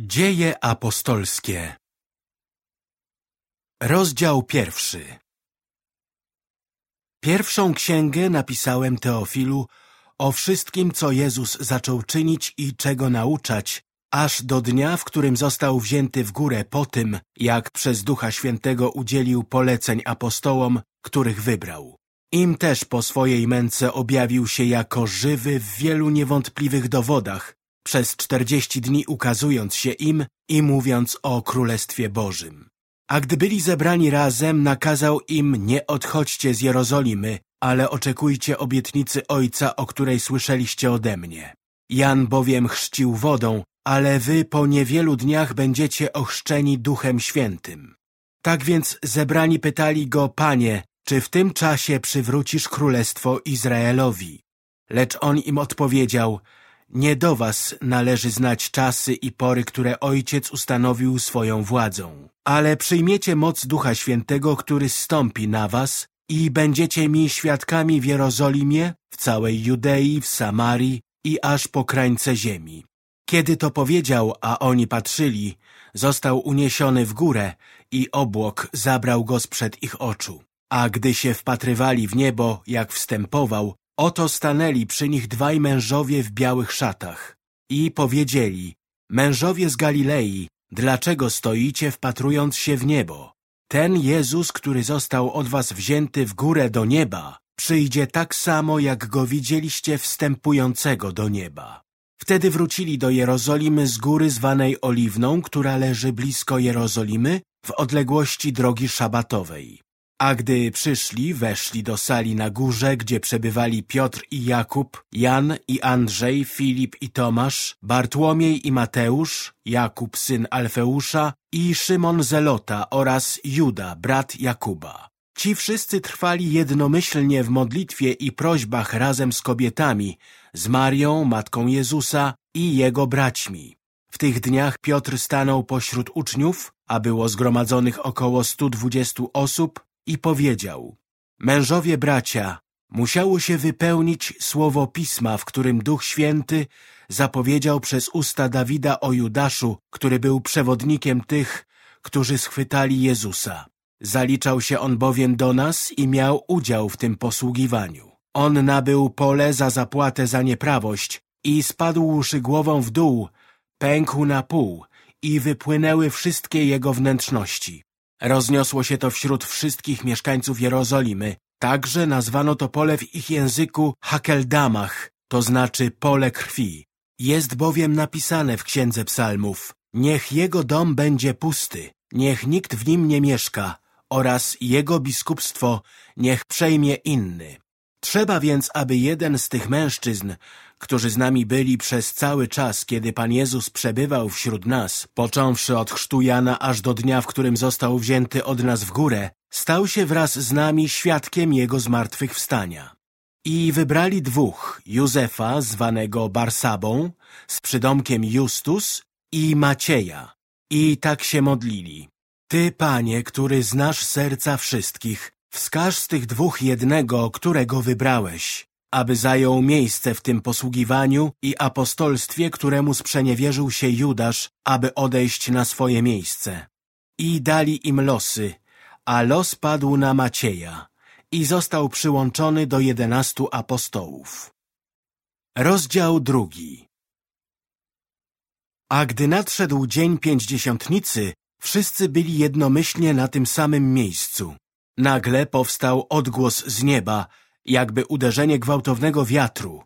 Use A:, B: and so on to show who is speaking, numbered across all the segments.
A: Dzieje apostolskie Rozdział pierwszy Pierwszą księgę napisałem Teofilu o wszystkim, co Jezus zaczął czynić i czego nauczać, aż do dnia, w którym został wzięty w górę po tym, jak przez Ducha Świętego udzielił poleceń apostołom, których wybrał. Im też po swojej męce objawił się jako żywy w wielu niewątpliwych dowodach, przez czterdzieści dni ukazując się im i mówiąc o Królestwie Bożym. A gdy byli zebrani razem, nakazał im nie odchodźcie z Jerozolimy, ale oczekujcie obietnicy Ojca, o której słyszeliście ode mnie. Jan bowiem chrzcił wodą, ale wy po niewielu dniach będziecie ochrzczeni Duchem Świętym. Tak więc zebrani pytali go, Panie, czy w tym czasie przywrócisz Królestwo Izraelowi? Lecz on im odpowiedział, nie do was należy znać czasy i pory, które Ojciec ustanowił swoją władzą. Ale przyjmiecie moc Ducha Świętego, który stąpi na was i będziecie mi świadkami w Jerozolimie, w całej Judei, w Samarii i aż po krańce ziemi. Kiedy to powiedział, a oni patrzyli, został uniesiony w górę i obłok zabrał go sprzed ich oczu. A gdy się wpatrywali w niebo, jak wstępował, Oto stanęli przy nich dwaj mężowie w białych szatach i powiedzieli, mężowie z Galilei, dlaczego stoicie wpatrując się w niebo? Ten Jezus, który został od was wzięty w górę do nieba, przyjdzie tak samo, jak go widzieliście wstępującego do nieba. Wtedy wrócili do Jerozolimy z góry zwanej Oliwną, która leży blisko Jerozolimy, w odległości drogi szabatowej. A gdy przyszli, weszli do sali na górze, gdzie przebywali Piotr i Jakub, Jan i Andrzej, Filip i Tomasz, Bartłomiej i Mateusz, Jakub syn Alfeusza i Szymon Zelota oraz Juda, brat Jakuba. Ci wszyscy trwali jednomyślnie w modlitwie i prośbach razem z kobietami, z Marią, matką Jezusa i jego braćmi. W tych dniach Piotr stanął pośród uczniów, a było zgromadzonych około 120 osób, i powiedział Mężowie bracia, musiało się wypełnić słowo Pisma, w którym Duch Święty zapowiedział przez usta Dawida o Judaszu, który był przewodnikiem tych, którzy schwytali Jezusa. Zaliczał się on bowiem do nas i miał udział w tym posługiwaniu. On nabył pole za zapłatę za nieprawość i spadłszy głową w dół, pękł na pół i wypłynęły wszystkie jego wnętrzności. Rozniosło się to wśród wszystkich mieszkańców Jerozolimy, także nazwano to pole w ich języku Hakeldamach, to znaczy pole krwi. Jest bowiem napisane w Księdze Psalmów, niech jego dom będzie pusty, niech nikt w nim nie mieszka oraz jego biskupstwo niech przejmie inny. Trzeba więc, aby jeden z tych mężczyzn, którzy z nami byli przez cały czas, kiedy Pan Jezus przebywał wśród nas, począwszy od chrztu Jana aż do dnia, w którym został wzięty od nas w górę, stał się wraz z nami świadkiem Jego zmartwychwstania. I wybrali dwóch, Józefa, zwanego Barsabą, z przydomkiem Justus i Macieja. I tak się modlili. Ty, Panie, który znasz serca wszystkich, wskaż z tych dwóch jednego, którego wybrałeś, aby zajął miejsce w tym posługiwaniu i apostolstwie, któremu sprzeniewierzył się Judasz, aby odejść na swoje miejsce. I dali im losy, a los padł na Macieja i został przyłączony do jedenastu apostołów. Rozdział drugi A gdy nadszedł dzień pięćdziesiątnicy, wszyscy byli jednomyślnie na tym samym miejscu. Nagle powstał odgłos z nieba, jakby uderzenie gwałtownego wiatru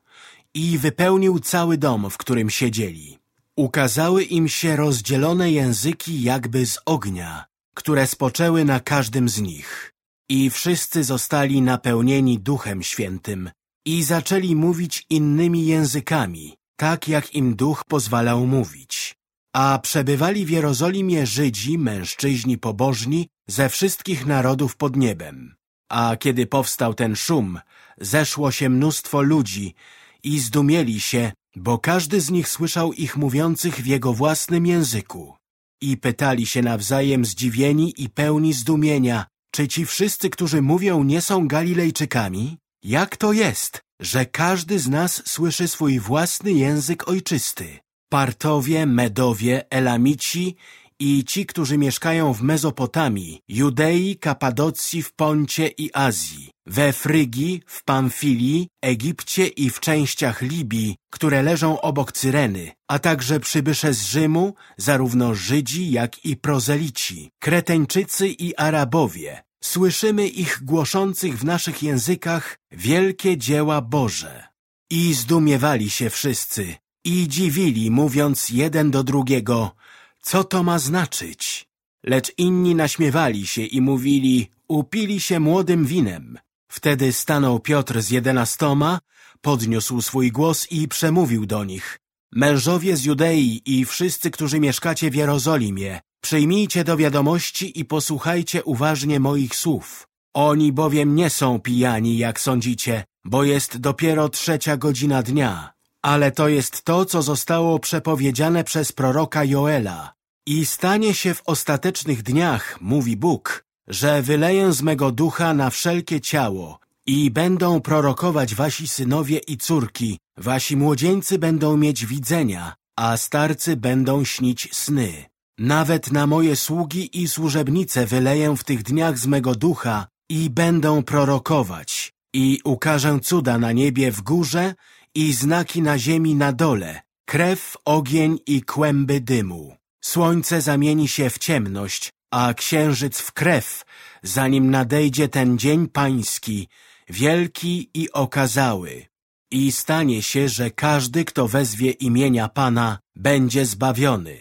A: i wypełnił cały dom, w którym siedzieli. Ukazały im się rozdzielone języki jakby z ognia, które spoczęły na każdym z nich. I wszyscy zostali napełnieni Duchem Świętym i zaczęli mówić innymi językami, tak jak im Duch pozwalał mówić. A przebywali w Jerozolimie Żydzi, mężczyźni pobożni, ze wszystkich narodów pod niebem. A kiedy powstał ten szum, zeszło się mnóstwo ludzi i zdumieli się, bo każdy z nich słyszał ich mówiących w jego własnym języku. I pytali się nawzajem zdziwieni i pełni zdumienia, czy ci wszyscy, którzy mówią, nie są Galilejczykami? Jak to jest, że każdy z nas słyszy swój własny język ojczysty? Partowie, Medowie, Elamici i ci, którzy mieszkają w Mezopotamii, Judei, Kapadocji, w Poncie i Azji, we Frygii, w Pamfilii, Egipcie i w częściach Libii, które leżą obok Cyreny, a także przybysze z Rzymu, zarówno Żydzi, jak i prozelici, Kreteńczycy i Arabowie. Słyszymy ich głoszących w naszych językach wielkie dzieła Boże. I zdumiewali się wszyscy i dziwili, mówiąc jeden do drugiego, co to ma znaczyć? Lecz inni naśmiewali się i mówili, upili się młodym winem. Wtedy stanął Piotr z jedenastoma, podniósł swój głos i przemówił do nich. Mężowie z Judei i wszyscy, którzy mieszkacie w Jerozolimie, przyjmijcie do wiadomości i posłuchajcie uważnie moich słów. Oni bowiem nie są pijani, jak sądzicie, bo jest dopiero trzecia godzina dnia. Ale to jest to, co zostało przepowiedziane przez proroka Joela. I stanie się w ostatecznych dniach, mówi Bóg, że wyleję z mego ducha na wszelkie ciało i będą prorokować wasi synowie i córki, wasi młodzieńcy będą mieć widzenia, a starcy będą śnić sny. Nawet na moje sługi i służebnice wyleję w tych dniach z mego ducha i będą prorokować. I ukażę cuda na niebie w górze i znaki na ziemi na dole, krew, ogień i kłęby dymu. Słońce zamieni się w ciemność, a księżyc w krew, zanim nadejdzie ten dzień pański, wielki i okazały. I stanie się, że każdy, kto wezwie imienia Pana, będzie zbawiony.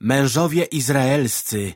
A: Mężowie izraelscy,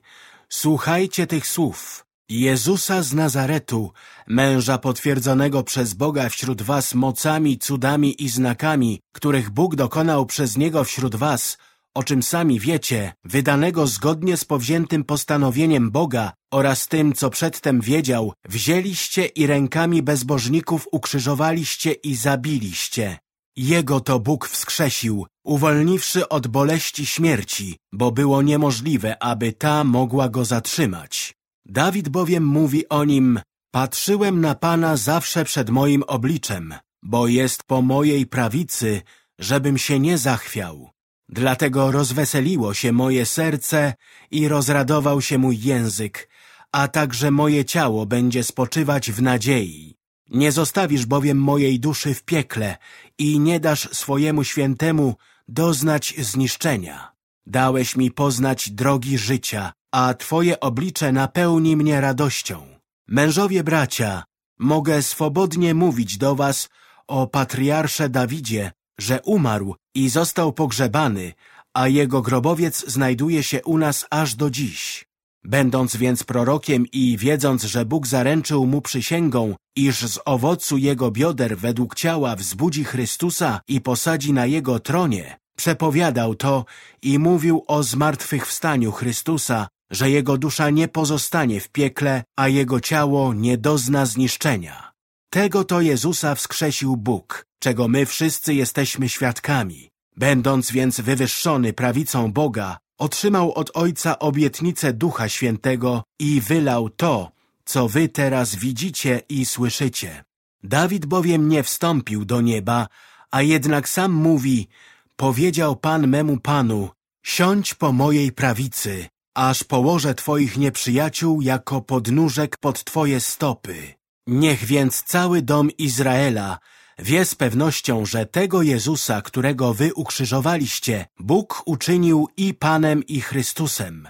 A: słuchajcie tych słów. Jezusa z Nazaretu, męża potwierdzonego przez Boga wśród was mocami, cudami i znakami, których Bóg dokonał przez Niego wśród was, o czym sami wiecie, wydanego zgodnie z powziętym postanowieniem Boga oraz tym, co przedtem wiedział, wzięliście i rękami bezbożników ukrzyżowaliście i zabiliście. Jego to Bóg wskrzesił, uwolniwszy od boleści śmierci, bo było niemożliwe, aby ta mogła go zatrzymać. Dawid bowiem mówi o nim, patrzyłem na Pana zawsze przed moim obliczem, bo jest po mojej prawicy, żebym się nie zachwiał. Dlatego rozweseliło się moje serce i rozradował się mój język, a także moje ciało będzie spoczywać w nadziei. Nie zostawisz bowiem mojej duszy w piekle i nie dasz swojemu świętemu doznać zniszczenia. Dałeś mi poznać drogi życia, a Twoje oblicze napełni mnie radością. Mężowie bracia, mogę swobodnie mówić do was o patriarsze Dawidzie, że umarł i został pogrzebany, a jego grobowiec znajduje się u nas aż do dziś. Będąc więc prorokiem i wiedząc, że Bóg zaręczył mu przysięgą, iż z owocu jego bioder według ciała wzbudzi Chrystusa i posadzi na jego tronie, przepowiadał to i mówił o zmartwychwstaniu Chrystusa, że jego dusza nie pozostanie w piekle, a jego ciało nie dozna zniszczenia. Tego to Jezusa wskrzesił Bóg, czego my wszyscy jesteśmy świadkami. Będąc więc wywyższony prawicą Boga, otrzymał od Ojca obietnicę Ducha Świętego i wylał to, co wy teraz widzicie i słyszycie. Dawid bowiem nie wstąpił do nieba, a jednak sam mówi, powiedział Pan memu Panu, siądź po mojej prawicy, aż położę Twoich nieprzyjaciół jako podnóżek pod Twoje stopy. Niech więc cały dom Izraela wie z pewnością, że tego Jezusa, którego wy ukrzyżowaliście, Bóg uczynił i Panem i Chrystusem.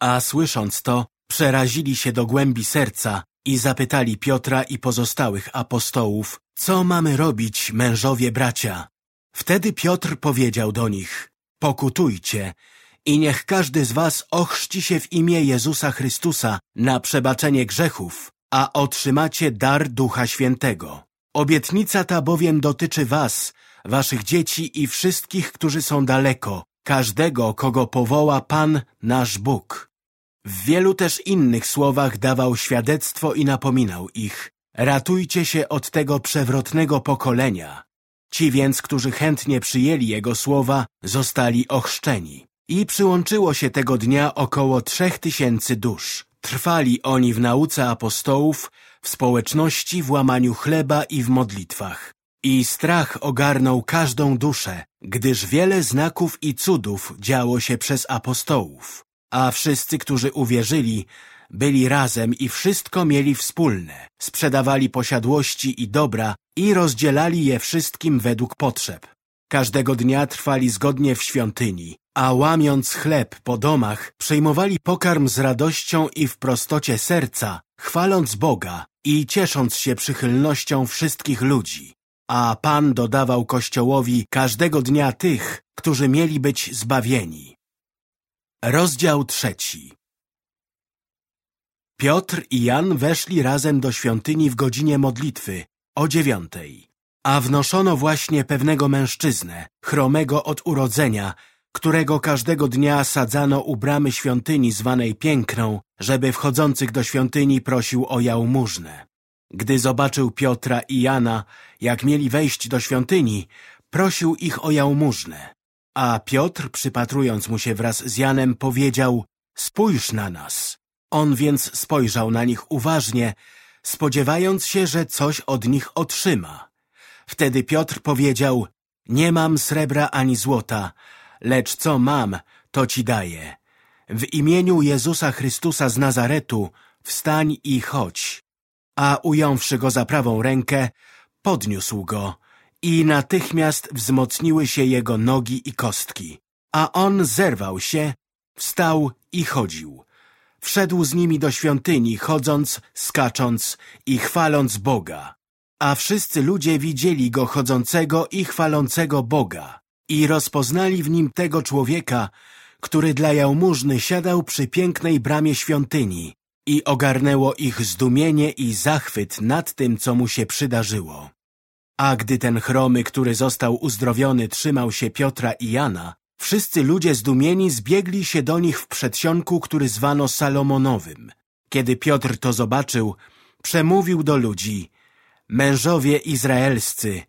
A: A słysząc to, przerazili się do głębi serca i zapytali Piotra i pozostałych apostołów, co mamy robić, mężowie bracia? Wtedy Piotr powiedział do nich, pokutujcie i niech każdy z was ochrzci się w imię Jezusa Chrystusa na przebaczenie grzechów, a otrzymacie dar Ducha Świętego. Obietnica ta bowiem dotyczy was, waszych dzieci i wszystkich, którzy są daleko, każdego, kogo powoła Pan, nasz Bóg. W wielu też innych słowach dawał świadectwo i napominał ich. Ratujcie się od tego przewrotnego pokolenia. Ci więc, którzy chętnie przyjęli Jego słowa, zostali ochrzczeni. I przyłączyło się tego dnia około trzech tysięcy dusz. Trwali oni w nauce apostołów, w społeczności, w łamaniu chleba i w modlitwach. I strach ogarnął każdą duszę, gdyż wiele znaków i cudów działo się przez apostołów. A wszyscy, którzy uwierzyli, byli razem i wszystko mieli wspólne. Sprzedawali posiadłości i dobra i rozdzielali je wszystkim według potrzeb. Każdego dnia trwali zgodnie w świątyni, a łamiąc chleb po domach, przyjmowali pokarm z radością i w prostocie serca, chwaląc Boga i ciesząc się przychylnością wszystkich ludzi. A Pan dodawał Kościołowi każdego dnia tych, którzy mieli być zbawieni. Rozdział trzeci Piotr i Jan weszli razem do świątyni w godzinie modlitwy, o dziewiątej. A wnoszono właśnie pewnego mężczyznę, chromego od urodzenia, którego każdego dnia sadzano u bramy świątyni zwanej Piękną, żeby wchodzących do świątyni prosił o jałmużnę. Gdy zobaczył Piotra i Jana, jak mieli wejść do świątyni, prosił ich o jałmużnę. A Piotr, przypatrując mu się wraz z Janem, powiedział, spójrz na nas. On więc spojrzał na nich uważnie, spodziewając się, że coś od nich otrzyma. Wtedy Piotr powiedział, nie mam srebra ani złota, lecz co mam, to ci daję. W imieniu Jezusa Chrystusa z Nazaretu wstań i chodź. A ująwszy go za prawą rękę, podniósł go i natychmiast wzmocniły się jego nogi i kostki. A on zerwał się, wstał i chodził. Wszedł z nimi do świątyni, chodząc, skacząc i chwaląc Boga. A wszyscy ludzie widzieli go chodzącego i chwalącego Boga i rozpoznali w nim tego człowieka, który dla jałmużny siadał przy pięknej bramie świątyni i ogarnęło ich zdumienie i zachwyt nad tym, co mu się przydarzyło. A gdy ten chromy, który został uzdrowiony, trzymał się Piotra i Jana, Wszyscy ludzie zdumieni zbiegli się do nich w przedsionku, który zwano Salomonowym. Kiedy Piotr to zobaczył, przemówił do ludzi. Mężowie izraelscy,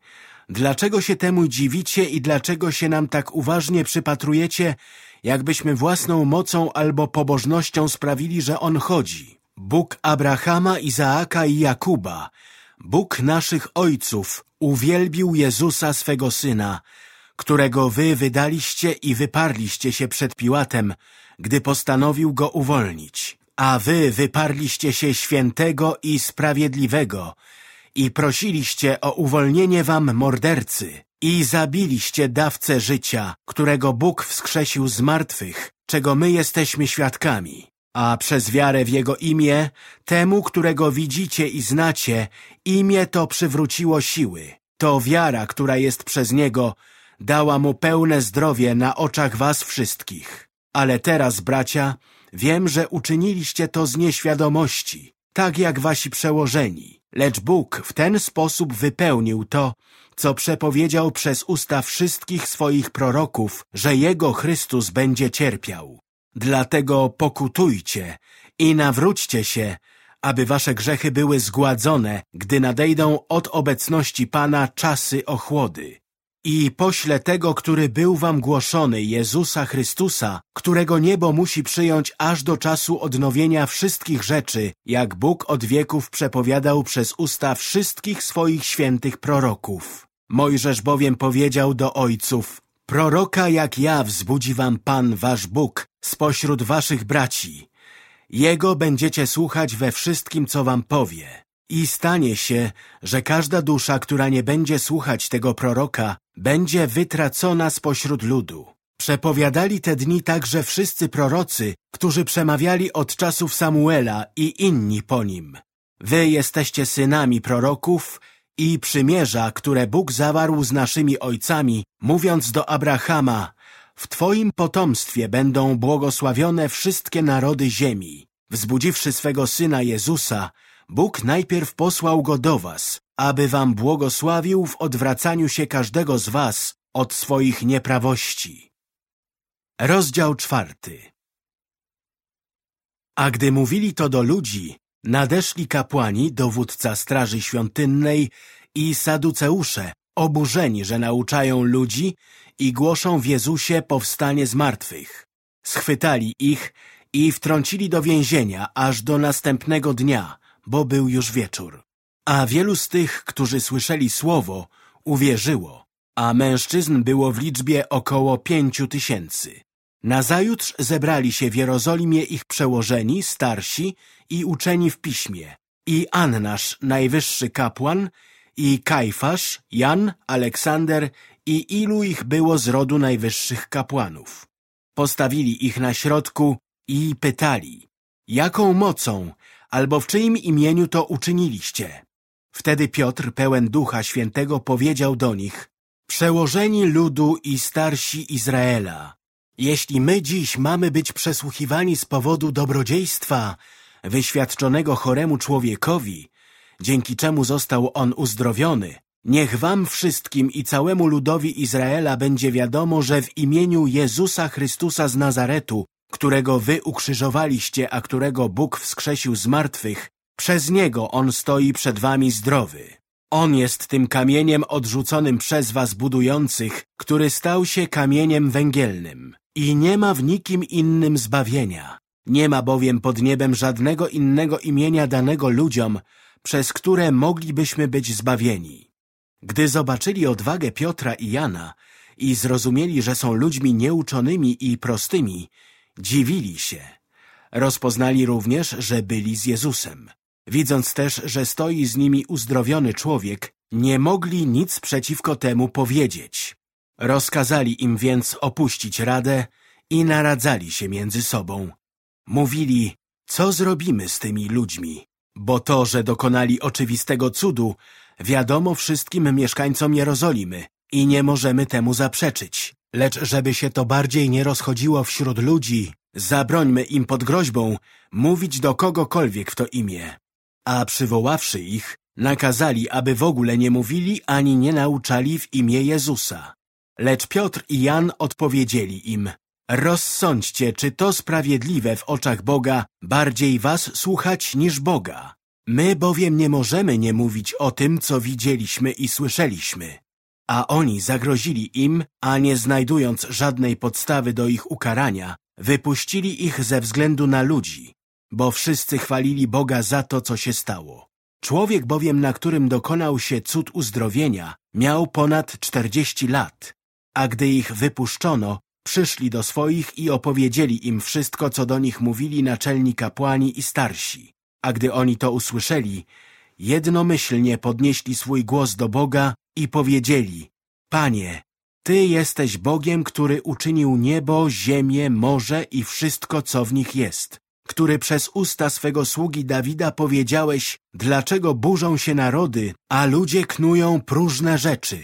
A: dlaczego się temu dziwicie i dlaczego się nam tak uważnie przypatrujecie, jakbyśmy własną mocą albo pobożnością sprawili, że On chodzi? Bóg Abrahama, Izaaka i Jakuba, Bóg naszych ojców, uwielbił Jezusa swego Syna, którego wy wydaliście i wyparliście się przed Piłatem, gdy postanowił go uwolnić. A wy wyparliście się świętego i sprawiedliwego i prosiliście o uwolnienie wam mordercy i zabiliście dawcę życia, którego Bóg wskrzesił z martwych, czego my jesteśmy świadkami. A przez wiarę w Jego imię, temu, którego widzicie i znacie, imię to przywróciło siły. To wiara, która jest przez Niego, dała mu pełne zdrowie na oczach was wszystkich. Ale teraz, bracia, wiem, że uczyniliście to z nieświadomości, tak jak wasi przełożeni. Lecz Bóg w ten sposób wypełnił to, co przepowiedział przez usta wszystkich swoich proroków, że Jego Chrystus będzie cierpiał. Dlatego pokutujcie i nawróćcie się, aby wasze grzechy były zgładzone, gdy nadejdą od obecności Pana czasy ochłody i pośle tego, który był wam głoszony, Jezusa Chrystusa, którego niebo musi przyjąć aż do czasu odnowienia wszystkich rzeczy, jak Bóg od wieków przepowiadał przez usta wszystkich swoich świętych proroków. Mojżesz bowiem powiedział do ojców, proroka jak ja wzbudzi wam Pan wasz Bóg spośród waszych braci. Jego będziecie słuchać we wszystkim, co wam powie. I stanie się, że każda dusza, która nie będzie słuchać tego proroka, będzie wytracona spośród ludu. Przepowiadali te dni także wszyscy prorocy, którzy przemawiali od czasów Samuela i inni po nim. Wy jesteście synami proroków i przymierza, które Bóg zawarł z naszymi ojcami, mówiąc do Abrahama, w Twoim potomstwie będą błogosławione wszystkie narody ziemi. Wzbudziwszy swego Syna Jezusa, Bóg najpierw posłał go do was, aby wam błogosławił w odwracaniu się każdego z was od swoich nieprawości. Rozdział czwarty A gdy mówili to do ludzi, nadeszli kapłani, dowódca straży świątynnej i saduceusze, oburzeni, że nauczają ludzi i głoszą w Jezusie powstanie z martwych. Schwytali ich i wtrącili do więzienia aż do następnego dnia, bo był już wieczór. A wielu z tych, którzy słyszeli słowo, uwierzyło, a mężczyzn było w liczbie około pięciu tysięcy. Nazajutrz zebrali się w Jerozolimie ich przełożeni, starsi i uczeni w piśmie, i Annasz, najwyższy kapłan, i Kajfasz, Jan, Aleksander i ilu ich było z rodu najwyższych kapłanów. Postawili ich na środku i pytali, jaką mocą albo w czyim imieniu to uczyniliście? Wtedy Piotr, pełen Ducha Świętego, powiedział do nich, przełożeni ludu i starsi Izraela, jeśli my dziś mamy być przesłuchiwani z powodu dobrodziejstwa wyświadczonego choremu człowiekowi, dzięki czemu został on uzdrowiony, niech wam wszystkim i całemu ludowi Izraela będzie wiadomo, że w imieniu Jezusa Chrystusa z Nazaretu, którego wy ukrzyżowaliście, a którego Bóg wskrzesił z martwych, przez Niego On stoi przed wami zdrowy. On jest tym kamieniem odrzuconym przez was budujących, który stał się kamieniem węgielnym. I nie ma w nikim innym zbawienia. Nie ma bowiem pod niebem żadnego innego imienia danego ludziom, przez które moglibyśmy być zbawieni. Gdy zobaczyli odwagę Piotra i Jana i zrozumieli, że są ludźmi nieuczonymi i prostymi, dziwili się. Rozpoznali również, że byli z Jezusem. Widząc też, że stoi z nimi uzdrowiony człowiek, nie mogli nic przeciwko temu powiedzieć. Rozkazali im więc opuścić radę i naradzali się między sobą. Mówili, co zrobimy z tymi ludźmi, bo to, że dokonali oczywistego cudu, wiadomo wszystkim mieszkańcom Jerozolimy i nie możemy temu zaprzeczyć. Lecz żeby się to bardziej nie rozchodziło wśród ludzi, zabrońmy im pod groźbą mówić do kogokolwiek w to imię. A przywoławszy ich, nakazali, aby w ogóle nie mówili ani nie nauczali w imię Jezusa. Lecz Piotr i Jan odpowiedzieli im, rozsądźcie, czy to sprawiedliwe w oczach Boga bardziej was słuchać niż Boga. My bowiem nie możemy nie mówić o tym, co widzieliśmy i słyszeliśmy. A oni zagrozili im, a nie znajdując żadnej podstawy do ich ukarania, wypuścili ich ze względu na ludzi, bo wszyscy chwalili Boga za to, co się stało. Człowiek bowiem, na którym dokonał się cud uzdrowienia, miał ponad czterdzieści lat, a gdy ich wypuszczono, przyszli do swoich i opowiedzieli im wszystko, co do nich mówili naczelni kapłani i starsi. A gdy oni to usłyszeli, jednomyślnie podnieśli swój głos do Boga i powiedzieli Panie, Ty jesteś Bogiem, który uczynił niebo, ziemię, morze i wszystko, co w nich jest który przez usta swego sługi Dawida powiedziałeś, dlaczego burzą się narody, a ludzie knują próżne rzeczy.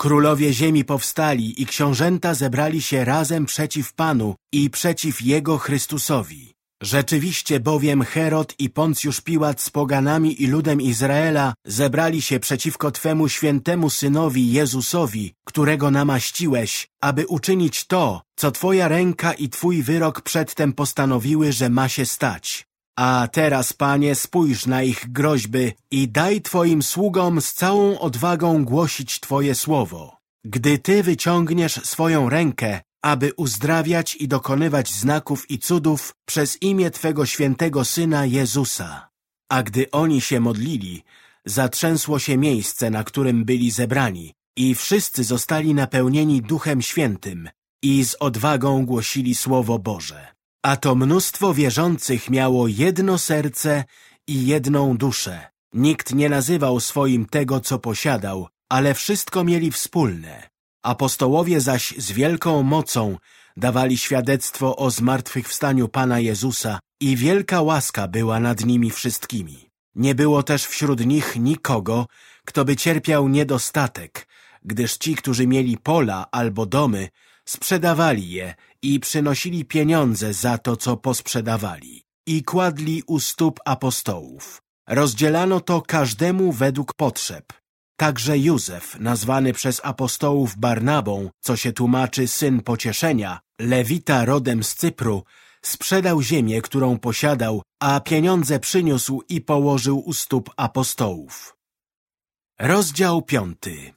A: Królowie ziemi powstali i książęta zebrali się razem przeciw Panu i przeciw Jego Chrystusowi. Rzeczywiście bowiem Herod i Poncjusz Piłat z poganami i ludem Izraela zebrali się przeciwko Twemu świętemu Synowi Jezusowi, którego namaściłeś, aby uczynić to, co Twoja ręka i Twój wyrok przedtem postanowiły, że ma się stać. A teraz, Panie, spójrz na ich groźby i daj Twoim sługom z całą odwagą głosić Twoje słowo. Gdy Ty wyciągniesz swoją rękę, aby uzdrawiać i dokonywać znaków i cudów przez imię Twego świętego Syna Jezusa. A gdy oni się modlili, zatrzęsło się miejsce, na którym byli zebrani i wszyscy zostali napełnieni Duchem Świętym i z odwagą głosili Słowo Boże. A to mnóstwo wierzących miało jedno serce i jedną duszę. Nikt nie nazywał swoim tego, co posiadał, ale wszystko mieli wspólne. Apostołowie zaś z wielką mocą dawali świadectwo o zmartwychwstaniu Pana Jezusa i wielka łaska była nad nimi wszystkimi. Nie było też wśród nich nikogo, kto by cierpiał niedostatek, gdyż ci, którzy mieli pola albo domy, sprzedawali je i przynosili pieniądze za to, co posprzedawali i kładli u stóp apostołów. Rozdzielano to każdemu według potrzeb. Także Józef, nazwany przez apostołów Barnabą, co się tłumaczy syn pocieszenia, lewita rodem z Cypru, sprzedał ziemię, którą posiadał, a pieniądze przyniósł i położył u stóp apostołów. Rozdział piąty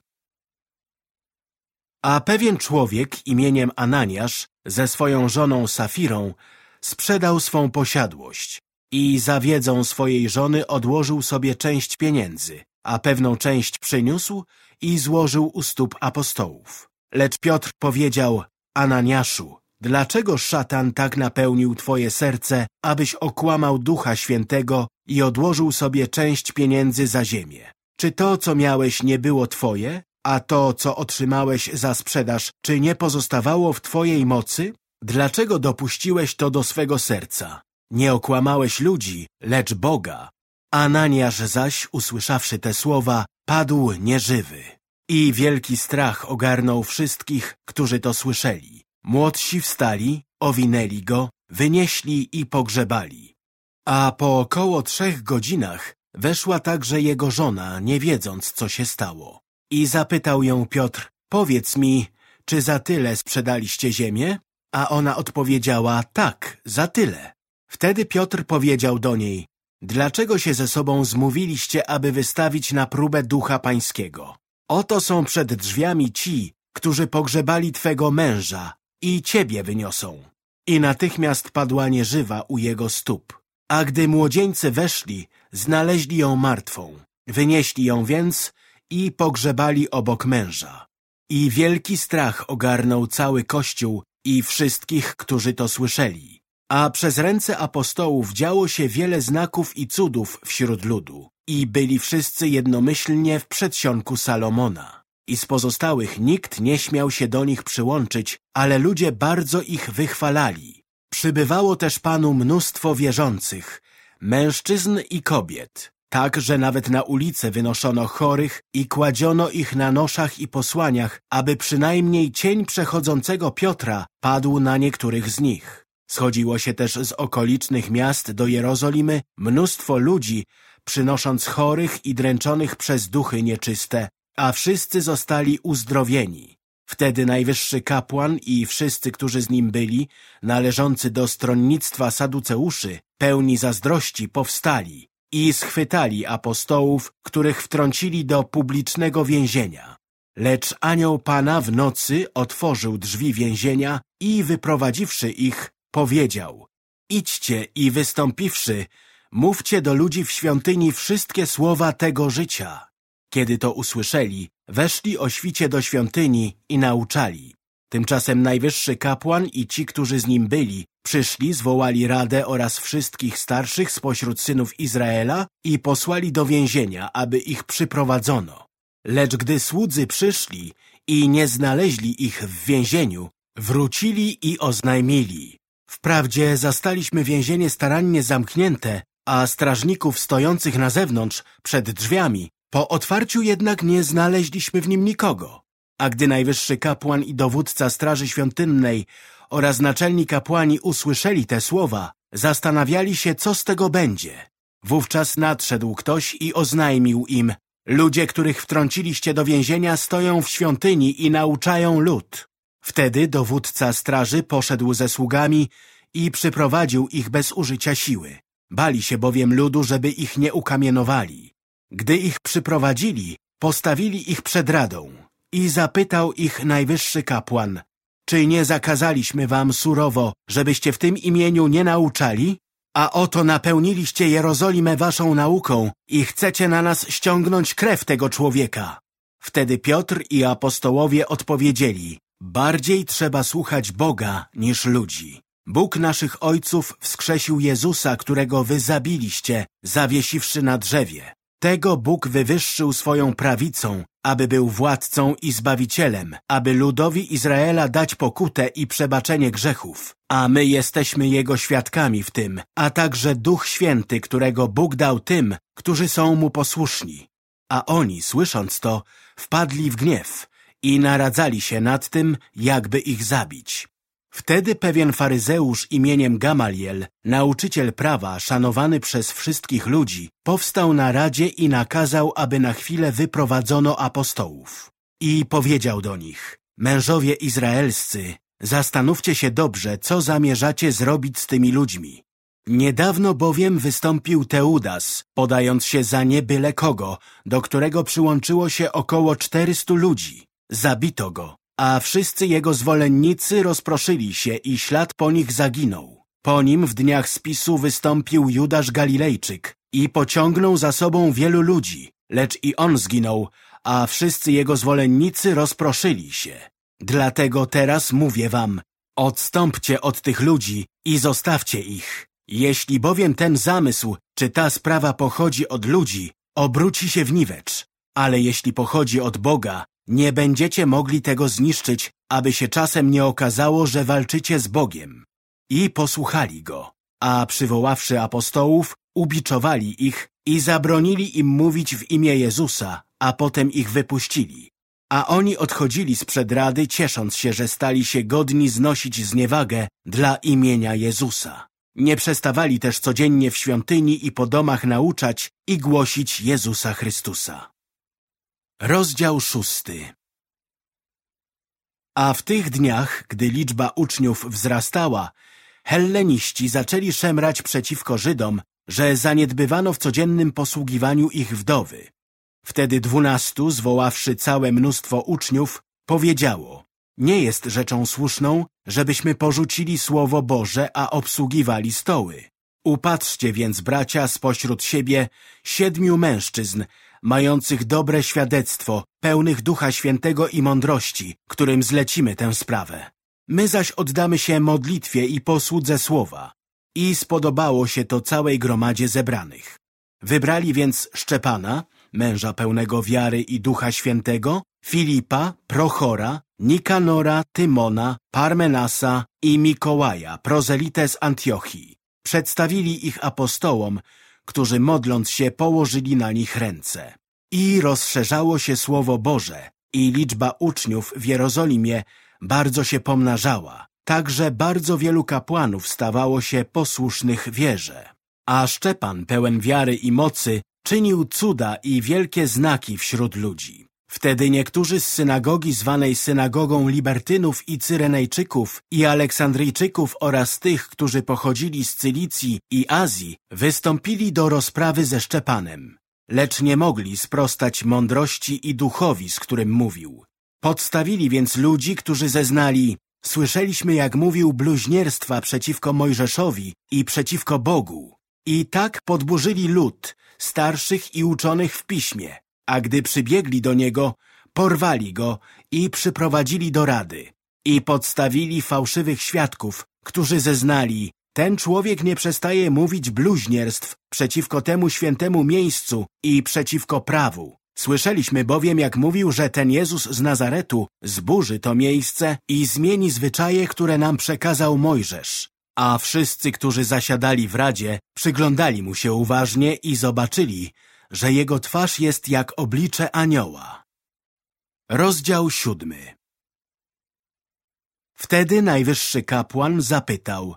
A: A pewien człowiek imieniem Ananiasz ze swoją żoną Safirą sprzedał swą posiadłość i za wiedzą swojej żony odłożył sobie część pieniędzy a pewną część przyniósł i złożył u stóp apostołów. Lecz Piotr powiedział, Ananiaszu, dlaczego szatan tak napełnił twoje serce, abyś okłamał Ducha Świętego i odłożył sobie część pieniędzy za ziemię? Czy to, co miałeś, nie było twoje, a to, co otrzymałeś za sprzedaż, czy nie pozostawało w twojej mocy? Dlaczego dopuściłeś to do swego serca? Nie okłamałeś ludzi, lecz Boga. Ananiasz zaś, usłyszawszy te słowa, padł nieżywy. I wielki strach ogarnął wszystkich, którzy to słyszeli. Młodsi wstali, owinęli go, wynieśli i pogrzebali. A po około trzech godzinach weszła także jego żona, nie wiedząc, co się stało. I zapytał ją Piotr, powiedz mi, czy za tyle sprzedaliście ziemię? A ona odpowiedziała, tak, za tyle. Wtedy Piotr powiedział do niej, dlaczego się ze sobą zmówiliście, aby wystawić na próbę ducha pańskiego? Oto są przed drzwiami ci, którzy pogrzebali twego męża i ciebie wyniosą. I natychmiast padła nieżywa u jego stóp. A gdy młodzieńcy weszli, znaleźli ją martwą. Wynieśli ją więc i pogrzebali obok męża. I wielki strach ogarnął cały Kościół i wszystkich, którzy to słyszeli. A przez ręce apostołów działo się wiele znaków i cudów wśród ludu. I byli wszyscy jednomyślnie w przedsionku Salomona. I z pozostałych nikt nie śmiał się do nich przyłączyć, ale ludzie bardzo ich wychwalali. Przybywało też Panu mnóstwo wierzących, mężczyzn i kobiet, tak, że nawet na ulicę wynoszono chorych i kładziono ich na noszach i posłaniach, aby przynajmniej cień przechodzącego Piotra padł na niektórych z nich. Schodziło się też z okolicznych miast do Jerozolimy mnóstwo ludzi, przynosząc chorych i dręczonych przez duchy nieczyste, a wszyscy zostali uzdrowieni. Wtedy najwyższy kapłan i wszyscy, którzy z nim byli, należący do stronnictwa saduceuszy, pełni zazdrości, powstali i schwytali apostołów, których wtrącili do publicznego więzienia. Lecz anioł Pana w nocy otworzył drzwi więzienia i wyprowadziwszy ich, powiedział Idźcie i wystąpiwszy, mówcie do ludzi w świątyni wszystkie słowa tego życia. Kiedy to usłyszeli, weszli o świcie do świątyni i nauczali. Tymczasem najwyższy kapłan i ci, którzy z nim byli, przyszli, zwołali radę oraz wszystkich starszych spośród synów Izraela i posłali do więzienia, aby ich przyprowadzono. Lecz gdy słudzy przyszli i nie znaleźli ich w więzieniu, wrócili i oznajmili. Wprawdzie zastaliśmy więzienie starannie zamknięte, a strażników stojących na zewnątrz, przed drzwiami. Po otwarciu jednak nie znaleźliśmy w nim nikogo. A gdy najwyższy kapłan i dowódca Straży Świątynnej oraz naczelni kapłani usłyszeli te słowa, zastanawiali się, co z tego będzie. Wówczas nadszedł ktoś i oznajmił im, ludzie, których wtrąciliście do więzienia, stoją w świątyni i nauczają lud. Wtedy dowódca straży poszedł ze sługami i przyprowadził ich bez użycia siły. Bali się bowiem ludu, żeby ich nie ukamienowali. Gdy ich przyprowadzili, postawili ich przed radą i zapytał ich najwyższy kapłan, czy nie zakazaliśmy wam surowo, żebyście w tym imieniu nie nauczali? A oto napełniliście Jerozolimę waszą nauką i chcecie na nas ściągnąć krew tego człowieka. Wtedy Piotr i apostołowie odpowiedzieli, bardziej trzeba słuchać Boga niż ludzi. Bóg naszych ojców wskrzesił Jezusa, którego wy zabiliście, zawiesiwszy na drzewie. Tego Bóg wywyższył swoją prawicą, aby był władcą i zbawicielem, aby ludowi Izraela dać pokutę i przebaczenie grzechów. A my jesteśmy Jego świadkami w tym, a także Duch Święty, którego Bóg dał tym, którzy są Mu posłuszni. A oni, słysząc to, wpadli w gniew i naradzali się nad tym, jakby ich zabić. Wtedy pewien faryzeusz imieniem Gamaliel, nauczyciel prawa, szanowany przez wszystkich ludzi, powstał na radzie i nakazał, aby na chwilę wyprowadzono apostołów. I powiedział do nich, mężowie izraelscy, zastanówcie się dobrze, co zamierzacie zrobić z tymi ludźmi. Niedawno bowiem wystąpił Teudas, podając się za nie byle kogo, do którego przyłączyło się około czterystu ludzi. Zabito go, a wszyscy jego zwolennicy rozproszyli się i ślad po nich zaginął. Po nim w dniach spisu wystąpił Judasz Galilejczyk i pociągnął za sobą wielu ludzi, lecz i on zginął, a wszyscy jego zwolennicy rozproszyli się. Dlatego teraz mówię wam, odstąpcie od tych ludzi i zostawcie ich. Jeśli bowiem ten zamysł, czy ta sprawa pochodzi od ludzi, obróci się w niwecz, ale jeśli pochodzi od Boga, nie będziecie mogli tego zniszczyć, aby się czasem nie okazało, że walczycie z Bogiem. I posłuchali go, a przywoławszy apostołów, ubiczowali ich i zabronili im mówić w imię Jezusa, a potem ich wypuścili. A oni odchodzili sprzed rady, ciesząc się, że stali się godni znosić zniewagę dla imienia Jezusa. Nie przestawali też codziennie w świątyni i po domach nauczać i głosić Jezusa Chrystusa. Rozdział szósty A w tych dniach, gdy liczba uczniów wzrastała, helleniści zaczęli szemrać przeciwko Żydom, że zaniedbywano w codziennym posługiwaniu ich wdowy. Wtedy dwunastu, zwoławszy całe mnóstwo uczniów, powiedziało Nie jest rzeczą słuszną, żebyśmy porzucili Słowo Boże, a obsługiwali stoły. Upatrzcie więc, bracia, spośród siebie siedmiu mężczyzn, mających dobre świadectwo, pełnych Ducha Świętego i mądrości, którym zlecimy tę sprawę. My zaś oddamy się modlitwie i posłudze słowa. I spodobało się to całej gromadzie zebranych. Wybrali więc Szczepana, męża pełnego wiary i Ducha Świętego, Filipa, Prochora, Nikanora, Tymona, Parmenasa i Mikołaja, prozelite z Antiochii. Przedstawili ich apostołom, którzy modląc się położyli na nich ręce. I rozszerzało się Słowo Boże i liczba uczniów w Jerozolimie bardzo się pomnażała, także bardzo wielu kapłanów stawało się posłusznych wierze. A Szczepan, pełen wiary i mocy, czynił cuda i wielkie znaki wśród ludzi. Wtedy niektórzy z synagogi zwanej synagogą Libertynów i Cyrenejczyków i Aleksandryjczyków oraz tych, którzy pochodzili z Cylicji i Azji, wystąpili do rozprawy ze Szczepanem, lecz nie mogli sprostać mądrości i duchowi, z którym mówił. Podstawili więc ludzi, którzy zeznali, słyszeliśmy jak mówił bluźnierstwa przeciwko Mojżeszowi i przeciwko Bogu. I tak podburzyli lud, starszych i uczonych w piśmie, a gdy przybiegli do niego, porwali go i przyprowadzili do rady i podstawili fałszywych świadków, którzy zeznali, ten człowiek nie przestaje mówić bluźnierstw przeciwko temu świętemu miejscu i przeciwko prawu. Słyszeliśmy bowiem, jak mówił, że ten Jezus z Nazaretu zburzy to miejsce i zmieni zwyczaje, które nam przekazał Mojżesz. A wszyscy, którzy zasiadali w radzie, przyglądali mu się uważnie i zobaczyli, że jego twarz jest jak oblicze anioła. Rozdział siódmy Wtedy najwyższy kapłan zapytał,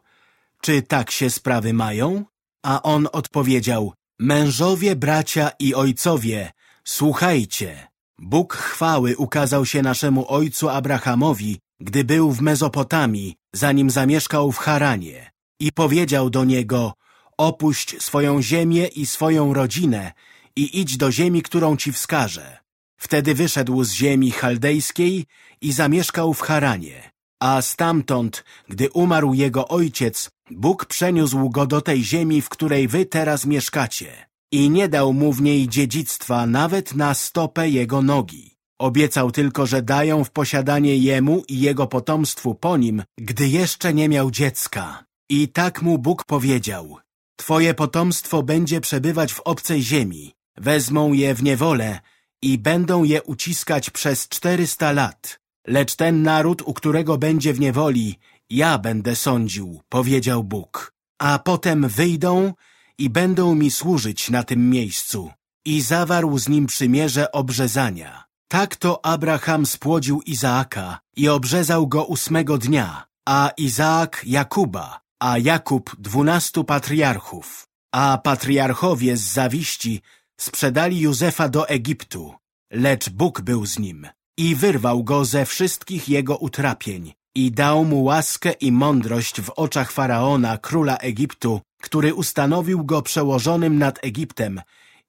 A: czy tak się sprawy mają? A on odpowiedział, mężowie, bracia i ojcowie, słuchajcie. Bóg chwały ukazał się naszemu ojcu Abrahamowi, gdy był w Mezopotamii, zanim zamieszkał w Haranie. I powiedział do niego, opuść swoją ziemię i swoją rodzinę i idź do ziemi, którą ci wskażę. Wtedy wyszedł z ziemi chaldejskiej i zamieszkał w Haranie. A stamtąd, gdy umarł jego ojciec, Bóg przeniósł go do tej ziemi, w której wy teraz mieszkacie. I nie dał mu w niej dziedzictwa nawet na stopę jego nogi. Obiecał tylko, że dają w posiadanie jemu i jego potomstwu po nim, gdy jeszcze nie miał dziecka. I tak mu Bóg powiedział, Twoje potomstwo będzie przebywać w obcej ziemi, Wezmą je w niewolę i będą je uciskać przez czterysta lat. Lecz ten naród, u którego będzie w niewoli, ja będę sądził, powiedział Bóg. A potem wyjdą i będą mi służyć na tym miejscu. I zawarł z nim przymierze obrzezania. Tak to Abraham spłodził Izaaka i obrzezał go ósmego dnia, a Izaak Jakuba, a Jakub dwunastu patriarchów. A patriarchowie z zawiści sprzedali Józefa do Egiptu, lecz Bóg był z nim i wyrwał go ze wszystkich jego utrapień i dał mu łaskę i mądrość w oczach Faraona, króla Egiptu, który ustanowił go przełożonym nad Egiptem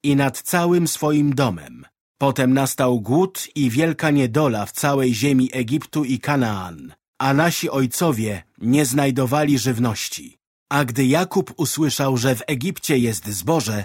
A: i nad całym swoim domem. Potem nastał głód i wielka niedola w całej ziemi Egiptu i Kanaan, a nasi ojcowie nie znajdowali żywności. A gdy Jakub usłyszał, że w Egipcie jest zboże,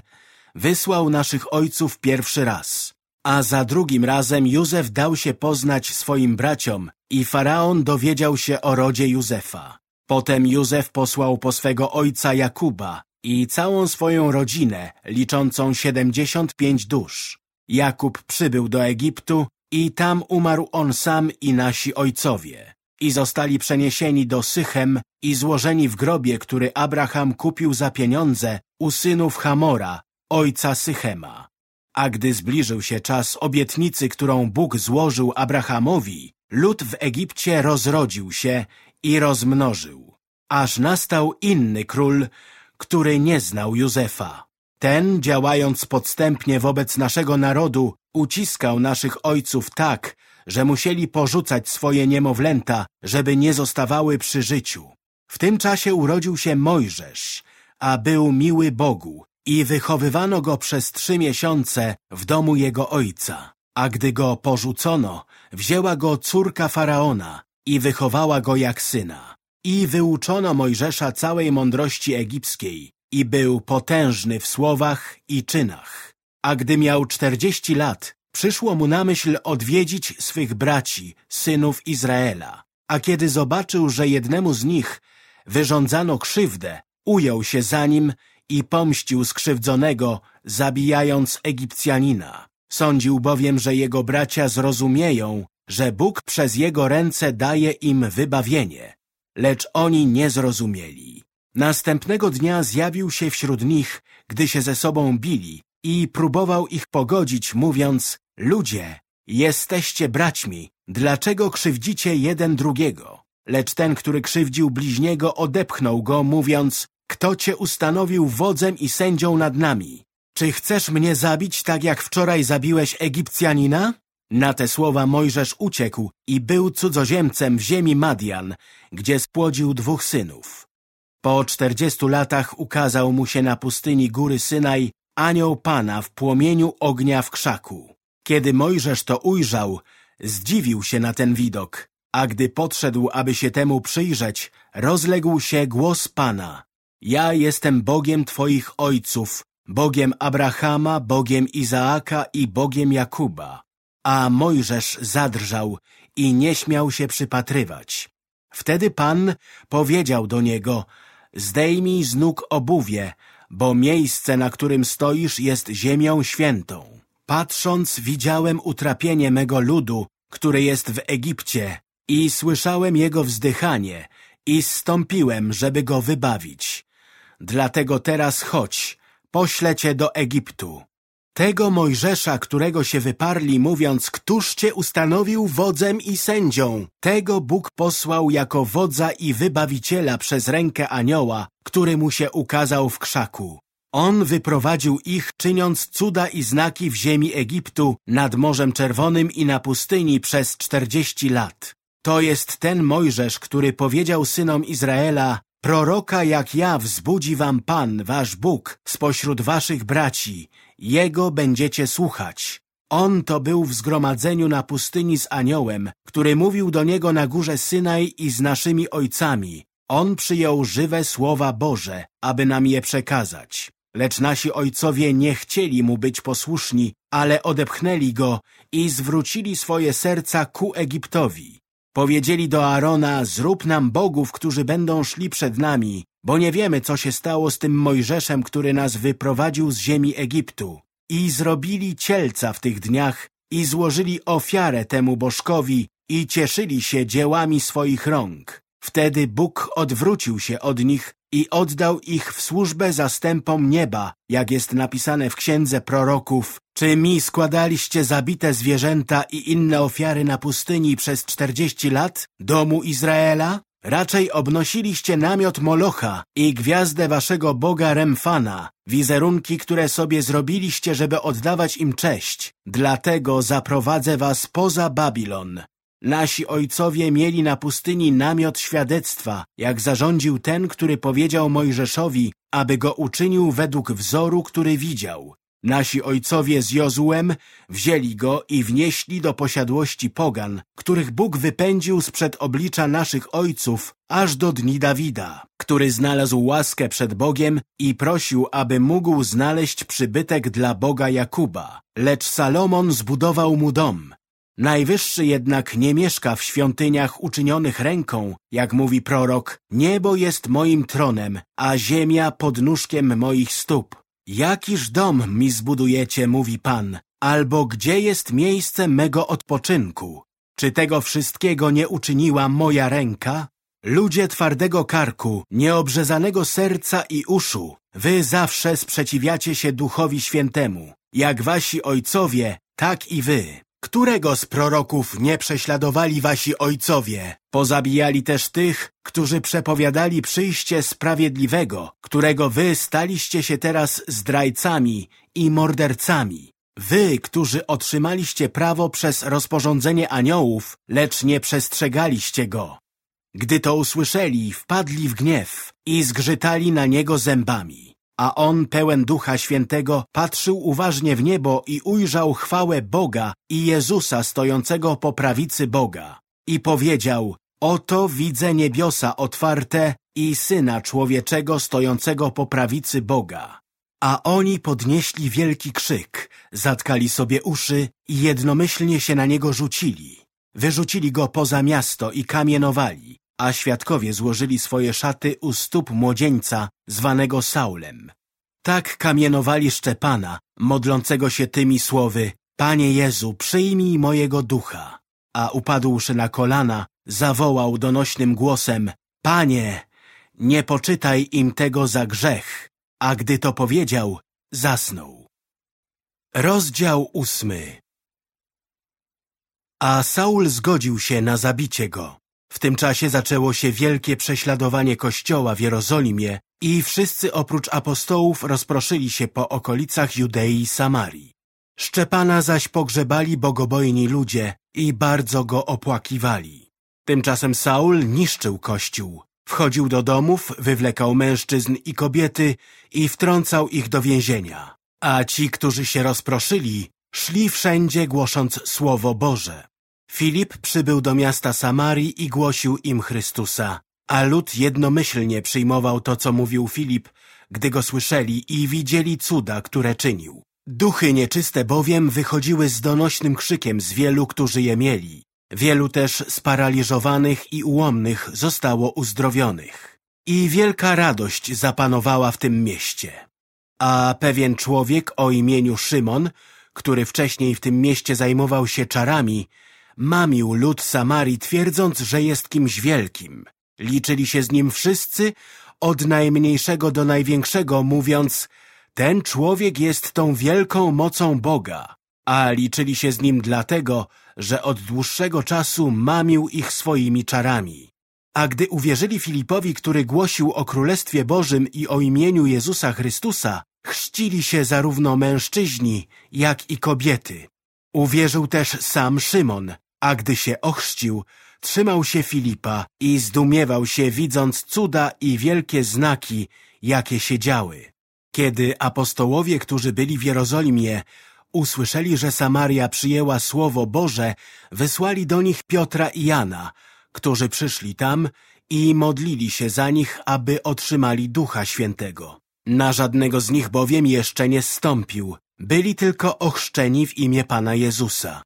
A: wysłał naszych ojców pierwszy raz. A za drugim razem Józef dał się poznać swoim braciom i Faraon dowiedział się o rodzie Józefa. Potem Józef posłał po swego ojca Jakuba i całą swoją rodzinę, liczącą 75 dusz. Jakub przybył do Egiptu i tam umarł on sam i nasi ojcowie. I zostali przeniesieni do Sychem i złożeni w grobie, który Abraham kupił za pieniądze u synów Hamora, ojca Sychema. A gdy zbliżył się czas obietnicy, którą Bóg złożył Abrahamowi, lud w Egipcie rozrodził się i rozmnożył. Aż nastał inny król, który nie znał Józefa. Ten, działając podstępnie wobec naszego narodu, uciskał naszych ojców tak, że musieli porzucać swoje niemowlęta, żeby nie zostawały przy życiu. W tym czasie urodził się Mojżesz, a był miły Bogu i wychowywano go przez trzy miesiące w domu jego ojca. A gdy go porzucono, wzięła go córka Faraona i wychowała go jak syna. I wyuczono Mojżesza całej mądrości egipskiej i był potężny w słowach i czynach. A gdy miał czterdzieści lat, przyszło mu na myśl odwiedzić swych braci, synów Izraela. A kiedy zobaczył, że jednemu z nich wyrządzano krzywdę, ujął się za nim i pomścił skrzywdzonego, zabijając Egipcjanina. Sądził bowiem, że jego bracia zrozumieją, że Bóg przez jego ręce daje im wybawienie. Lecz oni nie zrozumieli. Następnego dnia zjawił się wśród nich, gdy się ze sobą bili i próbował ich pogodzić, mówiąc Ludzie, jesteście braćmi, dlaczego krzywdzicie jeden drugiego? Lecz ten, który krzywdził bliźniego, odepchnął go, mówiąc Kto cię ustanowił wodzem i sędzią nad nami? Czy chcesz mnie zabić tak, jak wczoraj zabiłeś Egipcjanina? Na te słowa Mojżesz uciekł i był cudzoziemcem w ziemi Madian, gdzie spłodził dwóch synów. Po czterdziestu latach ukazał mu się na pustyni góry Synaj anioł Pana w płomieniu ognia w krzaku. Kiedy Mojżesz to ujrzał, zdziwił się na ten widok, a gdy podszedł, aby się temu przyjrzeć, rozległ się głos Pana. Ja jestem Bogiem Twoich ojców, Bogiem Abrahama, Bogiem Izaaka i Bogiem Jakuba. A Mojżesz zadrżał i nie śmiał się przypatrywać. Wtedy Pan powiedział do niego, zdejmij z nóg obuwie, bo miejsce, na którym stoisz, jest ziemią świętą. Patrząc, widziałem utrapienie mego ludu, który jest w Egipcie i słyszałem jego wzdychanie i zstąpiłem, żeby go wybawić. Dlatego teraz chodź, poślę cię do Egiptu. Tego Mojżesza, którego się wyparli, mówiąc, któż cię ustanowił wodzem i sędzią, tego Bóg posłał jako wodza i wybawiciela przez rękę anioła, który mu się ukazał w krzaku. On wyprowadził ich, czyniąc cuda i znaki w ziemi Egiptu, nad Morzem Czerwonym i na pustyni przez czterdzieści lat. To jest ten Mojżesz, który powiedział synom Izraela, Proroka jak ja wzbudzi wam Pan, wasz Bóg, spośród waszych braci. Jego będziecie słuchać. On to był w zgromadzeniu na pustyni z aniołem, który mówił do niego na górze Synaj i z naszymi ojcami. On przyjął żywe słowa Boże, aby nam je przekazać. Lecz nasi ojcowie nie chcieli mu być posłuszni, ale odepchnęli go i zwrócili swoje serca ku Egiptowi. Powiedzieli do Arona, zrób nam bogów, którzy będą szli przed nami, bo nie wiemy, co się stało z tym Mojżeszem, który nas wyprowadził z ziemi Egiptu. I zrobili cielca w tych dniach i złożyli ofiarę temu bożkowi i cieszyli się dziełami swoich rąk. Wtedy Bóg odwrócił się od nich i oddał ich w służbę zastępom nieba, jak jest napisane w księdze proroków. Czy mi składaliście zabite zwierzęta i inne ofiary na pustyni przez czterdzieści lat, domu Izraela? Raczej obnosiliście namiot Molocha i gwiazdę waszego boga Remfana, wizerunki, które sobie zrobiliście, żeby oddawać im cześć. Dlatego zaprowadzę was poza Babilon. Nasi ojcowie mieli na pustyni namiot świadectwa, jak zarządził ten, który powiedział Mojżeszowi, aby go uczynił według wzoru, który widział. Nasi ojcowie z Jozułem wzięli go i wnieśli do posiadłości pogan, których Bóg wypędził sprzed oblicza naszych ojców aż do dni Dawida, który znalazł łaskę przed Bogiem i prosił, aby mógł znaleźć przybytek dla Boga Jakuba. Lecz Salomon zbudował mu dom. Najwyższy jednak nie mieszka w świątyniach uczynionych ręką, jak mówi prorok, niebo jest moim tronem, a ziemia pod nóżkiem moich stóp. Jakiż dom mi zbudujecie, mówi Pan, albo gdzie jest miejsce mego odpoczynku? Czy tego wszystkiego nie uczyniła moja ręka? Ludzie twardego karku, nieobrzezanego serca i uszu, wy zawsze sprzeciwiacie się Duchowi Świętemu. Jak wasi ojcowie, tak i wy. Którego z proroków nie prześladowali wasi ojcowie? Pozabijali też tych, którzy przepowiadali przyjście sprawiedliwego, którego wy staliście się teraz zdrajcami i mordercami. Wy, którzy otrzymaliście prawo przez rozporządzenie aniołów, lecz nie przestrzegaliście go. Gdy to usłyszeli, wpadli w gniew i zgrzytali na niego zębami. A on, pełen Ducha Świętego, patrzył uważnie w niebo i ujrzał chwałę Boga i Jezusa stojącego po prawicy Boga. I powiedział, oto widzę niebiosa otwarte i Syna Człowieczego stojącego po prawicy Boga. A oni podnieśli wielki krzyk, zatkali sobie uszy i jednomyślnie się na niego rzucili. Wyrzucili go poza miasto i kamienowali, a świadkowie złożyli swoje szaty u stóp młodzieńca zwanego Saulem. Tak kamienowali Szczepana, modlącego się tymi słowy Panie Jezu, przyjmij mojego ducha. A upadłszy na kolana, zawołał donośnym głosem Panie, nie poczytaj im tego za grzech. A gdy to powiedział, zasnął. Rozdział ósmy A Saul zgodził się na zabicie go. W tym czasie zaczęło się wielkie prześladowanie kościoła w Jerozolimie i wszyscy oprócz apostołów rozproszyli się po okolicach Judei i Samarii. Szczepana zaś pogrzebali bogobojni ludzie i bardzo go opłakiwali. Tymczasem Saul niszczył kościół. Wchodził do domów, wywlekał mężczyzn i kobiety i wtrącał ich do więzienia. A ci, którzy się rozproszyli, szli wszędzie głosząc Słowo Boże. Filip przybył do miasta Samarii i głosił im Chrystusa, a lud jednomyślnie przyjmował to, co mówił Filip, gdy go słyszeli i widzieli cuda, które czynił. Duchy nieczyste bowiem wychodziły z donośnym krzykiem z wielu, którzy je mieli. Wielu też sparaliżowanych i ułomnych zostało uzdrowionych. I wielka radość zapanowała w tym mieście. A pewien człowiek o imieniu Szymon, który wcześniej w tym mieście zajmował się czarami, mamił lud Samarii, twierdząc, że jest kimś wielkim. Liczyli się z nim wszyscy, od najmniejszego do największego, mówiąc ten człowiek jest tą wielką mocą Boga, a liczyli się z nim dlatego, że od dłuższego czasu mamił ich swoimi czarami. A gdy uwierzyli Filipowi, który głosił o Królestwie Bożym i o imieniu Jezusa Chrystusa, chrzcili się zarówno mężczyźni, jak i kobiety. Uwierzył też sam Szymon, a gdy się ochrzcił, trzymał się Filipa i zdumiewał się, widząc cuda i wielkie znaki, jakie się działy. Kiedy apostołowie, którzy byli w Jerozolimie, usłyszeli, że Samaria przyjęła Słowo Boże, wysłali do nich Piotra i Jana, którzy przyszli tam i modlili się za nich, aby otrzymali Ducha Świętego. Na żadnego z nich bowiem jeszcze nie stąpił, byli tylko ochrzczeni w imię Pana Jezusa.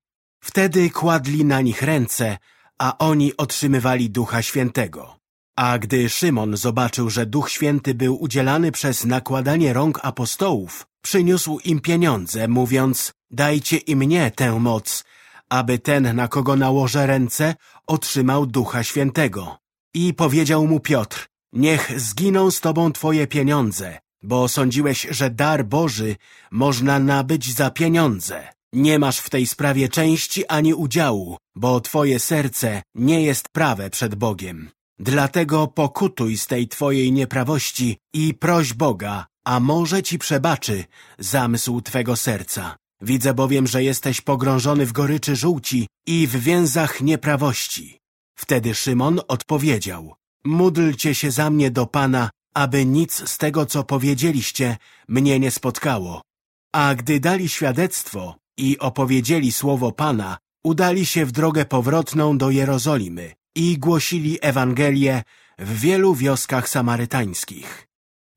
A: Wtedy kładli na nich ręce, a oni otrzymywali Ducha Świętego. A gdy Szymon zobaczył, że Duch Święty był udzielany przez nakładanie rąk apostołów, przyniósł im pieniądze, mówiąc, dajcie i mnie tę moc, aby ten, na kogo nałożę ręce, otrzymał Ducha Świętego. I powiedział mu Piotr, niech zginą z tobą twoje pieniądze, bo sądziłeś, że dar Boży można nabyć za pieniądze. Nie masz w tej sprawie części ani udziału, bo twoje serce nie jest prawe przed Bogiem. Dlatego pokutuj z tej twojej nieprawości i proś Boga, a może ci przebaczy zamysł twego serca. Widzę bowiem, że jesteś pogrążony w goryczy żółci i w więzach nieprawości. Wtedy Szymon odpowiedział, módlcie się za mnie do Pana, aby nic z tego, co powiedzieliście, mnie nie spotkało. A gdy dali świadectwo i opowiedzieli słowo Pana, udali się w drogę powrotną do Jerozolimy i głosili Ewangelię w wielu wioskach samarytańskich.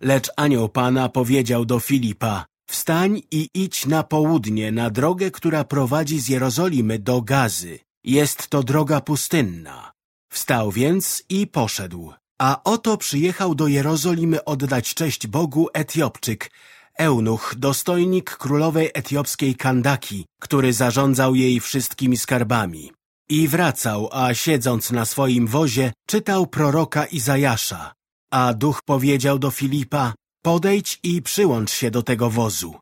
A: Lecz anioł Pana powiedział do Filipa, wstań i idź na południe, na drogę, która prowadzi z Jerozolimy do Gazy. Jest to droga pustynna. Wstał więc i poszedł. A oto przyjechał do Jerozolimy oddać cześć Bogu Etiopczyk, eunuch, dostojnik królowej etiopskiej Kandaki, który zarządzał jej wszystkimi skarbami. I wracał, a siedząc na swoim wozie, czytał proroka Izajasza. A duch powiedział do Filipa, podejdź i przyłącz się do tego wozu.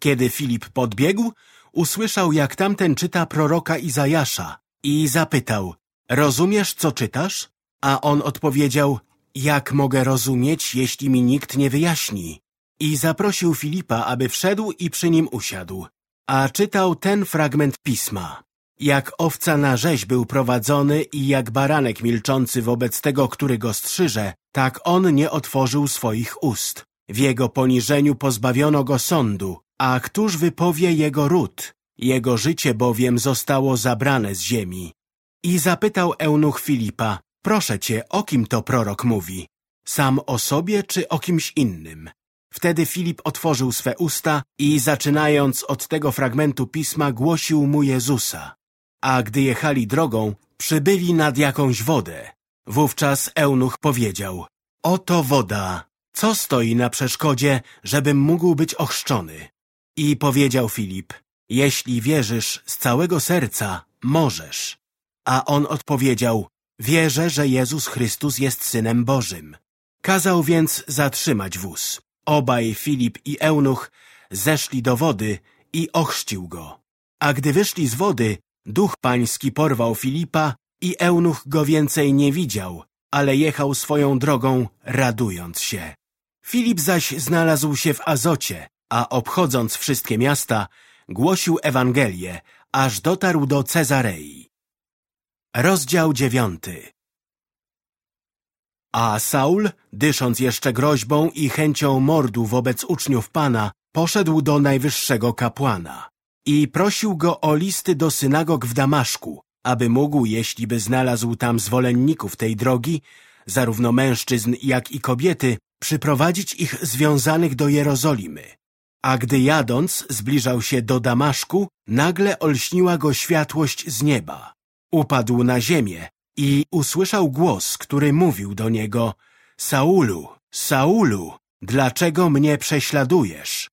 A: Kiedy Filip podbiegł, usłyszał, jak tamten czyta proroka Izajasza i zapytał, rozumiesz, co czytasz? A on odpowiedział, jak mogę rozumieć, jeśli mi nikt nie wyjaśni? I zaprosił Filipa, aby wszedł i przy nim usiadł. A czytał ten fragment pisma. Jak owca na rzeź był prowadzony i jak baranek milczący wobec tego, który go strzyże, tak on nie otworzył swoich ust. W jego poniżeniu pozbawiono go sądu, a któż wypowie jego ród? Jego życie bowiem zostało zabrane z ziemi. I zapytał eunuch Filipa, proszę cię, o kim to prorok mówi? Sam o sobie czy o kimś innym? Wtedy Filip otworzył swe usta i zaczynając od tego fragmentu pisma głosił mu Jezusa. A gdy jechali drogą, przybyli nad jakąś wodę. Wówczas eunuch powiedział, oto woda, co stoi na przeszkodzie, żebym mógł być ochrzczony? I powiedział Filip, jeśli wierzysz z całego serca, możesz. A on odpowiedział, wierzę, że Jezus Chrystus jest Synem Bożym. Kazał więc zatrzymać wóz. Obaj, Filip i Eunuch, zeszli do wody i ochrzcił go. A gdy wyszli z wody, duch pański porwał Filipa i Eunuch go więcej nie widział, ale jechał swoją drogą, radując się. Filip zaś znalazł się w Azocie, a obchodząc wszystkie miasta, głosił Ewangelię, aż dotarł do Cezarei. Rozdział dziewiąty A Saul, dysząc jeszcze groźbą i chęcią mordu wobec uczniów Pana, poszedł do najwyższego kapłana i prosił go o listy do synagog w Damaszku, aby mógł, jeśli by znalazł tam zwolenników tej drogi, zarówno mężczyzn, jak i kobiety, przyprowadzić ich związanych do Jerozolimy. A gdy jadąc zbliżał się do Damaszku, nagle olśniła go światłość z nieba. Upadł na ziemię i usłyszał głos, który mówił do niego Saulu, Saulu, dlaczego mnie prześladujesz?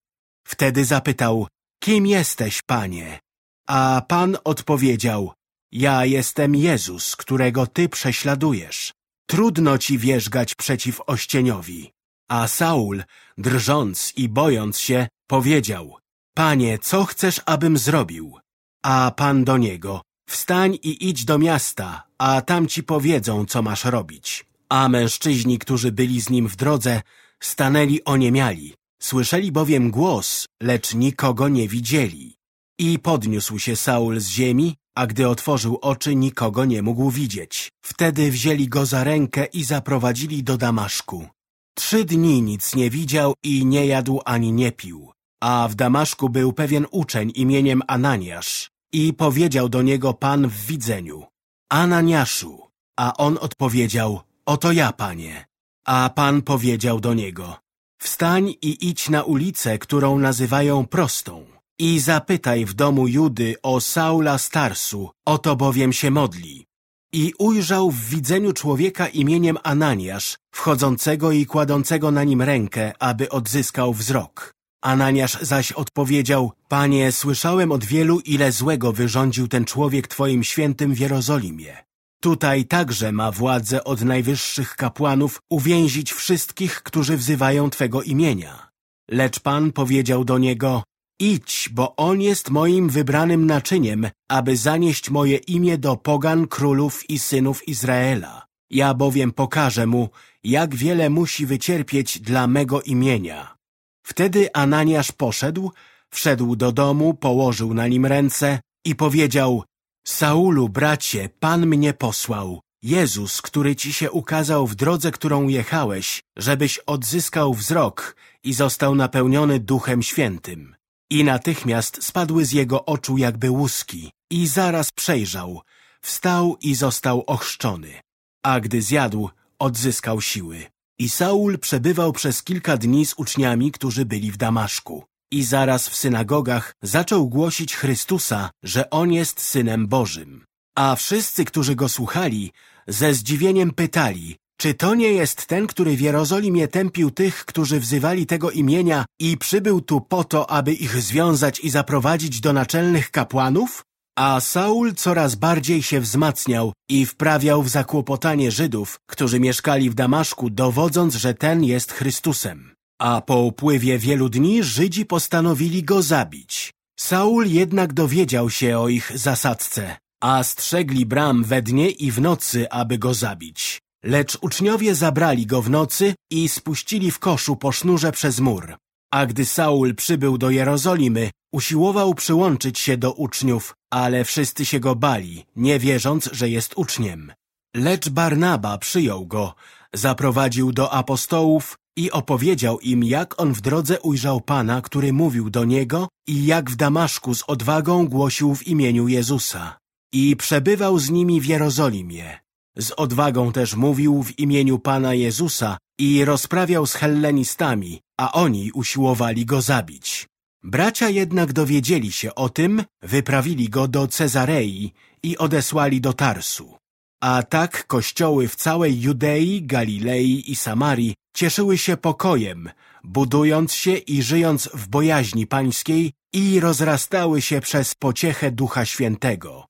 A: Wtedy zapytał, kim jesteś, panie? A pan odpowiedział, ja jestem Jezus, którego ty prześladujesz. Trudno ci wierzgać przeciw ościeniowi. A Saul, drżąc i bojąc się, powiedział, Panie, co chcesz, abym zrobił? A Pan do niego, wstań i idź do miasta, a tam ci powiedzą, co masz robić. A mężczyźni, którzy byli z nim w drodze, stanęli oniemiali. Słyszeli bowiem głos, lecz nikogo nie widzieli. I podniósł się Saul z ziemi, a gdy otworzył oczy, nikogo nie mógł widzieć. Wtedy wzięli go za rękę i zaprowadzili do Damaszku. Trzy dni nic nie widział i nie jadł ani nie pił. A w Damaszku był pewien uczeń imieniem Ananiasz i powiedział do niego Pan w widzeniu Ananiaszu, a on odpowiedział Oto ja, Panie. A Pan powiedział do niego Wstań i idź na ulicę, którą nazywają prostą i zapytaj w domu Judy o Saula Starsu, oto bowiem się modli i ujrzał w widzeniu człowieka imieniem Ananiasz, wchodzącego i kładącego na nim rękę, aby odzyskał wzrok. Ananiasz zaś odpowiedział, Panie, słyszałem od wielu, ile złego wyrządził ten człowiek Twoim świętym w Jerozolimie. Tutaj także ma władzę od najwyższych kapłanów uwięzić wszystkich, którzy wzywają Twego imienia. Lecz Pan powiedział do niego, Idź, bo on jest moim wybranym naczyniem, aby zanieść moje imię do pogan królów i synów Izraela. Ja bowiem pokażę mu, jak wiele musi wycierpieć dla mego imienia. Wtedy Ananiasz poszedł, wszedł do domu, położył na nim ręce i powiedział Saulu, bracie, Pan mnie posłał. Jezus, który ci się ukazał w drodze, którą jechałeś, żebyś odzyskał wzrok i został napełniony Duchem Świętym. I natychmiast spadły z jego oczu jakby łuski i zaraz przejrzał, wstał i został ochrzczony. A gdy zjadł, odzyskał siły. I Saul przebywał przez kilka dni z uczniami, którzy byli w Damaszku. I zaraz w synagogach zaczął głosić Chrystusa, że On jest Synem Bożym. A wszyscy, którzy go słuchali, ze zdziwieniem pytali, czy to nie jest ten, który w Jerozolimie tępił tych, którzy wzywali tego imienia i przybył tu po to, aby ich związać i zaprowadzić do naczelnych kapłanów? A Saul coraz bardziej się wzmacniał i wprawiał w zakłopotanie Żydów, którzy mieszkali w Damaszku, dowodząc, że ten jest Chrystusem. A po upływie wielu dni Żydzi postanowili go zabić. Saul jednak dowiedział się o ich zasadzce, a strzegli bram we dnie i w nocy, aby go zabić. Lecz uczniowie zabrali go w nocy i spuścili w koszu po sznurze przez mur. A gdy Saul przybył do Jerozolimy, usiłował przyłączyć się do uczniów, ale wszyscy się go bali, nie wierząc, że jest uczniem. Lecz Barnaba przyjął go, zaprowadził do apostołów i opowiedział im, jak on w drodze ujrzał Pana, który mówił do niego i jak w Damaszku z odwagą głosił w imieniu Jezusa. I przebywał z nimi w Jerozolimie. Z odwagą też mówił w imieniu Pana Jezusa i rozprawiał z hellenistami, a oni usiłowali go zabić. Bracia jednak dowiedzieli się o tym, wyprawili go do Cezarei i odesłali do Tarsu. A tak kościoły w całej Judei, Galilei i Samarii cieszyły się pokojem, budując się i żyjąc w bojaźni pańskiej i rozrastały się przez pociechę Ducha Świętego.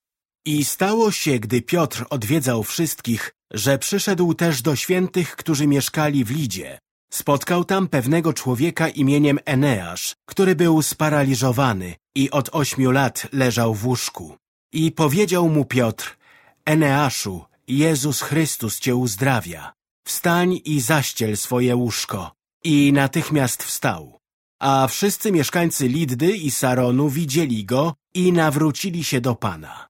A: I stało się, gdy Piotr odwiedzał wszystkich, że przyszedł też do świętych, którzy mieszkali w Lidzie. Spotkał tam pewnego człowieka imieniem Eneasz, który był sparaliżowany i od ośmiu lat leżał w łóżku. I powiedział mu Piotr, Eneaszu, Jezus Chrystus cię uzdrawia. Wstań i zaściel swoje łóżko. I natychmiast wstał. A wszyscy mieszkańcy Liddy i Saronu widzieli go i nawrócili się do Pana.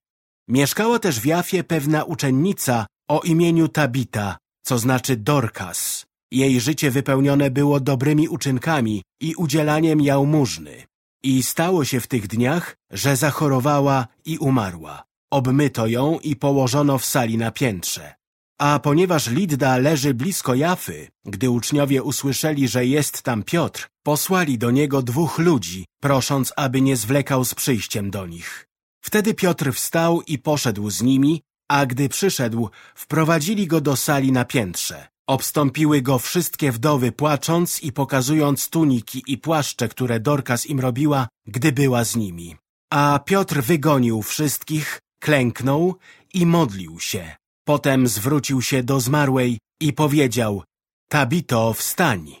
A: Mieszkała też w Jafie pewna uczennica o imieniu Tabita, co znaczy Dorcas. Jej życie wypełnione było dobrymi uczynkami i udzielaniem jałmużny. I stało się w tych dniach, że zachorowała i umarła. Obmyto ją i położono w sali na piętrze. A ponieważ Lidda leży blisko Jafy, gdy uczniowie usłyszeli, że jest tam Piotr, posłali do niego dwóch ludzi, prosząc, aby nie zwlekał z przyjściem do nich. Wtedy Piotr wstał i poszedł z nimi, a gdy przyszedł, wprowadzili go do sali na piętrze. Obstąpiły go wszystkie wdowy płacząc i pokazując tuniki i płaszcze, które Dorkas im robiła, gdy była z nimi. A Piotr wygonił wszystkich, klęknął i modlił się. Potem zwrócił się do zmarłej i powiedział Tabito, wstań.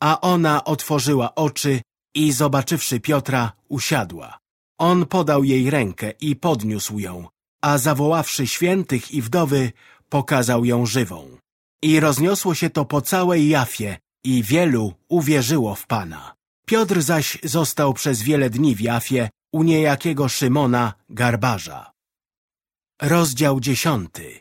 A: A ona otworzyła oczy i zobaczywszy Piotra, usiadła. On podał jej rękę i podniósł ją, a zawoławszy świętych i wdowy, pokazał ją żywą. I rozniosło się to po całej Jafie i wielu uwierzyło w Pana. Piotr zaś został przez wiele dni w Jafie u niejakiego Szymona, garbarza. Rozdział dziesiąty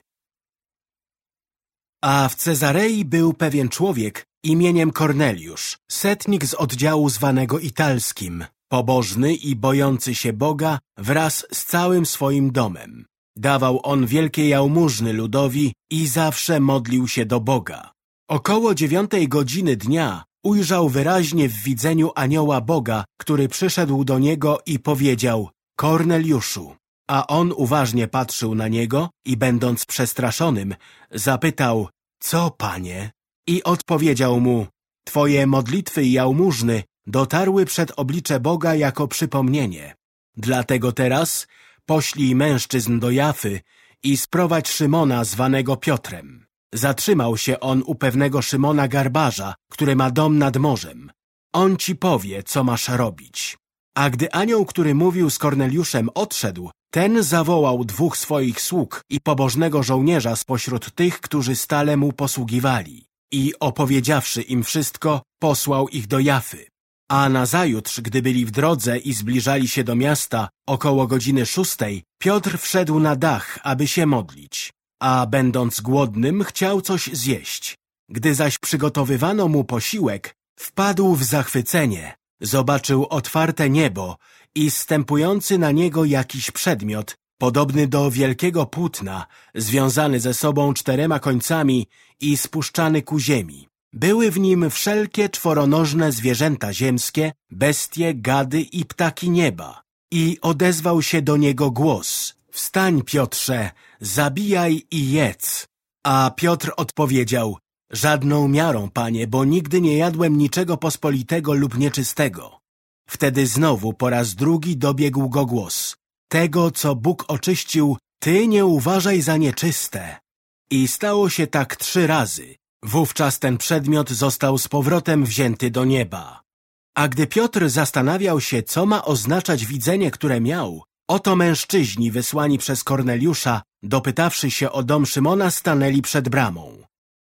A: A w Cezarei był pewien człowiek imieniem Korneliusz, setnik z oddziału zwanego Italskim, pobożny i bojący się Boga wraz z całym swoim domem. Dawał on wielkie jałmużny ludowi i zawsze modlił się do Boga. Około dziewiątej godziny dnia ujrzał wyraźnie w widzeniu anioła Boga, który przyszedł do niego i powiedział Korneliuszu. A on uważnie patrzył na niego i będąc przestraszonym, zapytał Co, panie? I odpowiedział mu Twoje modlitwy i jałmużny dotarły przed oblicze Boga jako przypomnienie. Dlatego teraz poślij mężczyzn do Jafy i sprowadź Szymona zwanego Piotrem. Zatrzymał się on u pewnego Szymona Garbarza, który ma dom nad morzem. On ci powie, co masz robić. A gdy anioł, który mówił z Korneliuszem, odszedł, ten zawołał dwóch swoich sług i pobożnego żołnierza spośród tych, którzy stale mu posługiwali. I opowiedziawszy im wszystko, posłał ich do Jafy. A nazajutrz, gdy byli w drodze i zbliżali się do miasta, około godziny szóstej, Piotr wszedł na dach, aby się modlić. A będąc głodnym, chciał coś zjeść. Gdy zaś przygotowywano mu posiłek, wpadł w zachwycenie. Zobaczył otwarte niebo i stępujący na niego jakiś przedmiot podobny do wielkiego płótna, związany ze sobą czterema końcami i spuszczany ku ziemi. Były w nim wszelkie czworonożne zwierzęta ziemskie, bestie, gady i ptaki nieba. I odezwał się do niego głos. Wstań, Piotrze, zabijaj i jedz. A Piotr odpowiedział, żadną miarą, panie, bo nigdy nie jadłem niczego pospolitego lub nieczystego. Wtedy znowu po raz drugi dobiegł go głos. Tego, co Bóg oczyścił, ty nie uważaj za nieczyste. I stało się tak trzy razy. Wówczas ten przedmiot został z powrotem wzięty do nieba. A gdy Piotr zastanawiał się, co ma oznaczać widzenie, które miał, oto mężczyźni wysłani przez Korneliusza, dopytawszy się o dom Szymona, stanęli przed bramą.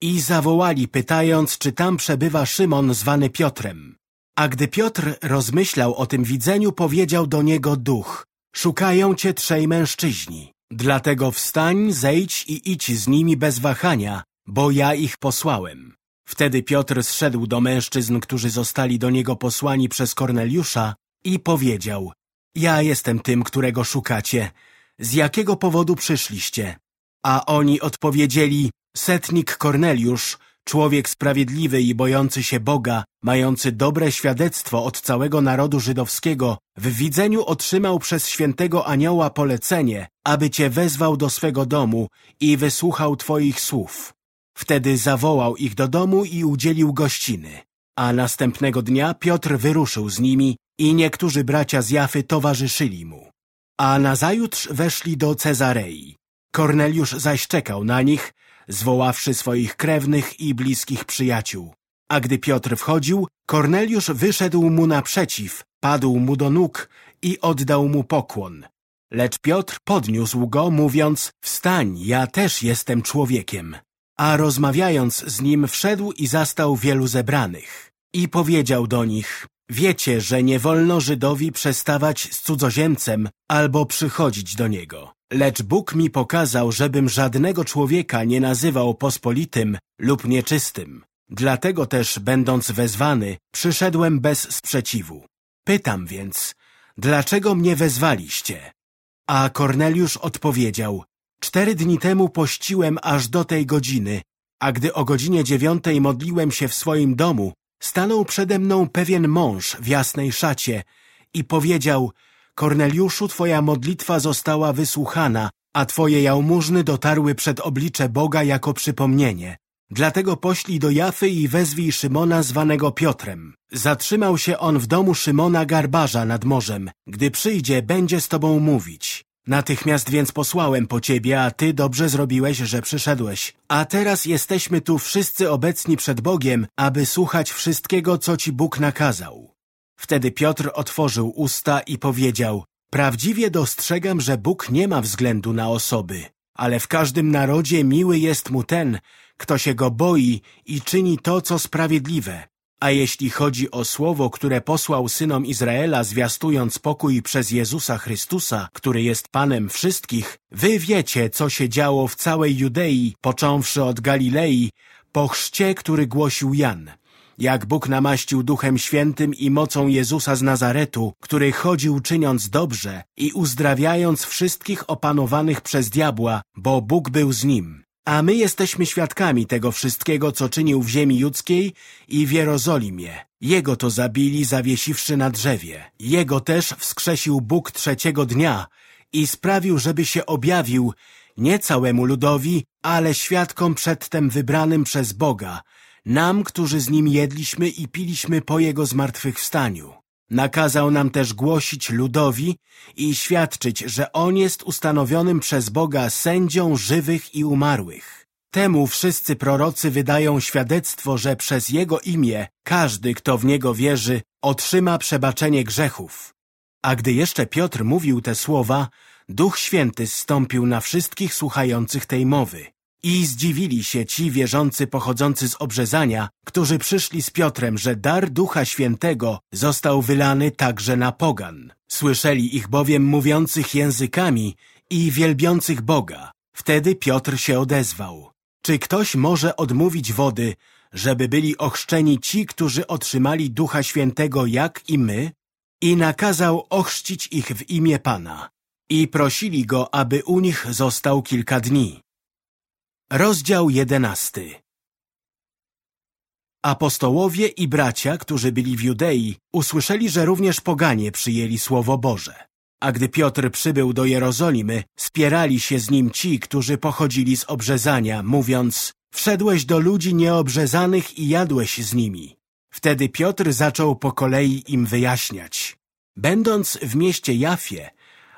A: I zawołali, pytając, czy tam przebywa Szymon zwany Piotrem. A gdy Piotr rozmyślał o tym widzeniu, powiedział do niego duch, szukają cię trzej mężczyźni. Dlatego wstań, zejdź i idź z nimi bez wahania, bo ja ich posłałem. Wtedy Piotr zszedł do mężczyzn, którzy zostali do niego posłani przez Korneliusza i powiedział, ja jestem tym, którego szukacie. Z jakiego powodu przyszliście? A oni odpowiedzieli, setnik Korneliusz, człowiek sprawiedliwy i bojący się Boga, mający dobre świadectwo od całego narodu żydowskiego, w widzeniu otrzymał przez świętego anioła polecenie, aby cię wezwał do swego domu i wysłuchał twoich słów. Wtedy zawołał ich do domu i udzielił gościny. A następnego dnia Piotr wyruszył z nimi i niektórzy bracia z Jafy towarzyszyli mu. A nazajutrz weszli do Cezarei. Korneliusz zaś czekał na nich, zwoławszy swoich krewnych i bliskich przyjaciół. A gdy Piotr wchodził, Korneliusz wyszedł mu naprzeciw, padł mu do nóg i oddał mu pokłon. Lecz Piotr podniósł go, mówiąc, wstań, ja też jestem człowiekiem. A rozmawiając z nim wszedł i zastał wielu zebranych. I powiedział do nich, wiecie, że nie wolno Żydowi przestawać z cudzoziemcem albo przychodzić do niego. Lecz Bóg mi pokazał, żebym żadnego człowieka nie nazywał pospolitym lub nieczystym. Dlatego też, będąc wezwany, przyszedłem bez sprzeciwu. Pytam więc, dlaczego mnie wezwaliście? A Korneliusz odpowiedział, Cztery dni temu pościłem aż do tej godziny, a gdy o godzinie dziewiątej modliłem się w swoim domu, stanął przede mną pewien mąż w jasnej szacie i powiedział Korneliuszu, twoja modlitwa została wysłuchana, a twoje jałmużny dotarły przed oblicze Boga jako przypomnienie. Dlatego poślij do Jafy i wezwij Szymona zwanego Piotrem. Zatrzymał się on w domu Szymona Garbarza nad morzem. Gdy przyjdzie, będzie z tobą mówić. Natychmiast więc posłałem po ciebie, a ty dobrze zrobiłeś, że przyszedłeś. A teraz jesteśmy tu wszyscy obecni przed Bogiem, aby słuchać wszystkiego, co ci Bóg nakazał. Wtedy Piotr otworzył usta i powiedział, prawdziwie dostrzegam, że Bóg nie ma względu na osoby, ale w każdym narodzie miły jest mu ten, kto się go boi i czyni to, co sprawiedliwe. A jeśli chodzi o słowo, które posłał synom Izraela, zwiastując pokój przez Jezusa Chrystusa, który jest Panem wszystkich, wy wiecie, co się działo w całej Judei, począwszy od Galilei, po chrzcie, który głosił Jan. Jak Bóg namaścił Duchem Świętym i mocą Jezusa z Nazaretu, który chodził czyniąc dobrze i uzdrawiając wszystkich opanowanych przez diabła, bo Bóg był z nim. A my jesteśmy świadkami tego wszystkiego, co czynił w ziemi judzkiej i w Jerozolimie. Jego to zabili, zawiesiwszy na drzewie. Jego też wskrzesił Bóg trzeciego dnia i sprawił, żeby się objawił nie całemu ludowi, ale świadkom przedtem wybranym przez Boga, nam, którzy z Nim jedliśmy i piliśmy po Jego zmartwychwstaniu. Nakazał nam też głosić ludowi i świadczyć, że On jest ustanowionym przez Boga sędzią żywych i umarłych. Temu wszyscy prorocy wydają świadectwo, że przez Jego imię każdy, kto w Niego wierzy, otrzyma przebaczenie grzechów. A gdy jeszcze Piotr mówił te słowa, Duch Święty zstąpił na wszystkich słuchających tej mowy. I zdziwili się ci wierzący pochodzący z obrzezania, którzy przyszli z Piotrem, że dar Ducha Świętego został wylany także na pogan. Słyszeli ich bowiem mówiących językami i wielbiących Boga. Wtedy Piotr się odezwał. Czy ktoś może odmówić wody, żeby byli ochrzczeni ci, którzy otrzymali Ducha Świętego jak i my? I nakazał ochrzcić ich w imię Pana. i prosili go, aby u nich został kilka dni. Rozdział jedenasty Apostołowie i bracia, którzy byli w Judei, usłyszeli, że również poganie przyjęli Słowo Boże. A gdy Piotr przybył do Jerozolimy, spierali się z nim ci, którzy pochodzili z obrzezania, mówiąc Wszedłeś do ludzi nieobrzezanych i jadłeś z nimi. Wtedy Piotr zaczął po kolei im wyjaśniać. Będąc w mieście Jafie,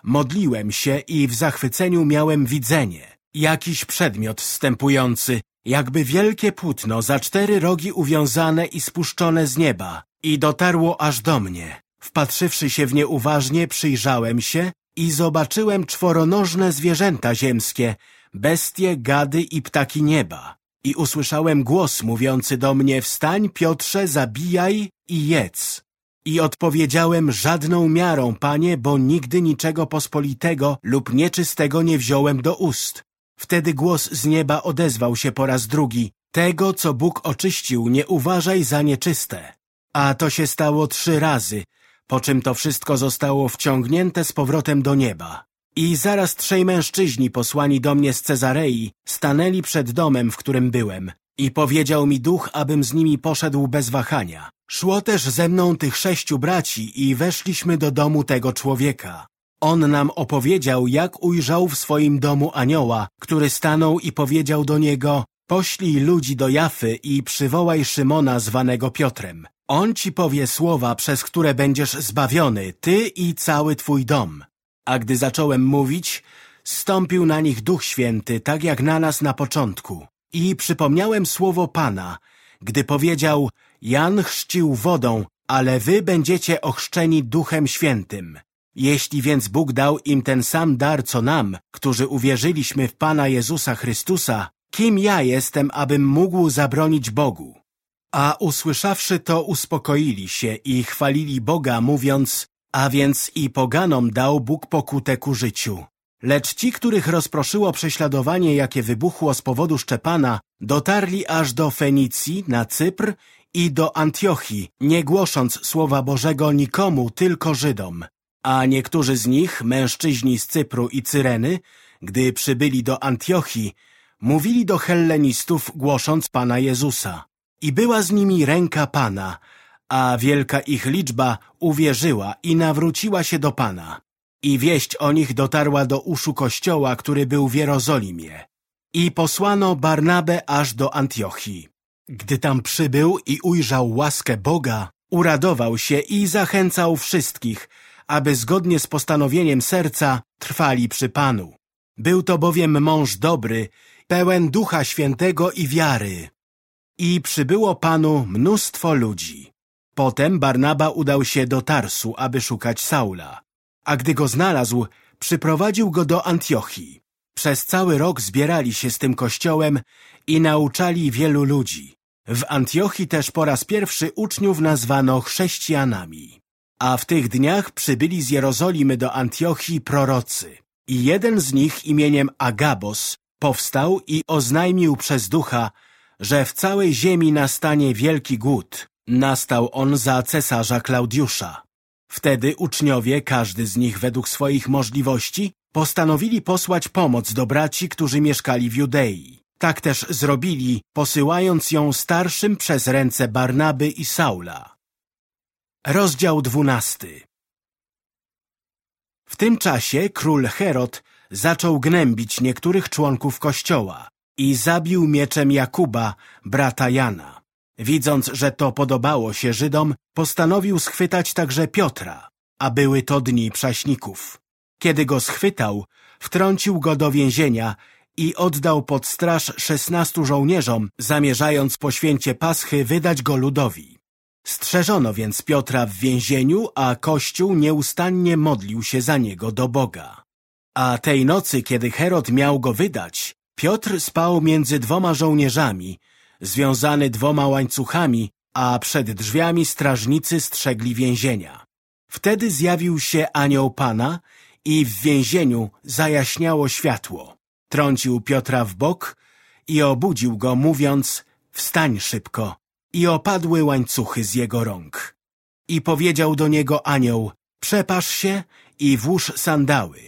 A: modliłem się i w zachwyceniu miałem widzenie. Jakiś przedmiot wstępujący, jakby wielkie płótno za cztery rogi uwiązane i spuszczone z nieba i dotarło aż do mnie. Wpatrzywszy się w nie uważnie, przyjrzałem się i zobaczyłem czworonożne zwierzęta ziemskie, bestie, gady i ptaki nieba. I usłyszałem głos mówiący do mnie, wstań Piotrze, zabijaj i jedz. I odpowiedziałem żadną miarą, panie, bo nigdy niczego pospolitego lub nieczystego nie wziąłem do ust. Wtedy głos z nieba odezwał się po raz drugi. Tego, co Bóg oczyścił, nie uważaj za nieczyste. A to się stało trzy razy, po czym to wszystko zostało wciągnięte z powrotem do nieba. I zaraz trzej mężczyźni posłani do mnie z Cezarei stanęli przed domem, w którym byłem. I powiedział mi duch, abym z nimi poszedł bez wahania. Szło też ze mną tych sześciu braci i weszliśmy do domu tego człowieka. On nam opowiedział, jak ujrzał w swoim domu anioła, który stanął i powiedział do niego Poślij ludzi do Jafy i przywołaj Szymona zwanego Piotrem. On ci powie słowa, przez które będziesz zbawiony, ty i cały twój dom. A gdy zacząłem mówić, stąpił na nich Duch Święty, tak jak na nas na początku. I przypomniałem słowo Pana, gdy powiedział, Jan chrzcił wodą, ale wy będziecie ochrzczeni Duchem Świętym. Jeśli więc Bóg dał im ten sam dar, co nam, którzy uwierzyliśmy w Pana Jezusa Chrystusa, kim ja jestem, abym mógł zabronić Bogu? A usłyszawszy to, uspokoili się i chwalili Boga, mówiąc, a więc i poganom dał Bóg pokutę ku życiu. Lecz ci, których rozproszyło prześladowanie, jakie wybuchło z powodu Szczepana, dotarli aż do Fenicji, na Cypr i do Antiochii, nie głosząc Słowa Bożego nikomu, tylko Żydom. A niektórzy z nich, mężczyźni z Cypru i Cyreny, gdy przybyli do Antiochii, mówili do hellenistów, głosząc Pana Jezusa. I była z nimi ręka Pana, a wielka ich liczba uwierzyła i nawróciła się do Pana. I wieść o nich dotarła do uszu kościoła, który był w Jerozolimie. I posłano Barnabę aż do Antiochii. Gdy tam przybył i ujrzał łaskę Boga, uradował się i zachęcał wszystkich, aby zgodnie z postanowieniem serca trwali przy Panu. Był to bowiem mąż dobry, pełen Ducha Świętego i wiary. I przybyło Panu mnóstwo ludzi. Potem Barnaba udał się do Tarsu, aby szukać Saula. A gdy go znalazł, przyprowadził go do Antiochii. Przez cały rok zbierali się z tym kościołem i nauczali wielu ludzi. W Antiochii też po raz pierwszy uczniów nazwano chrześcijanami. A w tych dniach przybyli z Jerozolimy do Antiochii prorocy. I jeden z nich imieniem Agabos powstał i oznajmił przez ducha, że w całej ziemi nastanie wielki głód. Nastał on za cesarza Klaudiusza. Wtedy uczniowie, każdy z nich według swoich możliwości, postanowili posłać pomoc do braci, którzy mieszkali w Judei. Tak też zrobili, posyłając ją starszym przez ręce Barnaby i Saula. Rozdział dwunasty W tym czasie król Herod zaczął gnębić niektórych członków kościoła i zabił mieczem Jakuba, brata Jana. Widząc, że to podobało się Żydom, postanowił schwytać także Piotra, a były to dni prześników. Kiedy go schwytał, wtrącił go do więzienia i oddał pod straż szesnastu żołnierzom, zamierzając po święcie Paschy wydać go ludowi. Strzeżono więc Piotra w więzieniu, a Kościół nieustannie modlił się za niego do Boga. A tej nocy, kiedy Herod miał go wydać, Piotr spał między dwoma żołnierzami, związany dwoma łańcuchami, a przed drzwiami strażnicy strzegli więzienia. Wtedy zjawił się anioł Pana i w więzieniu zajaśniało światło. Trącił Piotra w bok i obudził go, mówiąc wstań szybko. I opadły łańcuchy z jego rąk. I powiedział do niego anioł, przepasz się i włóż sandały.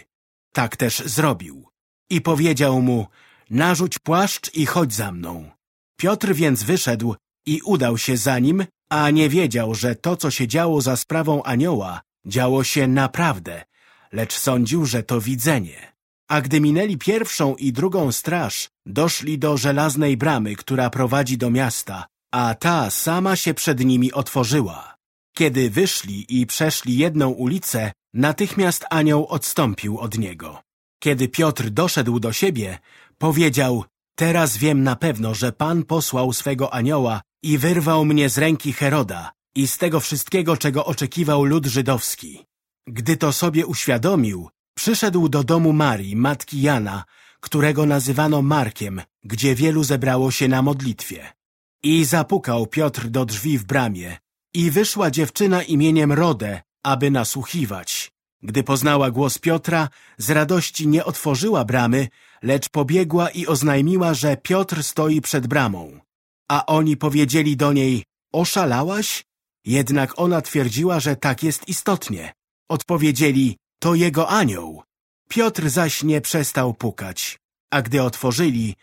A: tak też zrobił. I powiedział mu, narzuć płaszcz i chodź za mną. Piotr więc wyszedł i udał się za nim, a nie wiedział, że to, co się działo za sprawą anioła, działo się naprawdę, lecz sądził, że to widzenie. A gdy minęli pierwszą i drugą straż, doszli do żelaznej bramy, która prowadzi do miasta, a ta sama się przed nimi otworzyła. Kiedy wyszli i przeszli jedną ulicę, natychmiast anioł odstąpił od niego. Kiedy Piotr doszedł do siebie, powiedział, teraz wiem na pewno, że Pan posłał swego anioła i wyrwał mnie z ręki Heroda i z tego wszystkiego, czego oczekiwał lud żydowski. Gdy to sobie uświadomił, przyszedł do domu Marii, matki Jana, którego nazywano Markiem, gdzie wielu zebrało się na modlitwie. I zapukał Piotr do drzwi w bramie. I wyszła dziewczyna imieniem Rodę, aby nasłuchiwać. Gdy poznała głos Piotra, z radości nie otworzyła bramy, lecz pobiegła i oznajmiła, że Piotr stoi przed bramą. A oni powiedzieli do niej, oszalałaś? Jednak ona twierdziła, że tak jest istotnie. Odpowiedzieli, to jego anioł. Piotr zaś nie przestał pukać, a gdy otworzyli,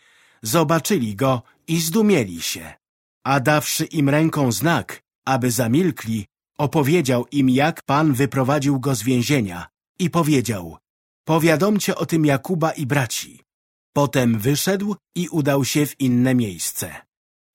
A: zobaczyli go i zdumieli się. A dawszy im ręką znak, aby zamilkli, opowiedział im, jak Pan wyprowadził go z więzienia i powiedział, powiadomcie o tym Jakuba i braci. Potem wyszedł i udał się w inne miejsce.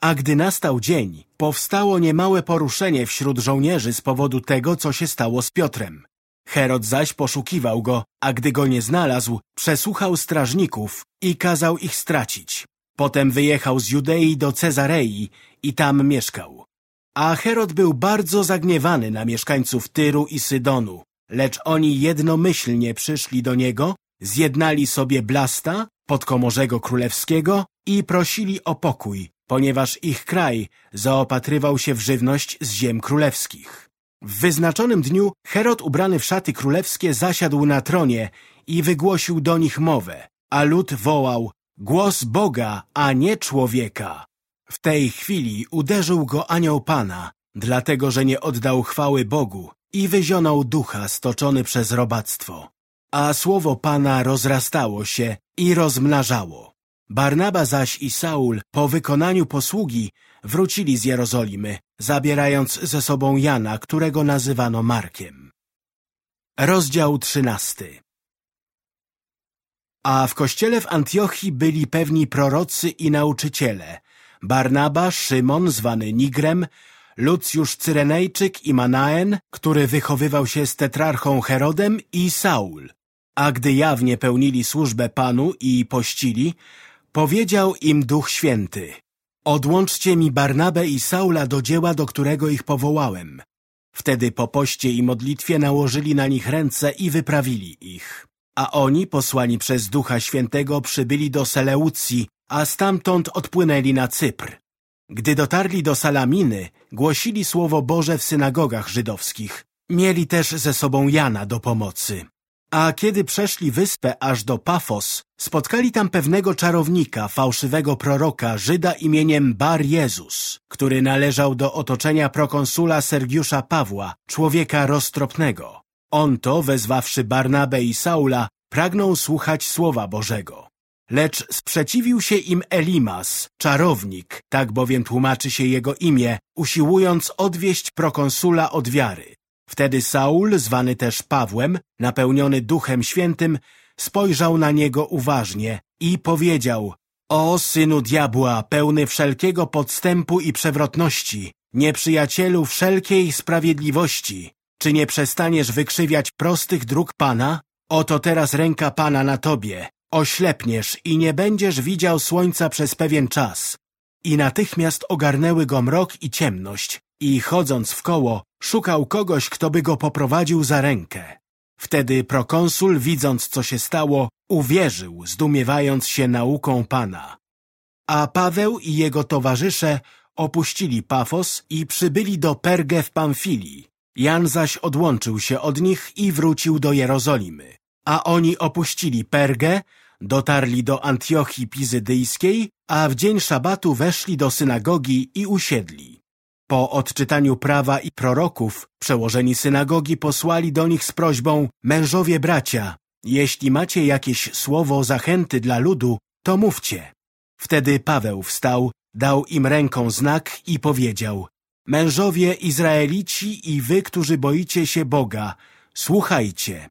A: A gdy nastał dzień, powstało niemałe poruszenie wśród żołnierzy z powodu tego, co się stało z Piotrem. Herod zaś poszukiwał go, a gdy go nie znalazł, przesłuchał strażników i kazał ich stracić. Potem wyjechał z Judei do Cezarei i tam mieszkał. A Herod był bardzo zagniewany na mieszkańców Tyru i Sydonu, lecz oni jednomyślnie przyszli do niego, zjednali sobie Blasta, podkomorzego królewskiego i prosili o pokój, ponieważ ich kraj zaopatrywał się w żywność z ziem królewskich. W wyznaczonym dniu Herod ubrany w szaty królewskie zasiadł na tronie i wygłosił do nich mowę, a lud wołał Głos Boga, a nie człowieka. W tej chwili uderzył go anioł Pana, dlatego że nie oddał chwały Bogu i wyzionął ducha stoczony przez robactwo. A słowo Pana rozrastało się i rozmnażało. Barnaba zaś i Saul po wykonaniu posługi wrócili z Jerozolimy, zabierając ze sobą Jana, którego nazywano Markiem. Rozdział trzynasty A w kościele w Antiochii byli pewni prorocy i nauczyciele, Barnaba, Szymon, zwany Nigrem, Lucjusz Cyrenejczyk i Manaen, który wychowywał się z tetrarchą Herodem i Saul. A gdy jawnie pełnili służbę Panu i pościli, powiedział im Duch Święty Odłączcie mi Barnabę i Saula do dzieła, do którego ich powołałem. Wtedy po poście i modlitwie nałożyli na nich ręce i wyprawili ich. A oni, posłani przez Ducha Świętego, przybyli do Seleucji, a stamtąd odpłynęli na Cypr. Gdy dotarli do Salaminy, głosili Słowo Boże w synagogach żydowskich. Mieli też ze sobą Jana do pomocy. A kiedy przeszli wyspę aż do Pafos, spotkali tam pewnego czarownika, fałszywego proroka, Żyda imieniem Bar Jezus, który należał do otoczenia prokonsula Sergiusza Pawła, człowieka roztropnego. On to, wezwawszy Barnabę i Saula, pragnął słuchać Słowa Bożego. Lecz sprzeciwił się im Elimas, czarownik, tak bowiem tłumaczy się jego imię, usiłując odwieść prokonsula od wiary. Wtedy Saul, zwany też Pawłem, napełniony Duchem Świętym, spojrzał na niego uważnie i powiedział O synu diabła, pełny wszelkiego podstępu i przewrotności, nieprzyjacielu wszelkiej sprawiedliwości, czy nie przestaniesz wykrzywiać prostych dróg Pana? Oto teraz ręka Pana na tobie, oślepniesz i nie będziesz widział słońca przez pewien czas. I natychmiast ogarnęły go mrok i ciemność i chodząc w koło, szukał kogoś, kto by go poprowadził za rękę. Wtedy prokonsul, widząc co się stało, uwierzył, zdumiewając się nauką Pana. A Paweł i jego towarzysze opuścili Pafos i przybyli do Pergę w Pamfilii. Jan zaś odłączył się od nich i wrócił do Jerozolimy. A oni opuścili Pergę, dotarli do Antiochii Pizydyjskiej, a w dzień szabatu weszli do synagogi i usiedli. Po odczytaniu prawa i proroków, przełożeni synagogi posłali do nich z prośbą Mężowie bracia, Jeśli macie jakieś słowo zachęty dla ludu, to mówcie. Wtedy Paweł wstał, dał im ręką znak i powiedział Mężowie Izraelici i wy, którzy boicie się Boga, słuchajcie.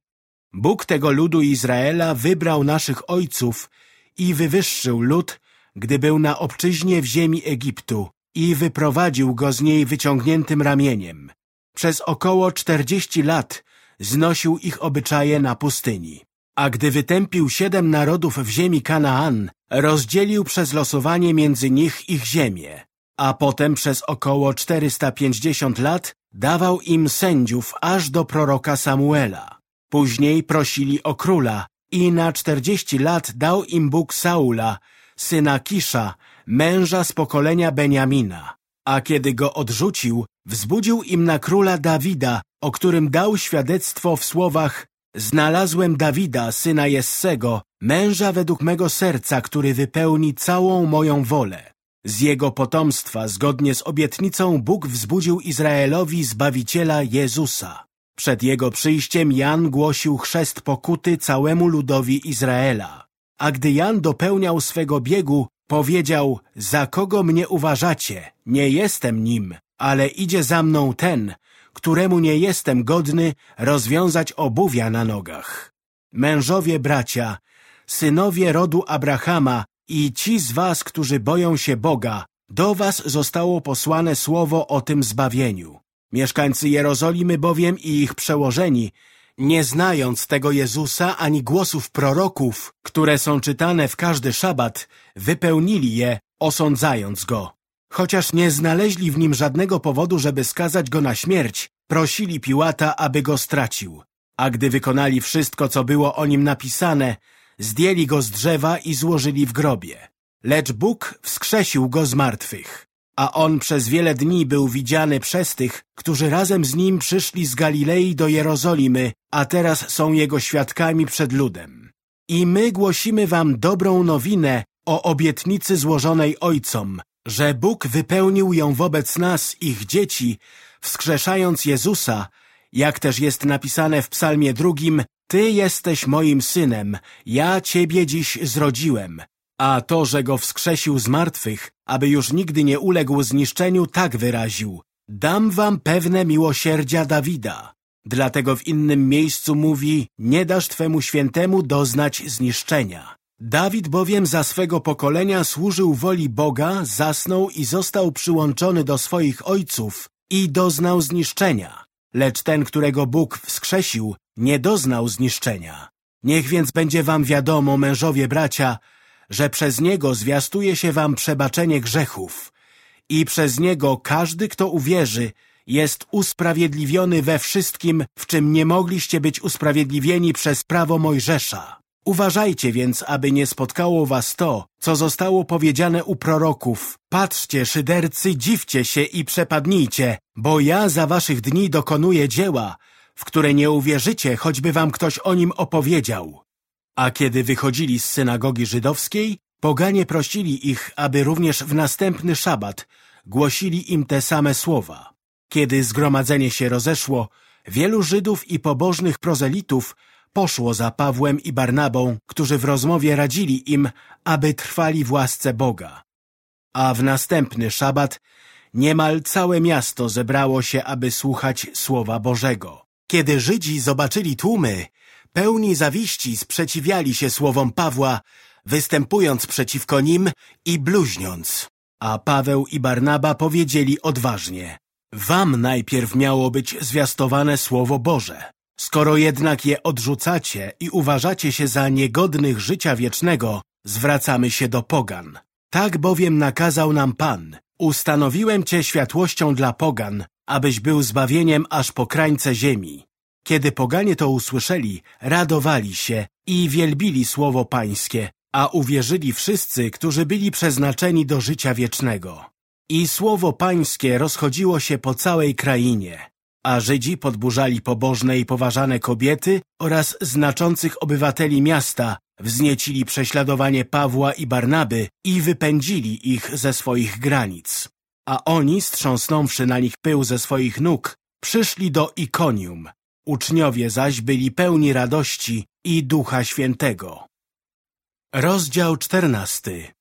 A: Bóg tego ludu Izraela wybrał naszych ojców i wywyższył lud, gdy był na obczyźnie w ziemi Egiptu i wyprowadził go z niej wyciągniętym ramieniem. Przez około czterdzieści lat znosił ich obyczaje na pustyni. A gdy wytępił siedem narodów w ziemi Kanaan, rozdzielił przez losowanie między nich ich ziemię, a potem przez około 450 lat dawał im sędziów aż do proroka Samuela. Później prosili o króla i na czterdzieści lat dał im Bóg Saula, syna Kisza, męża z pokolenia Beniamina. A kiedy go odrzucił, wzbudził im na króla Dawida, o którym dał świadectwo w słowach Znalazłem Dawida, syna Jessego, męża według mego serca, który wypełni całą moją wolę. Z jego potomstwa, zgodnie z obietnicą, Bóg wzbudził Izraelowi Zbawiciela Jezusa. Przed jego przyjściem Jan głosił chrzest pokuty całemu ludowi Izraela. A gdy Jan dopełniał swego biegu, powiedział, za kogo mnie uważacie? Nie jestem nim, ale idzie za mną ten, któremu nie jestem godny rozwiązać obuwia na nogach. Mężowie bracia, synowie rodu Abrahama i ci z was, którzy boją się Boga, do was zostało posłane słowo o tym zbawieniu. Mieszkańcy Jerozolimy bowiem i ich przełożeni, nie znając tego Jezusa ani głosów proroków, które są czytane w każdy szabat, wypełnili je, osądzając go. Chociaż nie znaleźli w nim żadnego powodu, żeby skazać go na śmierć, prosili Piłata, aby go stracił. A gdy wykonali wszystko, co było o nim napisane, zdjęli go z drzewa i złożyli w grobie. Lecz Bóg wskrzesił go z martwych. A on przez wiele dni był widziany przez tych, którzy razem z nim przyszli z Galilei do Jerozolimy, a teraz są jego świadkami przed ludem. I my głosimy wam dobrą nowinę o obietnicy złożonej ojcom, że Bóg wypełnił ją wobec nas, ich dzieci, wskrzeszając Jezusa, jak też jest napisane w psalmie drugim, Ty jesteś moim synem, ja Ciebie dziś zrodziłem. A to, że go wskrzesił z martwych, aby już nigdy nie uległ zniszczeniu, tak wyraził. Dam wam pewne miłosierdzia Dawida. Dlatego w innym miejscu mówi, nie dasz Twemu świętemu doznać zniszczenia. Dawid bowiem za swego pokolenia służył woli Boga, zasnął i został przyłączony do swoich ojców i doznał zniszczenia. Lecz ten, którego Bóg wskrzesił, nie doznał zniszczenia. Niech więc będzie wam wiadomo, mężowie bracia, że przez Niego zwiastuje się wam przebaczenie grzechów i przez Niego każdy, kto uwierzy, jest usprawiedliwiony we wszystkim, w czym nie mogliście być usprawiedliwieni przez prawo Mojżesza. Uważajcie więc, aby nie spotkało was to, co zostało powiedziane u proroków. Patrzcie, szydercy, dziwcie się i przepadnijcie, bo ja za waszych dni dokonuję dzieła, w które nie uwierzycie, choćby wam ktoś o nim opowiedział. A kiedy wychodzili z synagogi żydowskiej, poganie prosili ich, aby również w następny szabat głosili im te same słowa. Kiedy zgromadzenie się rozeszło, wielu Żydów i pobożnych prozelitów poszło za Pawłem i Barnabą, którzy w rozmowie radzili im, aby trwali w łasce Boga. A w następny szabat niemal całe miasto zebrało się, aby słuchać Słowa Bożego. Kiedy Żydzi zobaczyli tłumy, pełni zawiści sprzeciwiali się słowom Pawła, występując przeciwko nim i bluźniąc. A Paweł i Barnaba powiedzieli odważnie, Wam najpierw miało być zwiastowane Słowo Boże. Skoro jednak je odrzucacie i uważacie się za niegodnych życia wiecznego, zwracamy się do pogan. Tak bowiem nakazał nam Pan. Ustanowiłem Cię światłością dla pogan, abyś był zbawieniem aż po krańce ziemi. Kiedy poganie to usłyszeli, radowali się i wielbili słowo pańskie, a uwierzyli wszyscy, którzy byli przeznaczeni do życia wiecznego. I słowo pańskie rozchodziło się po całej krainie a Żydzi podburzali pobożne i poważane kobiety oraz znaczących obywateli miasta, wzniecili prześladowanie Pawła i Barnaby i wypędzili ich ze swoich granic. A oni, strząsnąwszy na nich pył ze swoich nóg, przyszli do Ikonium. Uczniowie zaś byli pełni radości i Ducha Świętego. Rozdział czternasty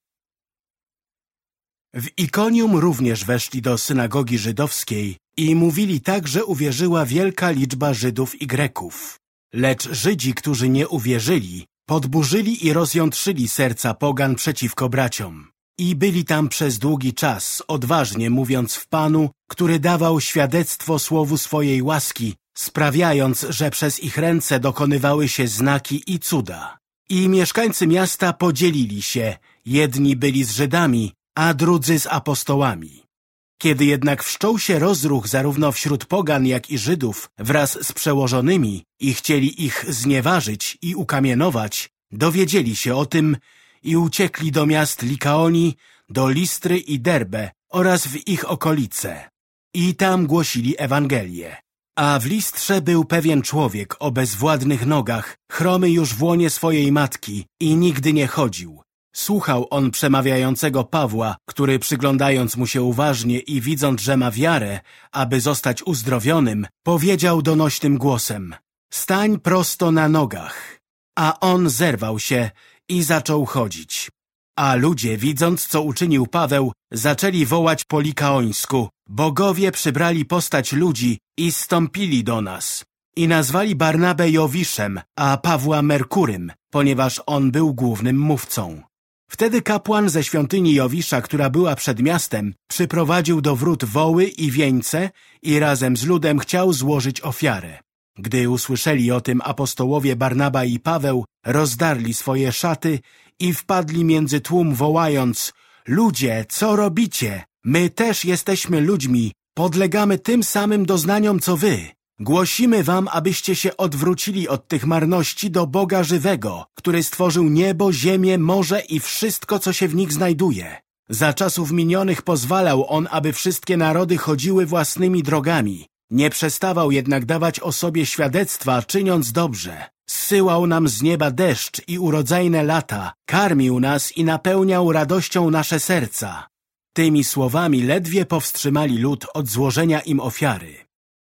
A: W Ikonium również weszli do synagogi żydowskiej i mówili tak, że uwierzyła wielka liczba Żydów i Greków. Lecz Żydzi, którzy nie uwierzyli, podburzyli i rozjątrzyli serca pogan przeciwko braciom. I byli tam przez długi czas, odważnie mówiąc w Panu, który dawał świadectwo słowu swojej łaski, sprawiając, że przez ich ręce dokonywały się znaki i cuda. I mieszkańcy miasta podzielili się, jedni byli z Żydami, a drudzy z apostołami. Kiedy jednak wszczął się rozruch zarówno wśród pogan, jak i Żydów wraz z przełożonymi i chcieli ich znieważyć i ukamienować, dowiedzieli się o tym i uciekli do miast Likaoni, do Listry i Derbe oraz w ich okolice. I tam głosili Ewangelię. A w Listrze był pewien człowiek o bezwładnych nogach, chromy już w łonie swojej matki i nigdy nie chodził. Słuchał on przemawiającego Pawła, który przyglądając mu się uważnie i widząc, że ma wiarę, aby zostać uzdrowionym, powiedział donośnym głosem Stań prosto na nogach. A on zerwał się i zaczął chodzić. A ludzie, widząc, co uczynił Paweł, zaczęli wołać po likaońsku. Bogowie przybrali postać ludzi i stąpili do nas. I nazwali Barnabę Jowiszem, a Pawła Merkurym, ponieważ on był głównym mówcą. Wtedy kapłan ze świątyni Jowisza, która była przed miastem, przyprowadził do wrót woły i wieńce i razem z ludem chciał złożyć ofiarę. Gdy usłyszeli o tym apostołowie Barnaba i Paweł, rozdarli swoje szaty i wpadli między tłum wołając Ludzie, co robicie? My też jesteśmy ludźmi, podlegamy tym samym doznaniom co wy. Głosimy wam, abyście się odwrócili od tych marności do Boga żywego, który stworzył niebo, ziemię, morze i wszystko, co się w nich znajduje. Za czasów minionych pozwalał On, aby wszystkie narody chodziły własnymi drogami. Nie przestawał jednak dawać o sobie świadectwa, czyniąc dobrze. Zsyłał nam z nieba deszcz i urodzajne lata, karmił nas i napełniał radością nasze serca. Tymi słowami ledwie powstrzymali lud od złożenia im ofiary.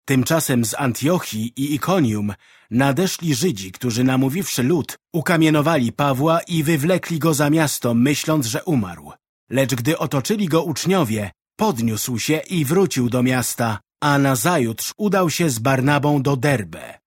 A: Tymczasem z Antiochii i Ikonium nadeszli Żydzi, którzy namówiwszy lud, ukamienowali Pawła i wywlekli go za miasto, myśląc, że umarł. Lecz gdy otoczyli go uczniowie, podniósł się i wrócił do miasta, a nazajutrz udał się z Barnabą do Derbe.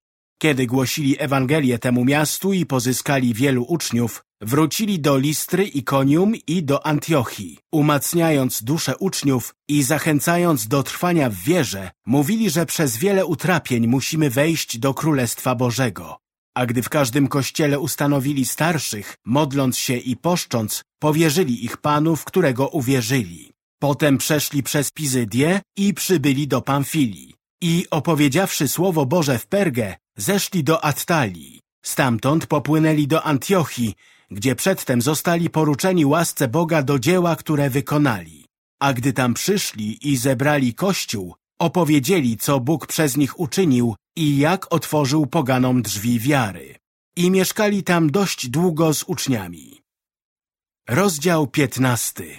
A: Kiedy głosili Ewangelię temu miastu i pozyskali wielu uczniów, wrócili do Listry, Ikonium i do Antiochii. Umacniając duszę uczniów i zachęcając do trwania w wierze, mówili, że przez wiele utrapień musimy wejść do Królestwa Bożego. A gdy w każdym kościele ustanowili starszych, modląc się i poszcząc, powierzyli ich Panu, w którego uwierzyli. Potem przeszli przez Pizydię i przybyli do Pamfilii. I opowiedziawszy Słowo Boże w Pergę, zeszli do Attalii. Stamtąd popłynęli do Antiochii, gdzie przedtem zostali poruczeni łasce Boga do dzieła, które wykonali. A gdy tam przyszli i zebrali Kościół, opowiedzieli, co Bóg przez nich uczynił i jak otworzył poganom drzwi wiary. I mieszkali tam dość długo z uczniami. Rozdział piętnasty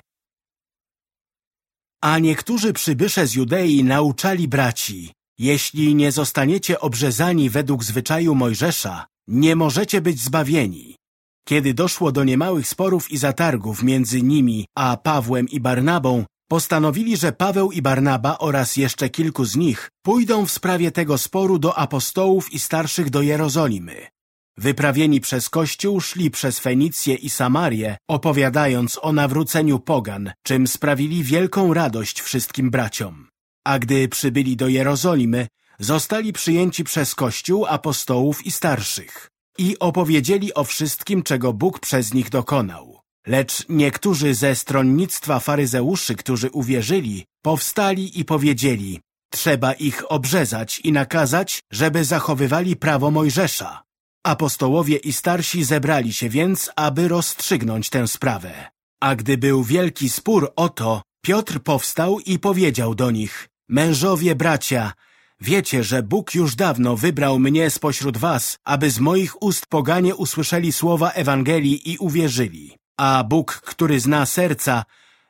A: A niektórzy przybysze z Judei nauczali braci, jeśli nie zostaniecie obrzezani według zwyczaju Mojżesza, nie możecie być zbawieni. Kiedy doszło do niemałych sporów i zatargów między nimi a Pawłem i Barnabą, postanowili, że Paweł i Barnaba oraz jeszcze kilku z nich pójdą w sprawie tego sporu do apostołów i starszych do Jerozolimy. Wyprawieni przez Kościół szli przez Fenicję i Samarię, opowiadając o nawróceniu pogan, czym sprawili wielką radość wszystkim braciom. A gdy przybyli do Jerozolimy, zostali przyjęci przez Kościół, apostołów i starszych i opowiedzieli o wszystkim, czego Bóg przez nich dokonał. Lecz niektórzy ze stronnictwa faryzeuszy, którzy uwierzyli, powstali i powiedzieli Trzeba ich obrzezać i nakazać, żeby zachowywali prawo Mojżesza. Apostołowie i starsi zebrali się więc, aby rozstrzygnąć tę sprawę. A gdy był wielki spór o to, Piotr powstał i powiedział do nich Mężowie bracia, Wiecie, że Bóg już dawno wybrał mnie spośród was, aby z moich ust poganie usłyszeli słowa Ewangelii i uwierzyli. A Bóg, który zna serca,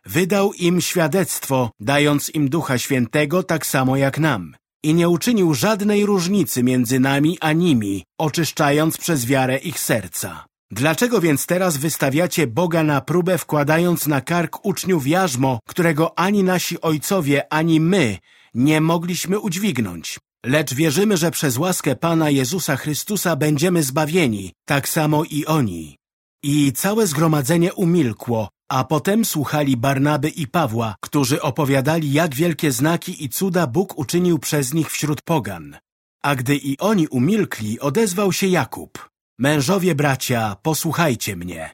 A: wydał im świadectwo, dając im Ducha Świętego tak samo jak nam. I nie uczynił żadnej różnicy między nami a nimi, oczyszczając przez wiarę ich serca. Dlaczego więc teraz wystawiacie Boga na próbę, wkładając na kark uczniów jarzmo, którego ani nasi ojcowie, ani my nie mogliśmy udźwignąć? Lecz wierzymy, że przez łaskę Pana Jezusa Chrystusa będziemy zbawieni, tak samo i oni. I całe zgromadzenie umilkło, a potem słuchali Barnaby i Pawła, którzy opowiadali, jak wielkie znaki i cuda Bóg uczynił przez nich wśród pogan. A gdy i oni umilkli, odezwał się Jakub. Mężowie bracia, posłuchajcie mnie.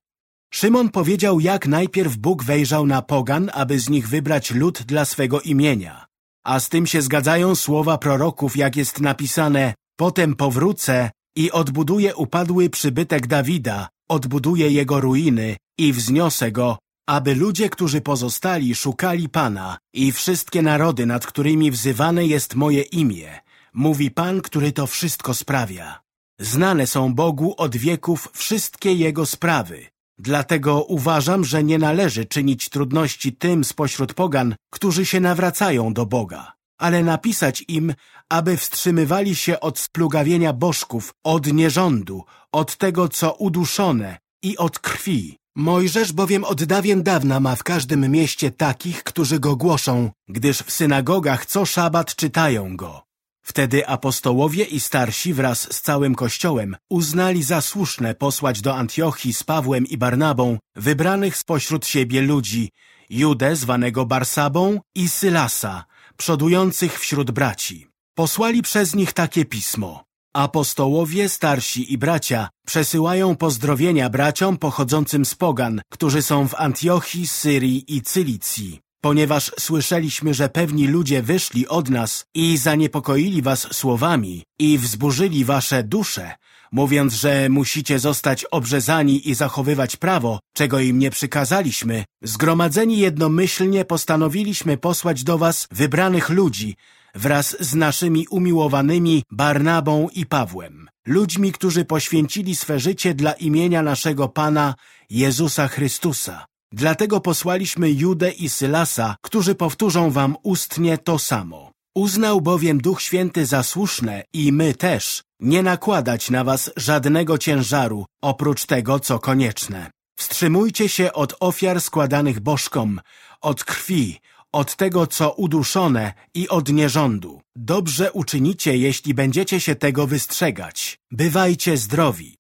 A: Szymon powiedział, jak najpierw Bóg wejrzał na pogan, aby z nich wybrać lud dla swego imienia. A z tym się zgadzają słowa proroków, jak jest napisane Potem powrócę i odbuduję upadły przybytek Dawida, odbuduję jego ruiny i wzniosę go, aby ludzie, którzy pozostali, szukali Pana i wszystkie narody, nad którymi wzywane jest moje imię, mówi Pan, który to wszystko sprawia. Znane są Bogu od wieków wszystkie Jego sprawy. Dlatego uważam, że nie należy czynić trudności tym spośród pogan, którzy się nawracają do Boga, ale napisać im, aby wstrzymywali się od splugawienia bożków, od nierządu, od tego, co uduszone i od krwi. Mojżesz bowiem od dawien dawna ma w każdym mieście takich, którzy go głoszą, gdyż w synagogach co szabat czytają go. Wtedy apostołowie i starsi wraz z całym Kościołem uznali za słuszne posłać do Antiochii z Pawłem i Barnabą wybranych spośród siebie ludzi, Judę zwanego Barsabą i Sylasa, przodujących wśród braci. Posłali przez nich takie pismo. Apostołowie, starsi i bracia przesyłają pozdrowienia braciom pochodzącym z pogan, którzy są w Antiochii, Syrii i Cylicji. Ponieważ słyszeliśmy, że pewni ludzie wyszli od nas i zaniepokoili was słowami i wzburzyli wasze dusze, mówiąc, że musicie zostać obrzezani i zachowywać prawo, czego im nie przykazaliśmy, zgromadzeni jednomyślnie postanowiliśmy posłać do was wybranych ludzi wraz z naszymi umiłowanymi Barnabą i Pawłem, ludźmi, którzy poświęcili swe życie dla imienia naszego Pana Jezusa Chrystusa. Dlatego posłaliśmy Judę i Sylasa, którzy powtórzą wam ustnie to samo. Uznał bowiem Duch Święty za słuszne i my też nie nakładać na was żadnego ciężaru, oprócz tego, co konieczne. Wstrzymujcie się od ofiar składanych bożkom, od krwi, od tego, co uduszone i od nierządu. Dobrze uczynicie, jeśli będziecie się tego wystrzegać. Bywajcie zdrowi.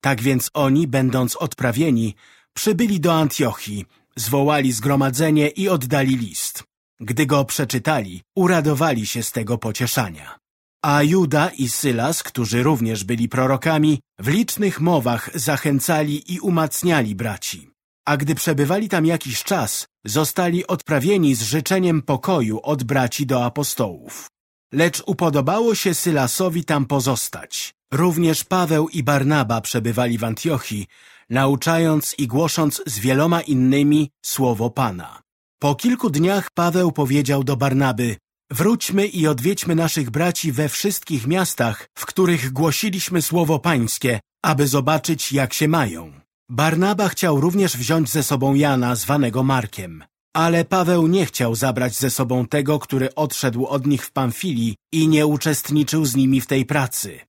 A: Tak więc oni, będąc odprawieni, przybyli do Antiochii, zwołali zgromadzenie i oddali list. Gdy go przeczytali, uradowali się z tego pocieszania. A Juda i Sylas, którzy również byli prorokami, w licznych mowach zachęcali i umacniali braci. A gdy przebywali tam jakiś czas, zostali odprawieni z życzeniem pokoju od braci do apostołów. Lecz upodobało się Sylasowi tam pozostać. Również Paweł i Barnaba przebywali w Antiochii, nauczając i głosząc z wieloma innymi słowo Pana. Po kilku dniach Paweł powiedział do Barnaby Wróćmy i odwiedźmy naszych braci we wszystkich miastach, w których głosiliśmy słowo pańskie, aby zobaczyć, jak się mają. Barnaba chciał również wziąć ze sobą Jana, zwanego Markiem. Ale Paweł nie chciał zabrać ze sobą tego, który odszedł od nich w Pamfilii i nie uczestniczył z nimi w tej pracy.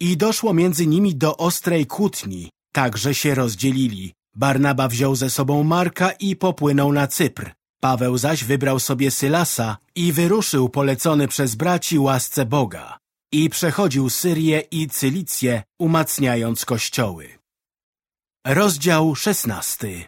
A: I doszło między nimi do ostrej kłótni, Także się rozdzielili. Barnaba wziął ze sobą Marka i popłynął na Cypr. Paweł zaś wybrał sobie Sylasa i wyruszył polecony przez braci łasce Boga. I przechodził Syrię i Cylicję, umacniając kościoły. Rozdział szesnasty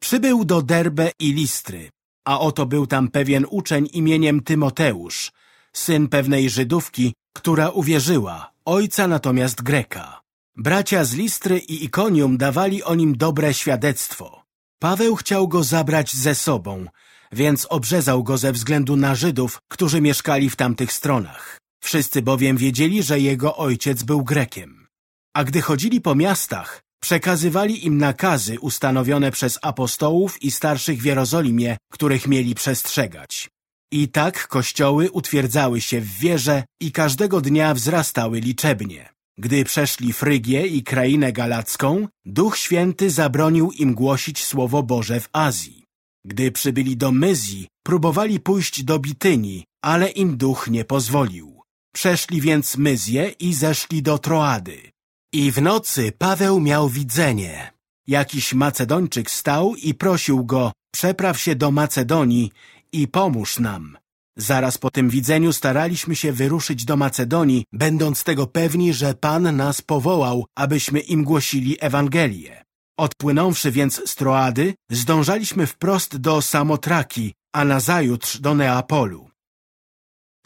A: Przybył do Derbe i Listry, a oto był tam pewien uczeń imieniem Tymoteusz, syn pewnej Żydówki, która uwierzyła, ojca natomiast Greka. Bracia z Listry i Ikonium dawali o nim dobre świadectwo. Paweł chciał go zabrać ze sobą, więc obrzezał go ze względu na Żydów, którzy mieszkali w tamtych stronach. Wszyscy bowiem wiedzieli, że jego ojciec był Grekiem. A gdy chodzili po miastach, przekazywali im nakazy ustanowione przez apostołów i starszych w Jerozolimie, których mieli przestrzegać. I tak kościoły utwierdzały się w wierze i każdego dnia wzrastały liczebnie. Gdy przeszli Frygię i krainę galacką, Duch Święty zabronił im głosić Słowo Boże w Azji. Gdy przybyli do Myzji, próbowali pójść do Bityni, ale im duch nie pozwolił. Przeszli więc Myzję i zeszli do Troady. I w nocy Paweł miał widzenie. Jakiś Macedończyk stał i prosił go, przepraw się do Macedonii i pomóż nam. Zaraz po tym widzeniu staraliśmy się wyruszyć do Macedonii, będąc tego pewni, że Pan nas powołał, abyśmy im głosili Ewangelię. Odpłynąwszy więc z Troady, zdążaliśmy wprost do Samotraki, a nazajutrz do Neapolu.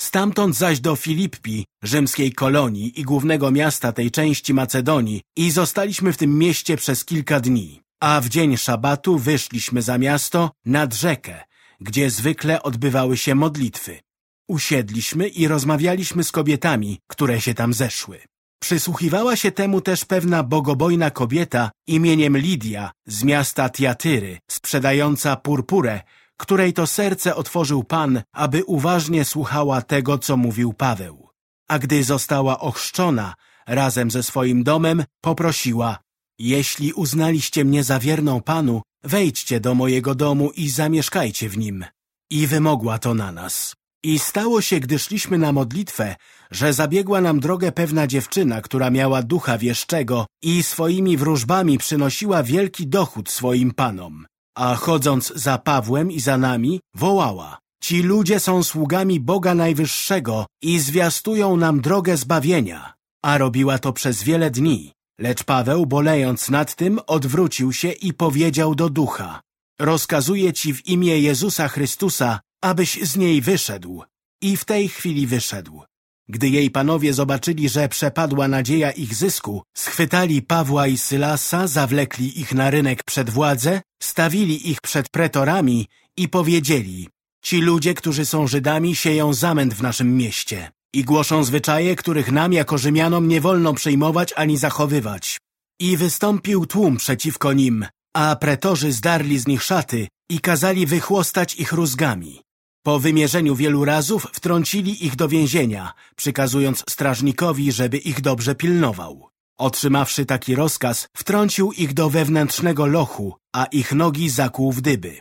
A: Stamtąd zaś do Filippi, rzymskiej kolonii i głównego miasta tej części Macedonii i zostaliśmy w tym mieście przez kilka dni. A w dzień szabatu wyszliśmy za miasto nad rzekę, gdzie zwykle odbywały się modlitwy. Usiedliśmy i rozmawialiśmy z kobietami, które się tam zeszły. Przysłuchiwała się temu też pewna bogobojna kobieta imieniem Lidia z miasta Tiatyry, sprzedająca purpurę, której to serce otworzył Pan, aby uważnie słuchała tego, co mówił Paweł. A gdy została ochrzczona, razem ze swoim domem poprosiła Jeśli uznaliście mnie za wierną Panu, wejdźcie do mojego domu i zamieszkajcie w nim. I wymogła to na nas. I stało się, gdy szliśmy na modlitwę, że zabiegła nam drogę pewna dziewczyna, która miała ducha wieszczego i swoimi wróżbami przynosiła wielki dochód swoim panom. A chodząc za Pawłem i za nami, wołała Ci ludzie są sługami Boga Najwyższego i zwiastują nam drogę zbawienia. A robiła to przez wiele dni. Lecz Paweł, bolejąc nad tym, odwrócił się i powiedział do ducha Rozkazuję ci w imię Jezusa Chrystusa, abyś z niej wyszedł. I w tej chwili wyszedł. Gdy jej panowie zobaczyli, że przepadła nadzieja ich zysku, schwytali Pawła i Sylasa, zawlekli ich na rynek przed władzę, stawili ich przed pretorami i powiedzieli Ci ludzie, którzy są Żydami, sieją zamęt w naszym mieście i głoszą zwyczaje, których nam jako Rzymianom nie wolno przyjmować ani zachowywać. I wystąpił tłum przeciwko nim, a pretorzy zdarli z nich szaty i kazali wychłostać ich rózgami. Po wymierzeniu wielu razów wtrącili ich do więzienia, przykazując strażnikowi, żeby ich dobrze pilnował. Otrzymawszy taki rozkaz, wtrącił ich do wewnętrznego lochu, a ich nogi zakłuł w dyby.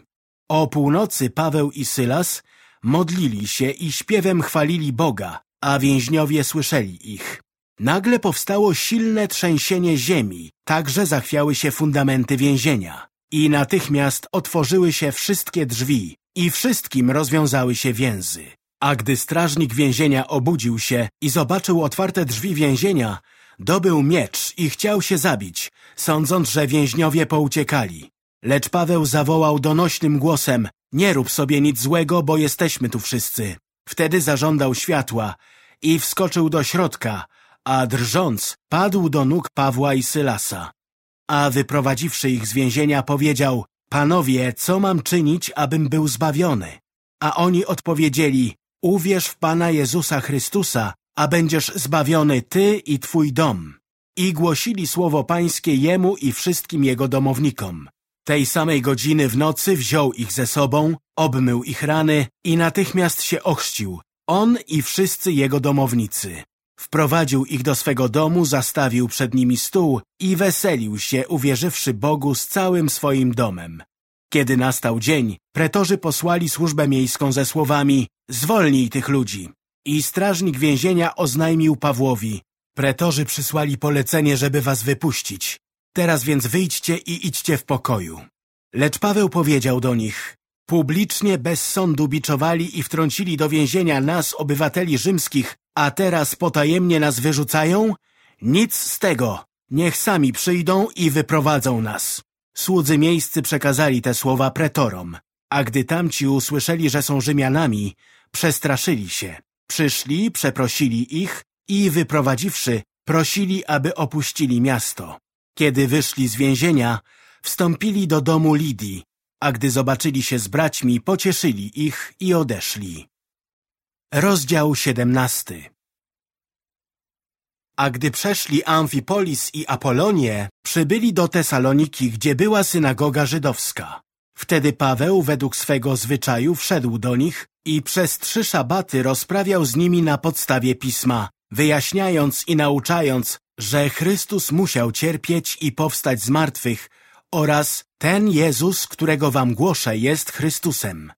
A: O północy Paweł i Sylas modlili się i śpiewem chwalili Boga, a więźniowie słyszeli ich. Nagle powstało silne trzęsienie ziemi, tak że zachwiały się fundamenty więzienia. I natychmiast otworzyły się wszystkie drzwi i wszystkim rozwiązały się więzy. A gdy strażnik więzienia obudził się i zobaczył otwarte drzwi więzienia, dobył miecz i chciał się zabić, sądząc, że więźniowie pouciekali. Lecz Paweł zawołał donośnym głosem, nie rób sobie nic złego, bo jesteśmy tu wszyscy. Wtedy zażądał światła i wskoczył do środka, a drżąc padł do nóg Pawła i Sylasa. A wyprowadziwszy ich z więzienia powiedział, Panowie, co mam czynić, abym był zbawiony? A oni odpowiedzieli, uwierz w Pana Jezusa Chrystusa, a będziesz zbawiony ty i twój dom. I głosili słowo pańskie jemu i wszystkim jego domownikom. Tej samej godziny w nocy wziął ich ze sobą, obmył ich rany i natychmiast się ochrzcił, on i wszyscy jego domownicy. Wprowadził ich do swego domu, zastawił przed nimi stół i weselił się, uwierzywszy Bogu z całym swoim domem. Kiedy nastał dzień, pretorzy posłali służbę miejską ze słowami Zwolnij tych ludzi. I strażnik więzienia oznajmił Pawłowi Pretorzy przysłali polecenie, żeby was wypuścić. Teraz więc wyjdźcie i idźcie w pokoju. Lecz Paweł powiedział do nich Publicznie bez sądu biczowali i wtrącili do więzienia nas, obywateli rzymskich, a teraz potajemnie nas wyrzucają? Nic z tego. Niech sami przyjdą i wyprowadzą nas. Słudzy miejscy przekazali te słowa pretorom, a gdy tamci usłyszeli, że są Rzymianami, przestraszyli się. Przyszli, przeprosili ich i wyprowadziwszy, prosili, aby opuścili miasto. Kiedy wyszli z więzienia, wstąpili do domu Lidii, a gdy zobaczyli się z braćmi, pocieszyli ich i odeszli. Rozdział 17 A gdy przeszli Amfipolis i Apolonię, przybyli do Tesaloniki, gdzie była synagoga żydowska. Wtedy Paweł według swego zwyczaju wszedł do nich i przez trzy szabaty rozprawiał z nimi na podstawie pisma, wyjaśniając i nauczając, że Chrystus musiał cierpieć i powstać z martwych oraz ten Jezus, którego wam głoszę, jest Chrystusem.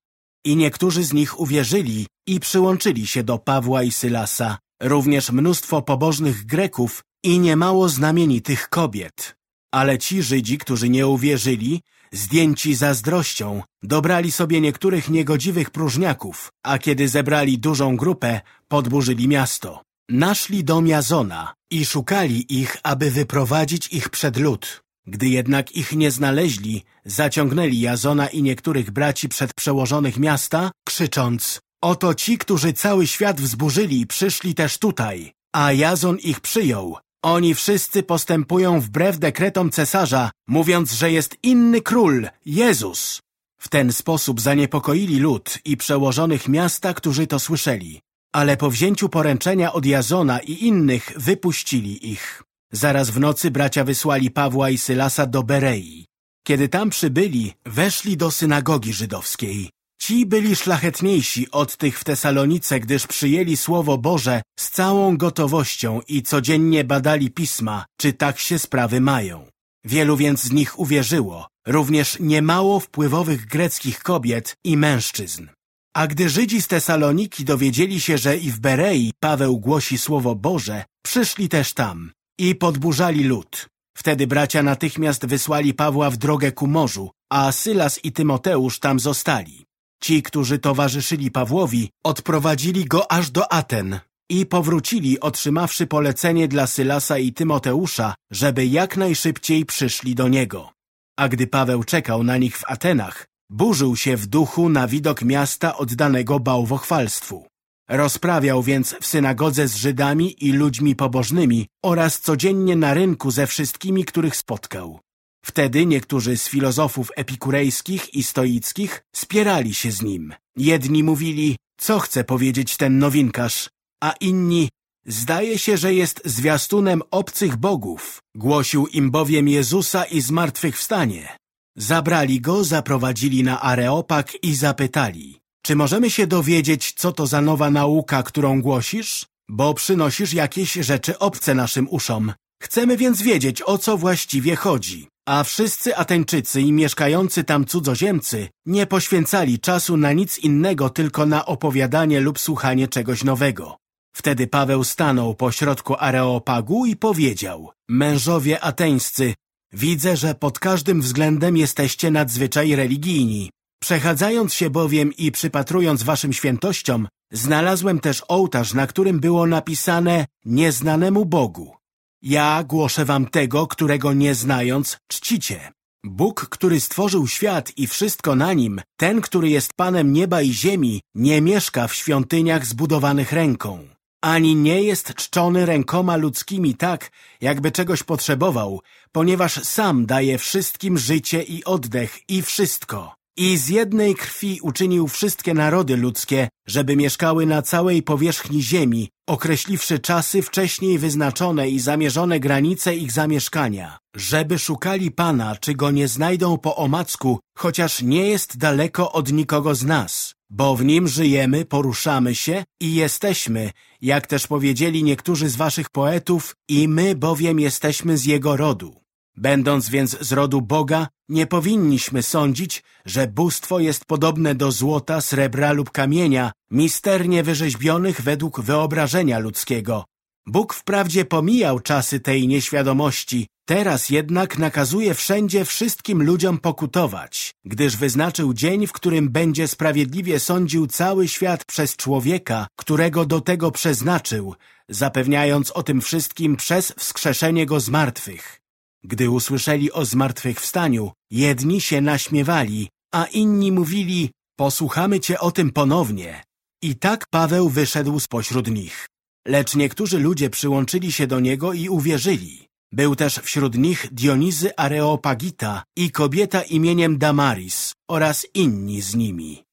A: I niektórzy z nich uwierzyli i przyłączyli się do Pawła i Sylasa, również mnóstwo pobożnych Greków i niemało znamienitych kobiet. Ale ci Żydzi, którzy nie uwierzyli, zdjęci zazdrością, dobrali sobie niektórych niegodziwych próżniaków, a kiedy zebrali dużą grupę, podburzyli miasto. Naszli dom Jazona i szukali ich, aby wyprowadzić ich przed lud. Gdy jednak ich nie znaleźli, zaciągnęli Jazona i niektórych braci przed przełożonych miasta, krzycząc Oto ci, którzy cały świat wzburzyli, przyszli też tutaj, a Jazon ich przyjął. Oni wszyscy postępują wbrew dekretom cesarza, mówiąc, że jest inny król, Jezus. W ten sposób zaniepokoili lud i przełożonych miasta, którzy to słyszeli. Ale po wzięciu poręczenia od Jazona i innych wypuścili ich. Zaraz w nocy bracia wysłali Pawła i Sylasa do Berei. Kiedy tam przybyli, weszli do synagogi żydowskiej. Ci byli szlachetniejsi od tych w Tesalonice, gdyż przyjęli Słowo Boże z całą gotowością i codziennie badali pisma, czy tak się sprawy mają. Wielu więc z nich uwierzyło, również niemało wpływowych greckich kobiet i mężczyzn. A gdy Żydzi z Tesaloniki dowiedzieli się, że i w Berei Paweł głosi Słowo Boże, przyszli też tam i podburzali lud. Wtedy bracia natychmiast wysłali Pawła w drogę ku morzu, a Sylas i Tymoteusz tam zostali. Ci, którzy towarzyszyli Pawłowi, odprowadzili go aż do Aten i powrócili, otrzymawszy polecenie dla Sylasa i Tymoteusza, żeby jak najszybciej przyszli do niego. A gdy Paweł czekał na nich w Atenach, burzył się w duchu na widok miasta oddanego bałwochwalstwu. Rozprawiał więc w synagodze z Żydami i ludźmi pobożnymi oraz codziennie na rynku ze wszystkimi, których spotkał. Wtedy niektórzy z filozofów epikurejskich i stoickich spierali się z nim. Jedni mówili, co chce powiedzieć ten nowinkarz, a inni, zdaje się, że jest zwiastunem obcych bogów. Głosił im bowiem Jezusa i zmartwychwstanie. Zabrali go, zaprowadzili na Areopag i zapytali, czy możemy się dowiedzieć, co to za nowa nauka, którą głosisz? Bo przynosisz jakieś rzeczy obce naszym uszom. Chcemy więc wiedzieć, o co właściwie chodzi. A wszyscy Ateńczycy i mieszkający tam cudzoziemcy nie poświęcali czasu na nic innego, tylko na opowiadanie lub słuchanie czegoś nowego. Wtedy Paweł stanął pośrodku Areopagu i powiedział Mężowie ateńscy, widzę, że pod każdym względem jesteście nadzwyczaj religijni. Przechadzając się bowiem i przypatrując waszym świętościom, znalazłem też ołtarz, na którym było napisane Nieznanemu Bogu. Ja głoszę wam tego, którego nie znając, czcicie. Bóg, który stworzył świat i wszystko na nim, ten, który jest Panem nieba i ziemi, nie mieszka w świątyniach zbudowanych ręką. Ani nie jest czczony rękoma ludzkimi tak, jakby czegoś potrzebował, ponieważ sam daje wszystkim życie i oddech i wszystko. I z jednej krwi uczynił wszystkie narody ludzkie, żeby mieszkały na całej powierzchni ziemi, określiwszy czasy wcześniej wyznaczone i zamierzone granice ich zamieszkania, żeby szukali Pana, czy Go nie znajdą po omacku, chociaż nie jest daleko od nikogo z nas, bo w Nim żyjemy, poruszamy się i jesteśmy, jak też powiedzieli niektórzy z waszych poetów, i my bowiem jesteśmy z Jego rodu. Będąc więc z rodu Boga, nie powinniśmy sądzić, że bóstwo jest podobne do złota, srebra lub kamienia, misternie wyrzeźbionych według wyobrażenia ludzkiego. Bóg wprawdzie pomijał czasy tej nieświadomości, teraz jednak nakazuje wszędzie wszystkim ludziom pokutować, gdyż wyznaczył dzień, w którym będzie sprawiedliwie sądził cały świat przez człowieka, którego do tego przeznaczył, zapewniając o tym wszystkim przez wskrzeszenie go z martwych. Gdy usłyszeli o zmartwychwstaniu, jedni się naśmiewali, a inni mówili, posłuchamy cię o tym ponownie. I tak Paweł wyszedł spośród nich. Lecz niektórzy ludzie przyłączyli się do niego i uwierzyli. Był też wśród nich Dionizy Areopagita i kobieta imieniem Damaris oraz inni z nimi.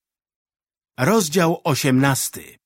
A: Rozdział osiemnasty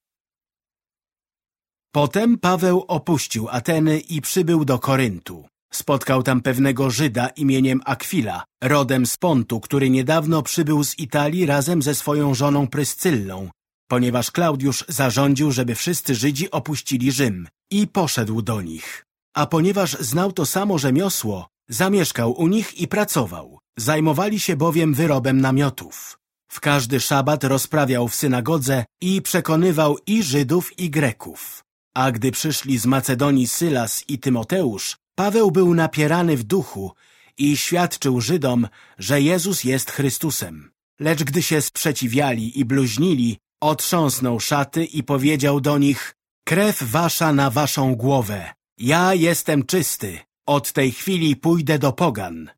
A: Potem Paweł opuścił Ateny i przybył do Koryntu. Spotkał tam pewnego Żyda imieniem Akwila, rodem z Pontu, który niedawno przybył z Italii razem ze swoją żoną Pryscyllą, ponieważ Klaudiusz zarządził, żeby wszyscy Żydzi opuścili Rzym i poszedł do nich. A ponieważ znał to samo rzemiosło, zamieszkał u nich i pracował. Zajmowali się bowiem wyrobem namiotów. W każdy szabat rozprawiał w synagodze i przekonywał i Żydów, i Greków. A gdy przyszli z Macedonii Sylas i Tymoteusz, Paweł był napierany w duchu i świadczył Żydom, że Jezus jest Chrystusem. Lecz gdy się sprzeciwiali i bluźnili, otrząsnął szaty i powiedział do nich Krew wasza na waszą głowę. Ja jestem czysty. Od tej chwili pójdę do pogan.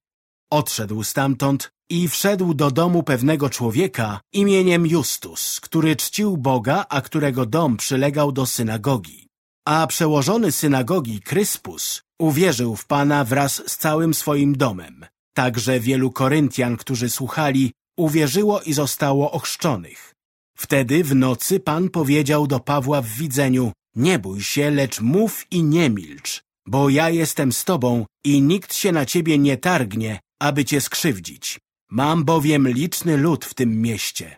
A: Odszedł stamtąd i wszedł do domu pewnego człowieka imieniem Justus, który czcił Boga, a którego dom przylegał do synagogi. A przełożony synagogi Kryspus uwierzył w Pana wraz z całym swoim domem. Także wielu Koryntian, którzy słuchali, uwierzyło i zostało ochrzczonych. Wtedy w nocy Pan powiedział do Pawła w widzeniu Nie bój się, lecz mów i nie milcz, bo ja jestem z tobą i nikt się na ciebie nie targnie, aby cię skrzywdzić. Mam bowiem liczny lud w tym mieście.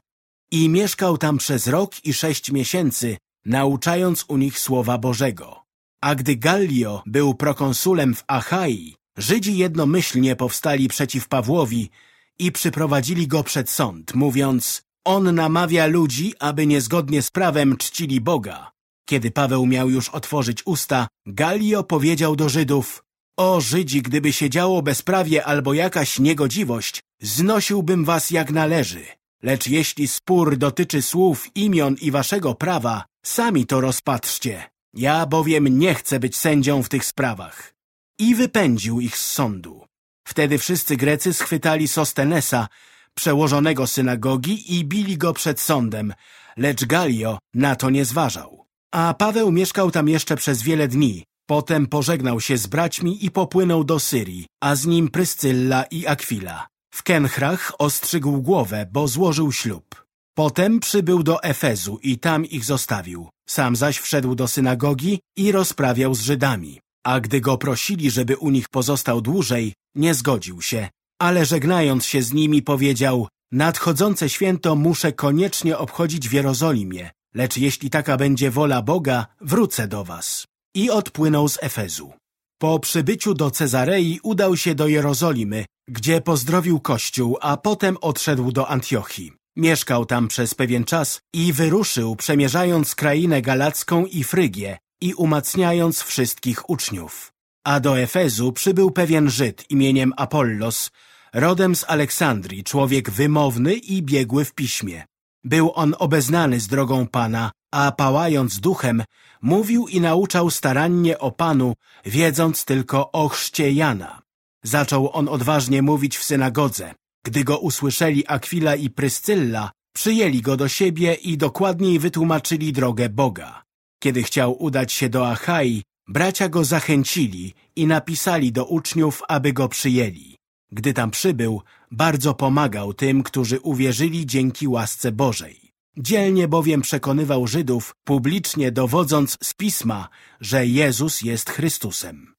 A: I mieszkał tam przez rok i sześć miesięcy, nauczając u nich Słowa Bożego. A gdy Gallio był prokonsulem w Achai, Żydzi jednomyślnie powstali przeciw Pawłowi i przyprowadzili go przed sąd, mówiąc On namawia ludzi, aby niezgodnie z prawem czcili Boga. Kiedy Paweł miał już otworzyć usta, Gallio powiedział do Żydów O Żydzi, gdyby się działo bezprawie albo jakaś niegodziwość, znosiłbym was jak należy. Lecz jeśli spór dotyczy słów, imion i waszego prawa, sami to rozpatrzcie. Ja bowiem nie chcę być sędzią w tych sprawach. I wypędził ich z sądu. Wtedy wszyscy Grecy schwytali Sostenesa, przełożonego synagogi i bili go przed sądem, lecz Galio na to nie zważał. A Paweł mieszkał tam jeszcze przez wiele dni. Potem pożegnał się z braćmi i popłynął do Syrii, a z nim Pryscylla i Akwila. W Kenchrach ostrzygł głowę, bo złożył ślub. Potem przybył do Efezu i tam ich zostawił. Sam zaś wszedł do synagogi i rozprawiał z Żydami. A gdy go prosili, żeby u nich pozostał dłużej, nie zgodził się. Ale żegnając się z nimi powiedział Nadchodzące święto muszę koniecznie obchodzić w Jerozolimie, lecz jeśli taka będzie wola Boga, wrócę do was. I odpłynął z Efezu. Po przybyciu do Cezarei udał się do Jerozolimy, gdzie pozdrowił Kościół, a potem odszedł do Antiochii. Mieszkał tam przez pewien czas i wyruszył, przemierzając krainę galacką i Frygię i umacniając wszystkich uczniów. A do Efezu przybył pewien Żyd imieniem Apollos, rodem z Aleksandrii, człowiek wymowny i biegły w piśmie. Był on obeznany z drogą Pana, a pałając duchem, mówił i nauczał starannie o Panu, wiedząc tylko o chrzcie Jana. Zaczął on odważnie mówić w synagodze. Gdy go usłyszeli Akwila i Pryscylla, przyjęli go do siebie i dokładniej wytłumaczyli drogę Boga. Kiedy chciał udać się do Achai, bracia go zachęcili i napisali do uczniów, aby go przyjęli. Gdy tam przybył, bardzo pomagał tym, którzy uwierzyli dzięki łasce Bożej. Dzielnie bowiem przekonywał Żydów, publicznie dowodząc z Pisma, że Jezus jest Chrystusem.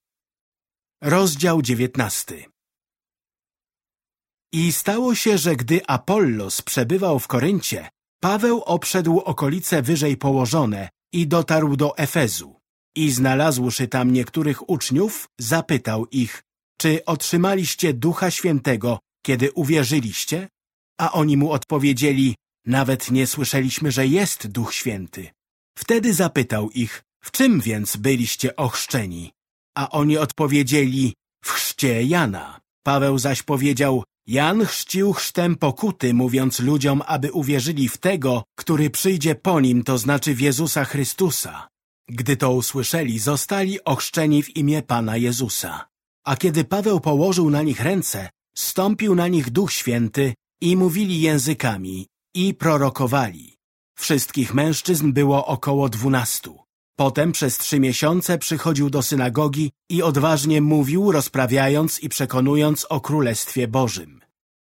A: Rozdział dziewiętnasty I stało się, że gdy Apollos przebywał w Koryncie, Paweł obszedł okolice wyżej położone i dotarł do Efezu. I znalazłszy tam niektórych uczniów, zapytał ich, czy otrzymaliście Ducha Świętego, kiedy uwierzyliście? A oni mu odpowiedzieli, nawet nie słyszeliśmy, że jest Duch Święty. Wtedy zapytał ich, w czym więc byliście ochrzczeni? A oni odpowiedzieli, w chrzcie Jana. Paweł zaś powiedział, Jan chrzcił chrztem pokuty, mówiąc ludziom, aby uwierzyli w tego, który przyjdzie po nim, to znaczy w Jezusa Chrystusa. Gdy to usłyszeli, zostali ochrzczeni w imię Pana Jezusa. A kiedy Paweł położył na nich ręce, stąpił na nich Duch Święty i mówili językami i prorokowali. Wszystkich mężczyzn było około dwunastu. Potem przez trzy miesiące przychodził do synagogi i odważnie mówił, rozprawiając i przekonując o Królestwie Bożym.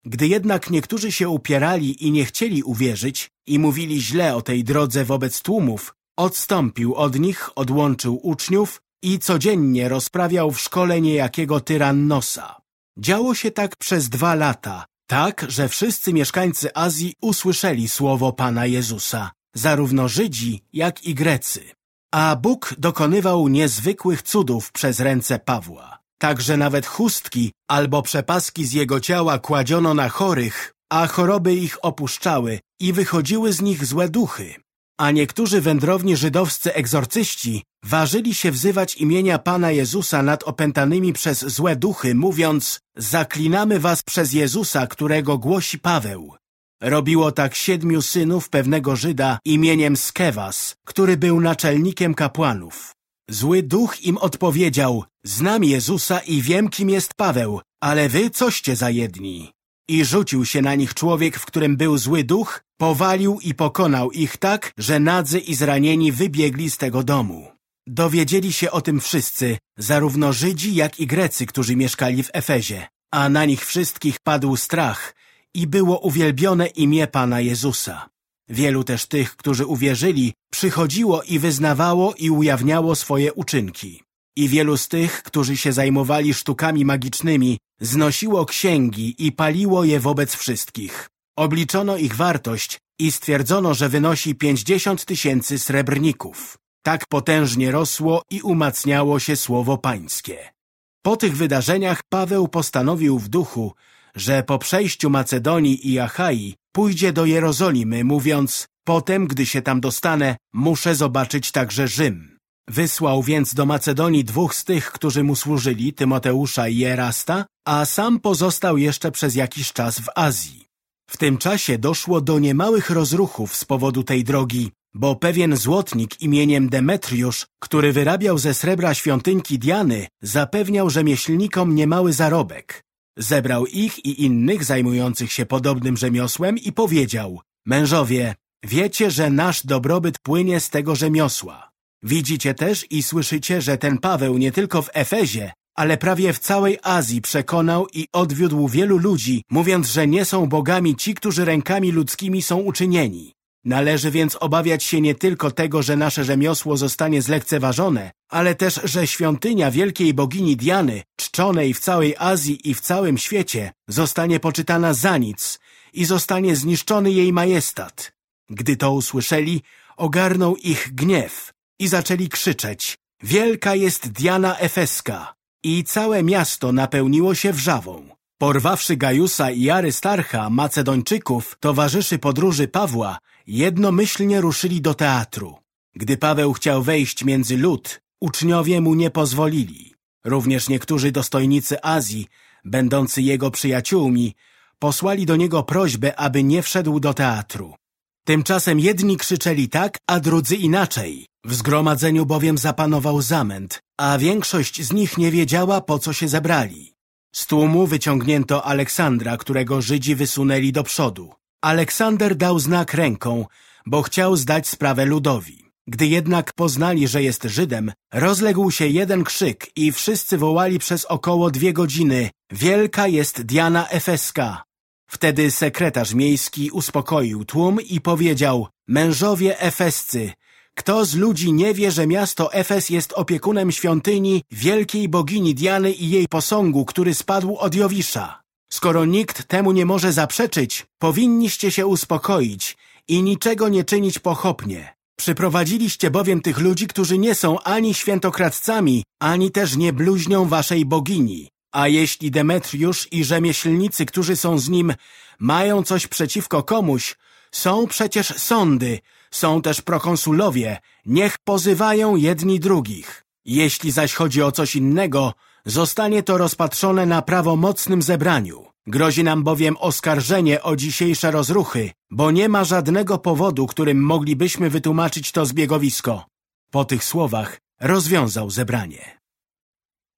A: Gdy jednak niektórzy się upierali i nie chcieli uwierzyć i mówili źle o tej drodze wobec tłumów, odstąpił od nich, odłączył uczniów i codziennie rozprawiał w szkole niejakiego tyrannosa. Działo się tak przez dwa lata, tak, że wszyscy mieszkańcy Azji usłyszeli słowo Pana Jezusa, zarówno Żydzi, jak i Grecy. A Bóg dokonywał niezwykłych cudów przez ręce Pawła. Także nawet chustki albo przepaski z jego ciała kładziono na chorych a choroby ich opuszczały i wychodziły z nich złe duchy. A niektórzy wędrowni żydowscy egzorcyści ważyli się wzywać imienia Pana Jezusa nad opętanymi przez złe duchy, mówiąc Zaklinamy was przez Jezusa, którego głosi Paweł. Robiło tak siedmiu synów pewnego Żyda imieniem Skewas, który był naczelnikiem kapłanów. Zły duch im odpowiedział, znam Jezusa i wiem, kim jest Paweł, ale wy coście za jedni. I rzucił się na nich człowiek, w którym był zły duch, powalił i pokonał ich tak, że nadzy i zranieni wybiegli z tego domu. Dowiedzieli się o tym wszyscy, zarówno Żydzi, jak i Grecy, którzy mieszkali w Efezie, a na nich wszystkich padł strach i było uwielbione imię Pana Jezusa. Wielu też tych, którzy uwierzyli, przychodziło i wyznawało i ujawniało swoje uczynki. I wielu z tych, którzy się zajmowali sztukami magicznymi, znosiło księgi i paliło je wobec wszystkich. Obliczono ich wartość i stwierdzono, że wynosi pięćdziesiąt tysięcy srebrników. Tak potężnie rosło i umacniało się słowo pańskie. Po tych wydarzeniach Paweł postanowił w duchu, że po przejściu Macedonii i Achai pójdzie do Jerozolimy, mówiąc, potem, gdy się tam dostanę, muszę zobaczyć także Rzym. Wysłał więc do Macedonii dwóch z tych, którzy mu służyli, Tymoteusza i Jerasta, a sam pozostał jeszcze przez jakiś czas w Azji. W tym czasie doszło do niemałych rozruchów z powodu tej drogi, bo pewien złotnik imieniem Demetriusz, który wyrabiał ze srebra świątynki Diany, zapewniał rzemieślnikom niemały zarobek. Zebrał ich i innych zajmujących się podobnym rzemiosłem i powiedział Mężowie, wiecie, że nasz dobrobyt płynie z tego rzemiosła. Widzicie też i słyszycie, że ten Paweł nie tylko w Efezie, ale prawie w całej Azji przekonał i odwiódł wielu ludzi, mówiąc, że nie są bogami ci, którzy rękami ludzkimi są uczynieni. Należy więc obawiać się nie tylko tego, że nasze rzemiosło zostanie zlekceważone, ale też, że świątynia wielkiej bogini Diany, czczonej w całej Azji i w całym świecie, zostanie poczytana za nic i zostanie zniszczony jej majestat. Gdy to usłyszeli, ogarnął ich gniew i zaczęli krzyczeć Wielka jest Diana Efeska! I całe miasto napełniło się wrzawą. Porwawszy Gajusa i Arystarcha, Macedończyków, towarzyszy podróży Pawła, jednomyślnie ruszyli do teatru. Gdy Paweł chciał wejść między lud, uczniowie mu nie pozwolili. Również niektórzy dostojnicy Azji, będący jego przyjaciółmi, posłali do niego prośbę, aby nie wszedł do teatru. Tymczasem jedni krzyczeli tak, a drudzy inaczej. W zgromadzeniu bowiem zapanował zamęt, a większość z nich nie wiedziała, po co się zebrali. Z tłumu wyciągnięto Aleksandra, którego Żydzi wysunęli do przodu. Aleksander dał znak ręką, bo chciał zdać sprawę ludowi. Gdy jednak poznali, że jest Żydem, rozległ się jeden krzyk i wszyscy wołali przez około dwie godziny Wielka jest Diana Efeska. Wtedy sekretarz miejski uspokoił tłum i powiedział Mężowie Efescy, kto z ludzi nie wie, że miasto Efes jest opiekunem świątyni wielkiej bogini Diany i jej posągu, który spadł od Jowisza? Skoro nikt temu nie może zaprzeczyć, powinniście się uspokoić i niczego nie czynić pochopnie. Przyprowadziliście bowiem tych ludzi, którzy nie są ani świętokradcami, ani też nie bluźnią waszej bogini. A jeśli Demetriusz i rzemieślnicy, którzy są z nim, mają coś przeciwko komuś, są przecież sądy, są też prokonsulowie, niech pozywają jedni drugich. Jeśli zaś chodzi o coś innego, zostanie to rozpatrzone na prawomocnym zebraniu. Grozi nam bowiem oskarżenie o dzisiejsze rozruchy, bo nie ma żadnego powodu, którym moglibyśmy wytłumaczyć to zbiegowisko. Po tych słowach rozwiązał zebranie.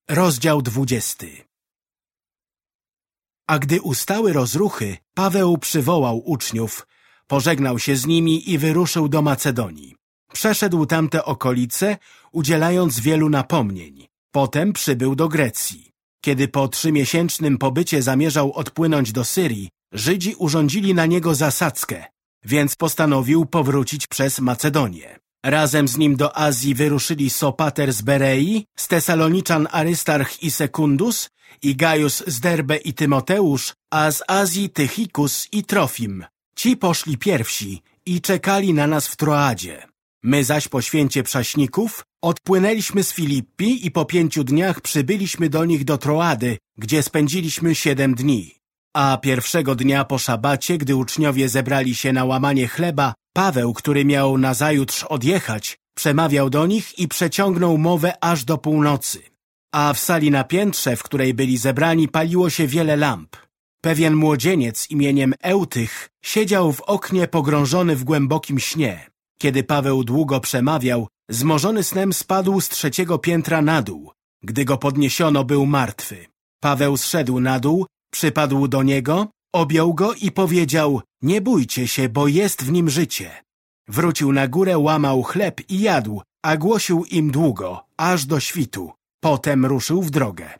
A: Rozdział dwudziesty A gdy ustały rozruchy, Paweł przywołał uczniów, pożegnał się z nimi i wyruszył do Macedonii. Przeszedł tamte okolice, udzielając wielu napomnień. Potem przybył do Grecji. Kiedy po trzymiesięcznym pobycie zamierzał odpłynąć do Syrii, Żydzi urządzili na niego zasadzkę, więc postanowił powrócić przez Macedonię. Razem z nim do Azji wyruszyli Sopater z Berei, z Tesaloniczan Arystarch i Sekundus, i Gaius z Derbe i Tymoteusz, a z Azji Tychikus i Trofim. Ci poszli pierwsi i czekali na nas w Troadzie. My zaś po święcie prześników odpłynęliśmy z Filippi i po pięciu dniach przybyliśmy do nich do Troady, gdzie spędziliśmy siedem dni. A pierwszego dnia po szabacie, gdy uczniowie zebrali się na łamanie chleba, Paweł, który miał nazajutrz odjechać, przemawiał do nich i przeciągnął mowę aż do północy. A w sali na piętrze, w której byli zebrani, paliło się wiele lamp. Pewien młodzieniec imieniem Eutych siedział w oknie pogrążony w głębokim śnie. Kiedy Paweł długo przemawiał, zmożony snem spadł z trzeciego piętra na dół. Gdy go podniesiono, był martwy. Paweł zszedł na dół, przypadł do niego, objął go i powiedział Nie bójcie się, bo jest w nim życie. Wrócił na górę, łamał chleb i jadł, a głosił im długo, aż do świtu. Potem ruszył w drogę.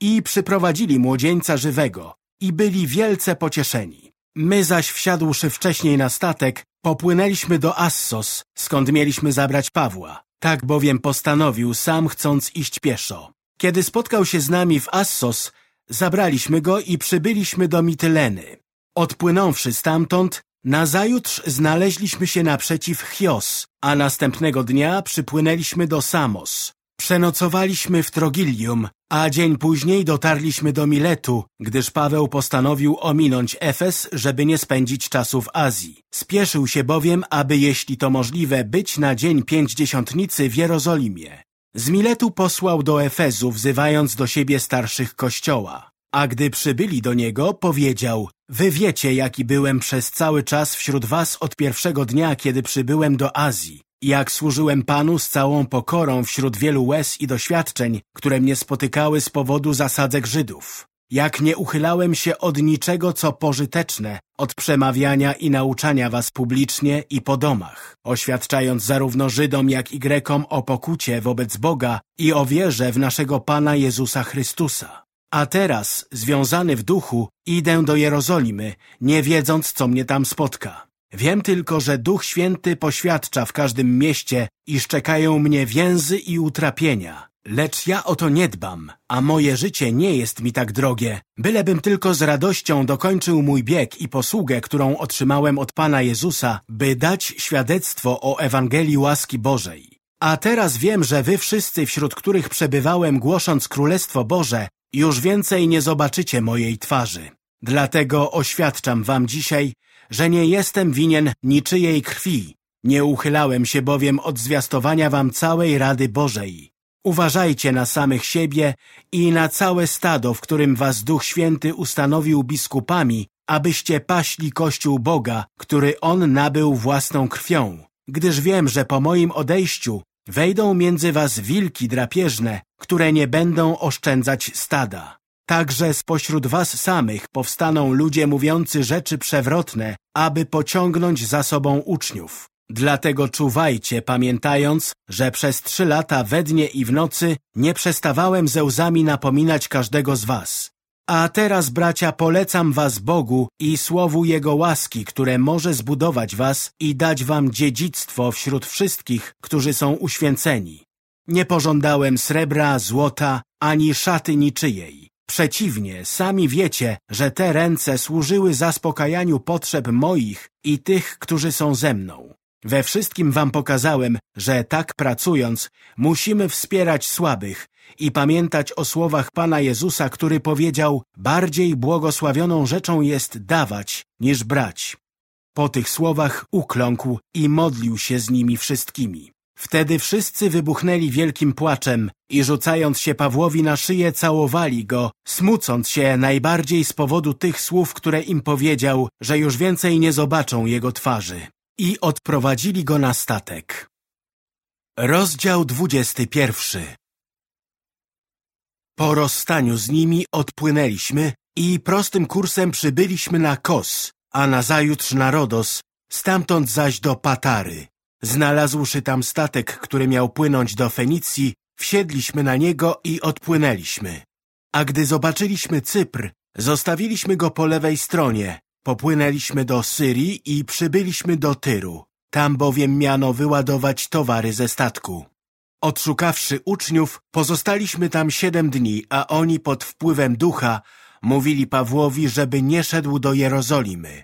A: I przyprowadzili młodzieńca żywego i byli wielce pocieszeni. My zaś wsiadłszy wcześniej na statek, popłynęliśmy do Assos, skąd mieliśmy zabrać Pawła. Tak bowiem postanowił, sam chcąc iść pieszo. Kiedy spotkał się z nami w Assos, zabraliśmy go i przybyliśmy do Mityleny. Odpłynąwszy stamtąd, nazajutrz znaleźliśmy się naprzeciw Chios, a następnego dnia przypłynęliśmy do Samos. Przenocowaliśmy w Trogilium, a dzień później dotarliśmy do Miletu, gdyż Paweł postanowił ominąć Efes, żeby nie spędzić czasu w Azji. Spieszył się bowiem, aby jeśli to możliwe, być na dzień pięćdziesiątnicy w Jerozolimie. Z Miletu posłał do Efezu, wzywając do siebie starszych kościoła. A gdy przybyli do niego, powiedział Wy wiecie, jaki byłem przez cały czas wśród was od pierwszego dnia, kiedy przybyłem do Azji jak służyłem Panu z całą pokorą wśród wielu łez i doświadczeń, które mnie spotykały z powodu zasadzek Żydów. Jak nie uchylałem się od niczego, co pożyteczne, od przemawiania i nauczania was publicznie i po domach, oświadczając zarówno Żydom, jak i Grekom o pokucie wobec Boga i o wierze w naszego Pana Jezusa Chrystusa. A teraz, związany w duchu, idę do Jerozolimy, nie wiedząc, co mnie tam spotka. Wiem tylko, że Duch Święty poświadcza w każdym mieście, iż czekają mnie więzy i utrapienia. Lecz ja o to nie dbam, a moje życie nie jest mi tak drogie, bylebym tylko z radością dokończył mój bieg i posługę, którą otrzymałem od Pana Jezusa, by dać świadectwo o Ewangelii łaski Bożej. A teraz wiem, że wy wszyscy, wśród których przebywałem głosząc Królestwo Boże, już więcej nie zobaczycie mojej twarzy. Dlatego oświadczam wam dzisiaj, że nie jestem winien niczyjej krwi. Nie uchylałem się bowiem od zwiastowania wam całej Rady Bożej. Uważajcie na samych siebie i na całe stado, w którym was Duch Święty ustanowił biskupami, abyście paśli Kościół Boga, który On nabył własną krwią. Gdyż wiem, że po moim odejściu wejdą między was wilki drapieżne, które nie będą oszczędzać stada. Także spośród was samych powstaną ludzie mówiący rzeczy przewrotne, aby pociągnąć za sobą uczniów. Dlatego czuwajcie, pamiętając, że przez trzy lata we dnie i w nocy nie przestawałem ze łzami napominać każdego z was. A teraz, bracia, polecam was Bogu i słowu Jego łaski, które może zbudować was i dać wam dziedzictwo wśród wszystkich, którzy są uświęceni. Nie pożądałem srebra, złota, ani szaty niczyjej. Przeciwnie, sami wiecie, że te ręce służyły zaspokajaniu potrzeb moich i tych, którzy są ze mną. We wszystkim wam pokazałem, że tak pracując musimy wspierać słabych i pamiętać o słowach Pana Jezusa, który powiedział bardziej błogosławioną rzeczą jest dawać niż brać. Po tych słowach ukląkł i modlił się z nimi wszystkimi. Wtedy wszyscy wybuchnęli wielkim płaczem i rzucając się Pawłowi na szyję całowali go, smucąc się najbardziej z powodu tych słów, które im powiedział, że już więcej nie zobaczą jego twarzy. I odprowadzili go na statek. Rozdział dwudziesty pierwszy Po rozstaniu z nimi odpłynęliśmy i prostym kursem przybyliśmy na Kos, a nazajutrz na Rodos, stamtąd zaś do Patary. Znalazłszy tam statek, który miał płynąć do Fenicji, wsiedliśmy na niego i odpłynęliśmy. A gdy zobaczyliśmy Cypr, zostawiliśmy go po lewej stronie, popłynęliśmy do Syrii i przybyliśmy do Tyru. Tam bowiem miano wyładować towary ze statku. Odszukawszy uczniów, pozostaliśmy tam siedem dni, a oni pod wpływem ducha mówili Pawłowi, żeby nie szedł do Jerozolimy.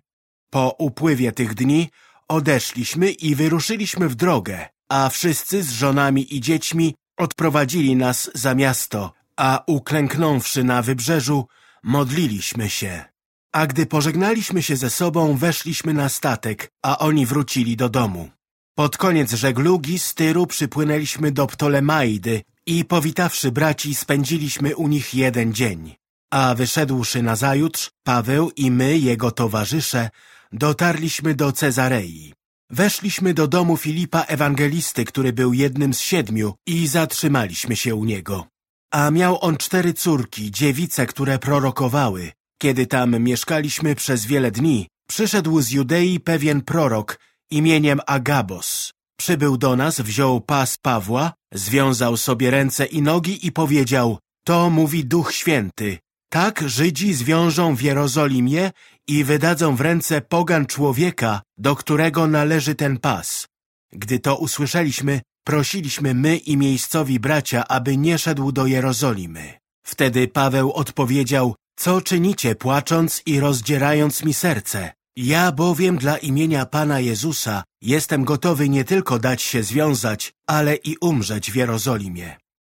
A: Po upływie tych dni odeszliśmy i wyruszyliśmy w drogę, a wszyscy z żonami i dziećmi odprowadzili nas za miasto, a uklęknąwszy na wybrzeżu, modliliśmy się. A gdy pożegnaliśmy się ze sobą, weszliśmy na statek, a oni wrócili do domu. Pod koniec żeglugi z Tyru przypłynęliśmy do Ptolemaidy i powitawszy braci spędziliśmy u nich jeden dzień. A wyszedłszy nazajutrz, Paweł i my, jego towarzysze, dotarliśmy do Cezarei. Weszliśmy do domu Filipa Ewangelisty, który był jednym z siedmiu i zatrzymaliśmy się u niego. A miał on cztery córki, dziewice, które prorokowały. Kiedy tam mieszkaliśmy przez wiele dni, przyszedł z Judei pewien prorok imieniem Agabos. Przybył do nas, wziął pas Pawła, związał sobie ręce i nogi i powiedział To mówi Duch Święty. Tak Żydzi zwiążą w Jerozolimie i wydadzą w ręce pogan człowieka, do którego należy ten pas. Gdy to usłyszeliśmy, prosiliśmy my i miejscowi bracia, aby nie szedł do Jerozolimy. Wtedy Paweł odpowiedział, co czynicie płacząc i rozdzierając mi serce? Ja bowiem dla imienia Pana Jezusa jestem gotowy nie tylko dać się związać, ale i umrzeć w Jerozolimie.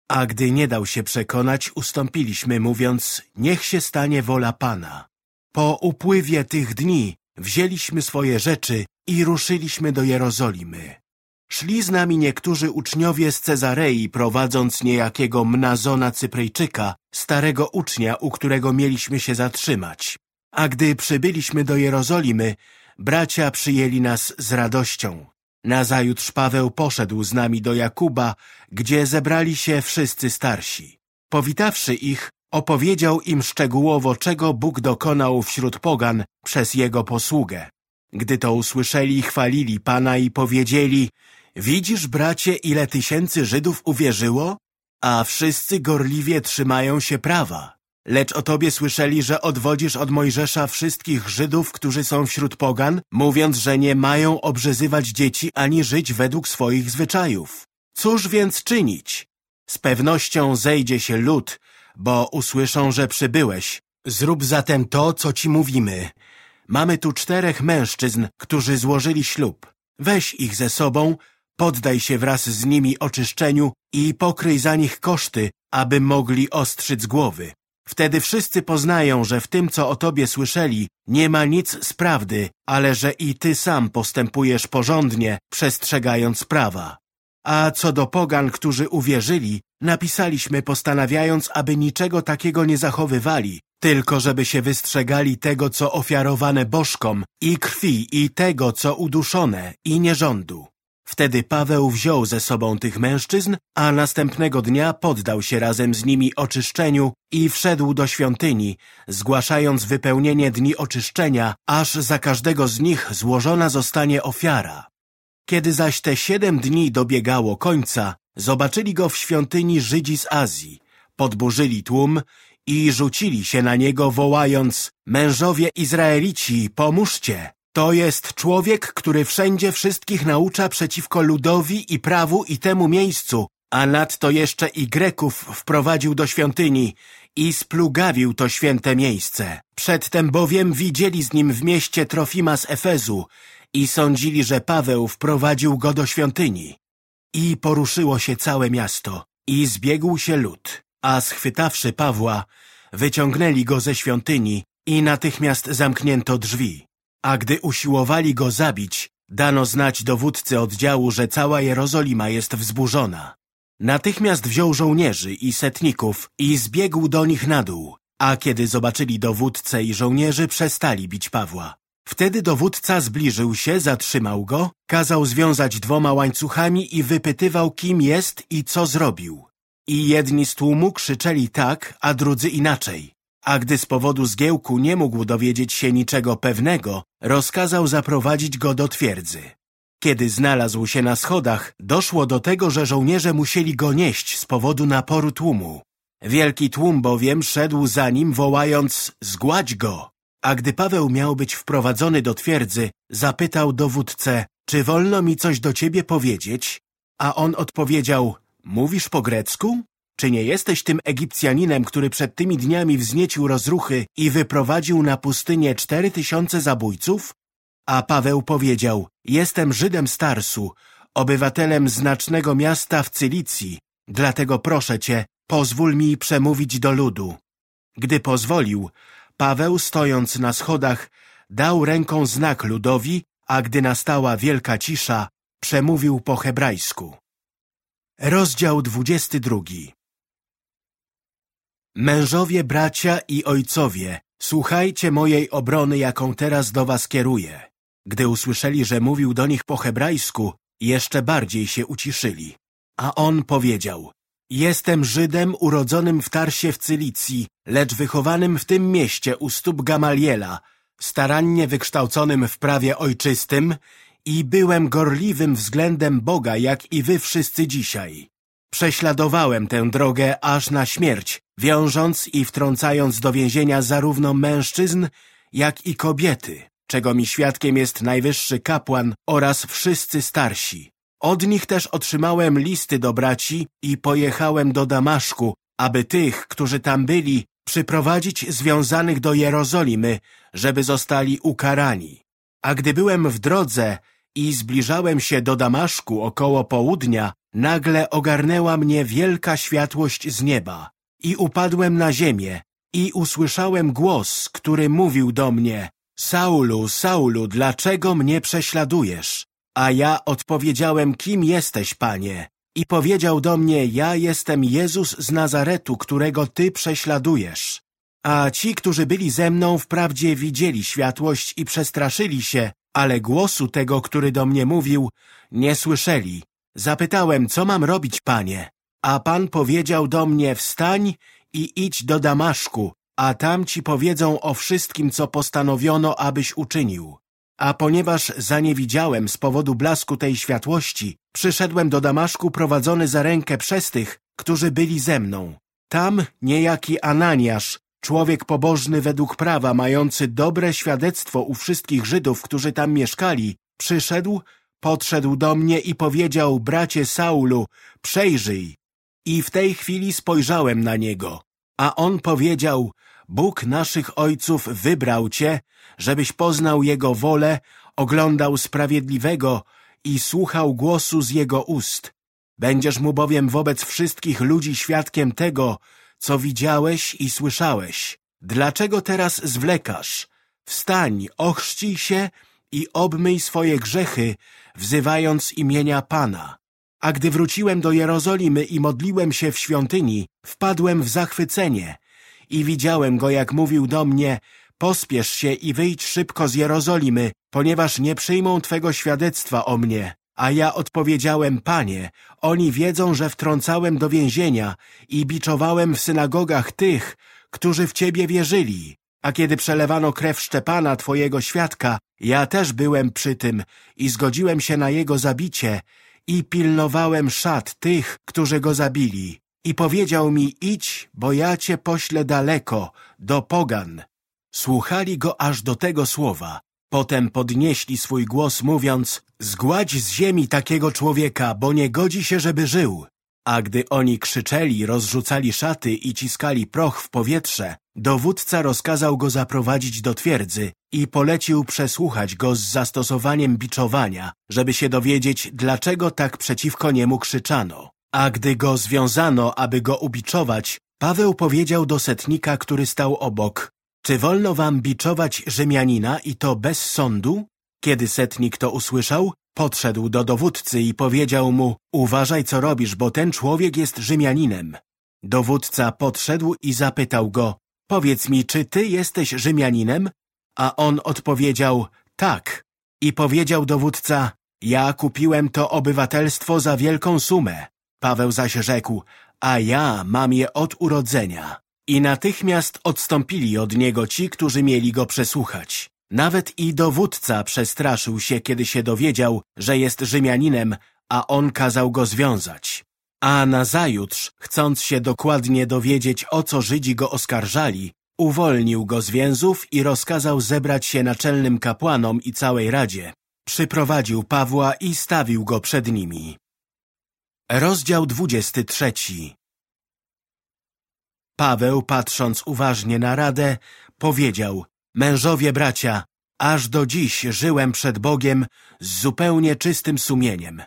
A: A gdy nie dał się przekonać, ustąpiliśmy, mówiąc, niech się stanie wola Pana. Po upływie tych dni wzięliśmy swoje rzeczy i ruszyliśmy do Jerozolimy. Szli z nami niektórzy uczniowie z Cezarei, prowadząc niejakiego Mnazona Cypryjczyka, starego ucznia, u którego mieliśmy się zatrzymać. A gdy przybyliśmy do Jerozolimy, bracia przyjęli nas z radością. Nazajutrz Paweł poszedł z nami do Jakuba, gdzie zebrali się wszyscy starsi. Powitawszy ich, opowiedział im szczegółowo, czego Bóg dokonał wśród pogan przez jego posługę. Gdy to usłyszeli, chwalili Pana i powiedzieli Widzisz, bracie, ile tysięcy Żydów uwierzyło? A wszyscy gorliwie trzymają się prawa. Lecz o tobie słyszeli, że odwodzisz od Mojżesza wszystkich Żydów, którzy są wśród pogan, mówiąc, że nie mają obrzezywać dzieci ani żyć według swoich zwyczajów. Cóż więc czynić? Z pewnością zejdzie się lud, bo usłyszą, że przybyłeś. Zrób zatem to, co ci mówimy. Mamy tu czterech mężczyzn, którzy złożyli ślub. Weź ich ze sobą, poddaj się wraz z nimi oczyszczeniu i pokryj za nich koszty, aby mogli ostrzyc głowy. Wtedy wszyscy poznają, że w tym, co o tobie słyszeli, nie ma nic z prawdy, ale że i ty sam postępujesz porządnie, przestrzegając prawa. A co do pogan, którzy uwierzyli, napisaliśmy postanawiając, aby niczego takiego nie zachowywali, tylko żeby się wystrzegali tego, co ofiarowane bożkom, i krwi, i tego, co uduszone, i nierządu. Wtedy Paweł wziął ze sobą tych mężczyzn, a następnego dnia poddał się razem z nimi oczyszczeniu i wszedł do świątyni, zgłaszając wypełnienie dni oczyszczenia, aż za każdego z nich złożona zostanie ofiara. Kiedy zaś te siedem dni dobiegało końca, zobaczyli go w świątyni Żydzi z Azji, podburzyli tłum i rzucili się na niego wołając Mężowie Izraelici, pomóżcie! To jest człowiek, który wszędzie wszystkich naucza przeciwko ludowi i prawu i temu miejscu, a nadto jeszcze i Greków wprowadził do świątyni i splugawił to święte miejsce. Przedtem bowiem widzieli z nim w mieście Trofima z Efezu i sądzili, że Paweł wprowadził go do świątyni. I poruszyło się całe miasto i zbiegł się lud, a schwytawszy Pawła, wyciągnęli go ze świątyni i natychmiast zamknięto drzwi. A gdy usiłowali go zabić, dano znać dowódcy oddziału, że cała Jerozolima jest wzburzona. Natychmiast wziął żołnierzy i setników i zbiegł do nich na dół, a kiedy zobaczyli dowódcę i żołnierzy, przestali bić Pawła. Wtedy dowódca zbliżył się, zatrzymał go, kazał związać dwoma łańcuchami i wypytywał, kim jest i co zrobił. I jedni z tłumu krzyczeli tak, a drudzy inaczej a gdy z powodu zgiełku nie mógł dowiedzieć się niczego pewnego, rozkazał zaprowadzić go do twierdzy. Kiedy znalazł się na schodach, doszło do tego, że żołnierze musieli go nieść z powodu naporu tłumu. Wielki tłum bowiem szedł za nim, wołając – zgładź go! A gdy Paweł miał być wprowadzony do twierdzy, zapytał dowódcę – czy wolno mi coś do ciebie powiedzieć? A on odpowiedział – mówisz po grecku? Czy nie jesteś tym Egipcjaninem, który przed tymi dniami wzniecił rozruchy i wyprowadził na pustynię cztery tysiące zabójców? A Paweł powiedział, jestem Żydem z Tarsu, obywatelem znacznego miasta w Cylicji, dlatego proszę cię, pozwól mi przemówić do ludu. Gdy pozwolił, Paweł, stojąc na schodach, dał ręką znak ludowi, a gdy nastała wielka cisza, przemówił po hebrajsku. Rozdział 22 Mężowie, bracia i ojcowie, słuchajcie mojej obrony, jaką teraz do was kieruję. Gdy usłyszeli, że mówił do nich po hebrajsku, jeszcze bardziej się uciszyli. A on powiedział, Jestem Żydem urodzonym w Tarsie w Cylicji, lecz wychowanym w tym mieście u stóp Gamaliela, starannie wykształconym w prawie ojczystym i byłem gorliwym względem Boga, jak i wy wszyscy dzisiaj. Prześladowałem tę drogę aż na śmierć, wiążąc i wtrącając do więzienia zarówno mężczyzn, jak i kobiety, czego mi świadkiem jest najwyższy kapłan oraz wszyscy starsi. Od nich też otrzymałem listy do braci i pojechałem do Damaszku, aby tych, którzy tam byli, przyprowadzić związanych do Jerozolimy, żeby zostali ukarani. A gdy byłem w drodze i zbliżałem się do Damaszku około południa, nagle ogarnęła mnie wielka światłość z nieba i upadłem na ziemię i usłyszałem głos, który mówił do mnie Saulu, Saulu, dlaczego mnie prześladujesz? A ja odpowiedziałem, kim jesteś, Panie? I powiedział do mnie, ja jestem Jezus z Nazaretu, którego Ty prześladujesz. A ci, którzy byli ze mną, wprawdzie widzieli światłość i przestraszyli się, ale głosu tego, który do mnie mówił, nie słyszeli. Zapytałem, co mam robić, Panie? A Pan powiedział do mnie, wstań i idź do Damaszku, a tam ci powiedzą o wszystkim, co postanowiono, abyś uczynił. A ponieważ zaniewidziałem z powodu blasku tej światłości, przyszedłem do Damaszku prowadzony za rękę przez tych, którzy byli ze mną. Tam niejaki Ananiasz, człowiek pobożny według prawa, mający dobre świadectwo u wszystkich Żydów, którzy tam mieszkali, przyszedł, podszedł do mnie i powiedział, bracie Saulu, przejrzyj. I w tej chwili spojrzałem na niego. A on powiedział, Bóg naszych ojców wybrał Cię, żebyś poznał Jego wolę, oglądał Sprawiedliwego i słuchał głosu z Jego ust. Będziesz mu bowiem wobec wszystkich ludzi świadkiem tego, co widziałeś i słyszałeś. Dlaczego teraz zwlekasz? Wstań, ochrzcij się i obmyj swoje grzechy, wzywając imienia Pana. A gdy wróciłem do Jerozolimy i modliłem się w świątyni, wpadłem w zachwycenie i widziałem go, jak mówił do mnie, pospiesz się i wyjdź szybko z Jerozolimy, ponieważ nie przyjmą Twego świadectwa o mnie. A ja odpowiedziałem, Panie, oni wiedzą, że wtrącałem do więzienia i biczowałem w synagogach tych, którzy w Ciebie wierzyli. A kiedy przelewano krew Szczepana, Twojego świadka, ja też byłem przy tym i zgodziłem się na jego zabicie i pilnowałem szat tych, którzy go zabili. I powiedział mi, idź, bo ja cię poślę daleko, do pogan. Słuchali go aż do tego słowa. Potem podnieśli swój głos, mówiąc, zgładź z ziemi takiego człowieka, bo nie godzi się, żeby żył. A gdy oni krzyczeli, rozrzucali szaty i ciskali proch w powietrze, dowódca rozkazał go zaprowadzić do twierdzy i polecił przesłuchać go z zastosowaniem biczowania, żeby się dowiedzieć, dlaczego tak przeciwko niemu krzyczano. A gdy go związano, aby go ubiczować, Paweł powiedział do setnika, który stał obok, czy wolno wam biczować Rzymianina i to bez sądu? Kiedy setnik to usłyszał, podszedł do dowódcy i powiedział mu, uważaj co robisz, bo ten człowiek jest Rzymianinem. Dowódca podszedł i zapytał go, powiedz mi, czy ty jesteś Rzymianinem? A on odpowiedział, tak. I powiedział dowódca, ja kupiłem to obywatelstwo za wielką sumę. Paweł zaś rzekł, a ja mam je od urodzenia. I natychmiast odstąpili od niego ci, którzy mieli go przesłuchać. Nawet i dowódca przestraszył się, kiedy się dowiedział, że jest Rzymianinem, a on kazał go związać. A nazajutrz, chcąc się dokładnie dowiedzieć, o co Żydzi go oskarżali, uwolnił go z więzów i rozkazał zebrać się naczelnym kapłanom i całej radzie. Przyprowadził Pawła i stawił go przed nimi. Rozdział 23 Paweł, patrząc uważnie na radę, powiedział Mężowie bracia, aż do dziś żyłem przed Bogiem z zupełnie czystym sumieniem.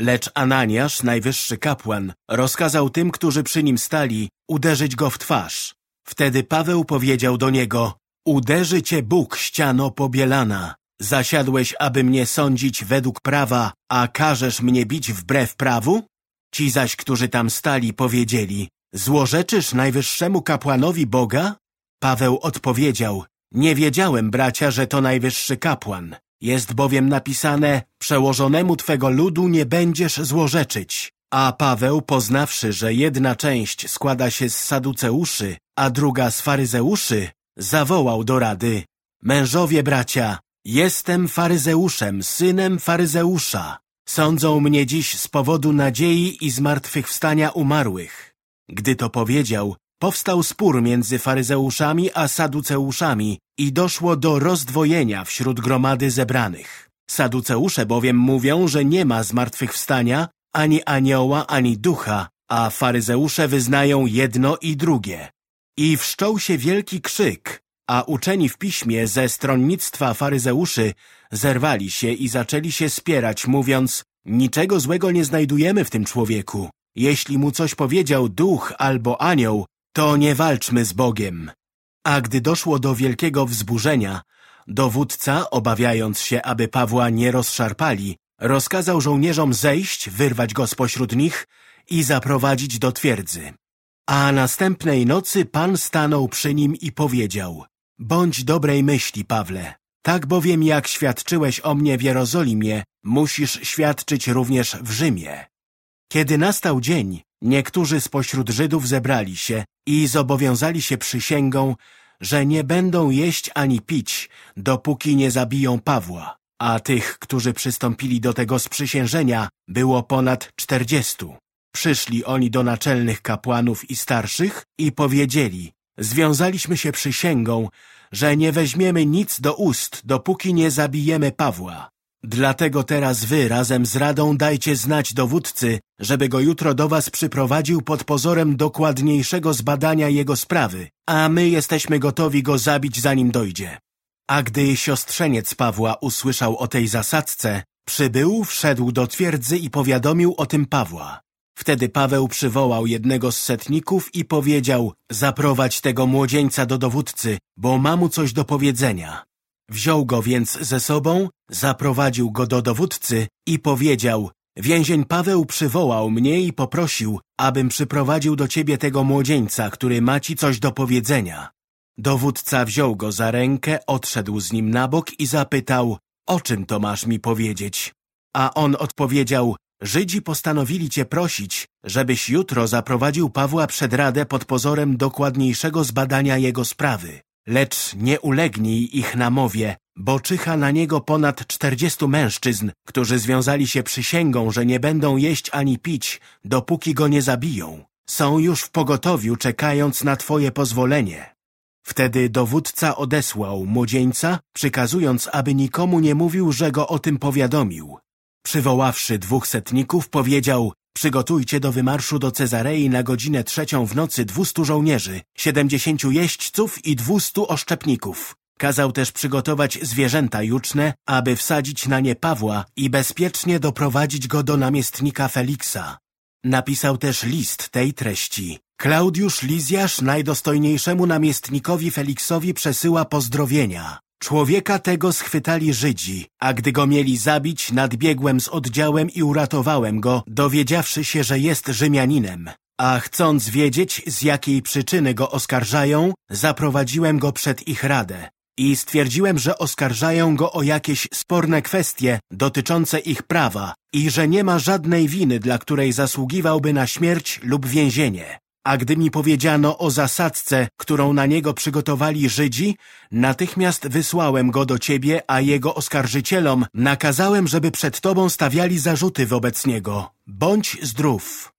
A: Lecz Ananiasz, najwyższy kapłan, rozkazał tym, którzy przy nim stali, uderzyć go w twarz. Wtedy Paweł powiedział do niego Uderzy cię Bóg, ściano pobielana. Zasiadłeś, aby mnie sądzić według prawa, a każesz mnie bić wbrew prawu? Ci zaś, którzy tam stali, powiedzieli, złorzeczysz najwyższemu kapłanowi Boga? Paweł odpowiedział, nie wiedziałem, bracia, że to najwyższy kapłan. Jest bowiem napisane, przełożonemu Twego ludu nie będziesz złorzeczyć. A Paweł, poznawszy, że jedna część składa się z saduceuszy, a druga z faryzeuszy, zawołał do rady. Mężowie bracia, jestem faryzeuszem, synem faryzeusza. Sądzą mnie dziś z powodu nadziei i zmartwychwstania umarłych. Gdy to powiedział, powstał spór między faryzeuszami a saduceuszami i doszło do rozdwojenia wśród gromady zebranych. Saduceusze bowiem mówią, że nie ma zmartwychwstania, ani anioła, ani ducha, a faryzeusze wyznają jedno i drugie. I wszczął się wielki krzyk, a uczeni w piśmie ze stronnictwa faryzeuszy zerwali się i zaczęli się spierać, mówiąc Niczego złego nie znajdujemy w tym człowieku. Jeśli mu coś powiedział duch albo anioł, to nie walczmy z Bogiem. A gdy doszło do wielkiego wzburzenia, dowódca, obawiając się, aby Pawła nie rozszarpali, rozkazał żołnierzom zejść, wyrwać go spośród nich i zaprowadzić do twierdzy. A następnej nocy Pan stanął przy nim i powiedział Bądź dobrej myśli, Pawle. Tak bowiem jak świadczyłeś o mnie w Jerozolimie, musisz świadczyć również w Rzymie. Kiedy nastał dzień, niektórzy spośród Żydów zebrali się i zobowiązali się przysięgą, że nie będą jeść ani pić, dopóki nie zabiją Pawła, a tych, którzy przystąpili do tego sprzysiężenia, było ponad czterdziestu. Przyszli oni do naczelnych kapłanów i starszych i powiedzieli, związaliśmy się przysięgą, że nie weźmiemy nic do ust, dopóki nie zabijemy Pawła. Dlatego teraz wy razem z Radą dajcie znać dowódcy, żeby go jutro do was przyprowadził pod pozorem dokładniejszego zbadania jego sprawy, a my jesteśmy gotowi go zabić zanim dojdzie. A gdy siostrzeniec Pawła usłyszał o tej zasadzce, przybył, wszedł do twierdzy i powiadomił o tym Pawła. Wtedy Paweł przywołał jednego z setników i powiedział zaprowadź tego młodzieńca do dowódcy, bo ma mu coś do powiedzenia. Wziął go więc ze sobą, zaprowadził go do dowódcy i powiedział Więzień Paweł przywołał mnie i poprosił, abym przyprowadził do ciebie tego młodzieńca, który ma ci coś do powiedzenia. Dowódca wziął go za rękę, odszedł z nim na bok i zapytał, o czym to masz mi powiedzieć? A on odpowiedział, Żydzi postanowili cię prosić, żebyś jutro zaprowadził Pawła przed radę pod pozorem dokładniejszego zbadania jego sprawy. Lecz nie ulegnij ich namowie, bo czyha na niego ponad czterdziestu mężczyzn, którzy związali się przysięgą, że nie będą jeść ani pić, dopóki go nie zabiją. Są już w pogotowiu, czekając na twoje pozwolenie. Wtedy dowódca odesłał młodzieńca, przykazując, aby nikomu nie mówił, że go o tym powiadomił. Przywoławszy dwóch setników, powiedział Przygotujcie do wymarszu do Cezarei na godzinę trzecią w nocy dwustu żołnierzy, siedemdziesięciu jeźdźców i dwustu oszczepników. Kazał też przygotować zwierzęta juczne, aby wsadzić na nie Pawła i bezpiecznie doprowadzić go do namiestnika Feliksa. Napisał też list tej treści. Klaudiusz Lizjasz najdostojniejszemu namiestnikowi Feliksowi przesyła pozdrowienia. Człowieka tego schwytali Żydzi, a gdy go mieli zabić, nadbiegłem z oddziałem i uratowałem go, dowiedziawszy się, że jest Rzymianinem. A chcąc wiedzieć, z jakiej przyczyny go oskarżają, zaprowadziłem go przed ich radę. I stwierdziłem, że oskarżają go o jakieś sporne kwestie dotyczące ich prawa i że nie ma żadnej winy, dla której zasługiwałby na śmierć lub więzienie. A gdy mi powiedziano o zasadzce, którą na niego przygotowali Żydzi, natychmiast wysłałem go do ciebie, a jego oskarżycielom nakazałem, żeby przed tobą stawiali zarzuty wobec niego. Bądź zdrów.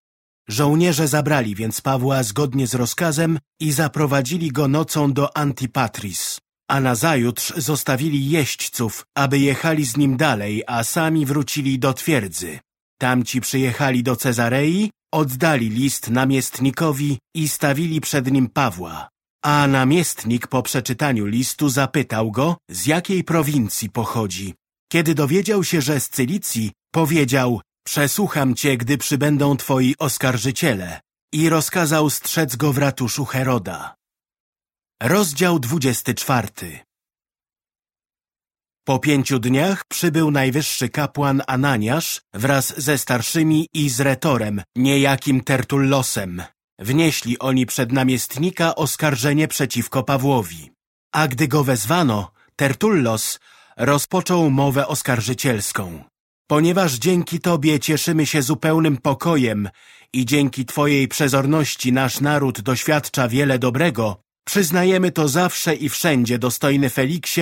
A: Żołnierze zabrali więc Pawła zgodnie z rozkazem i zaprowadzili go nocą do Antipatris. A nazajutrz zostawili jeźdźców, aby jechali z nim dalej, a sami wrócili do twierdzy. Tamci przyjechali do Cezarei, oddali list namiestnikowi i stawili przed nim Pawła. A namiestnik po przeczytaniu listu zapytał go, z jakiej prowincji pochodzi. Kiedy dowiedział się, że z Cylicji, powiedział, przesłucham cię, gdy przybędą twoi oskarżyciele i rozkazał strzec go w ratuszu Heroda. Rozdział 24 Po pięciu dniach przybył najwyższy kapłan Ananiasz wraz ze starszymi i z retorem, niejakim Tertullosem. Wnieśli oni przed namiestnika oskarżenie przeciwko Pawłowi. A gdy go wezwano, Tertullos rozpoczął mowę oskarżycielską. Ponieważ dzięki Tobie cieszymy się zupełnym pokojem i dzięki Twojej przezorności nasz naród doświadcza wiele dobrego, przyznajemy to zawsze i wszędzie, dostojny Feliksie,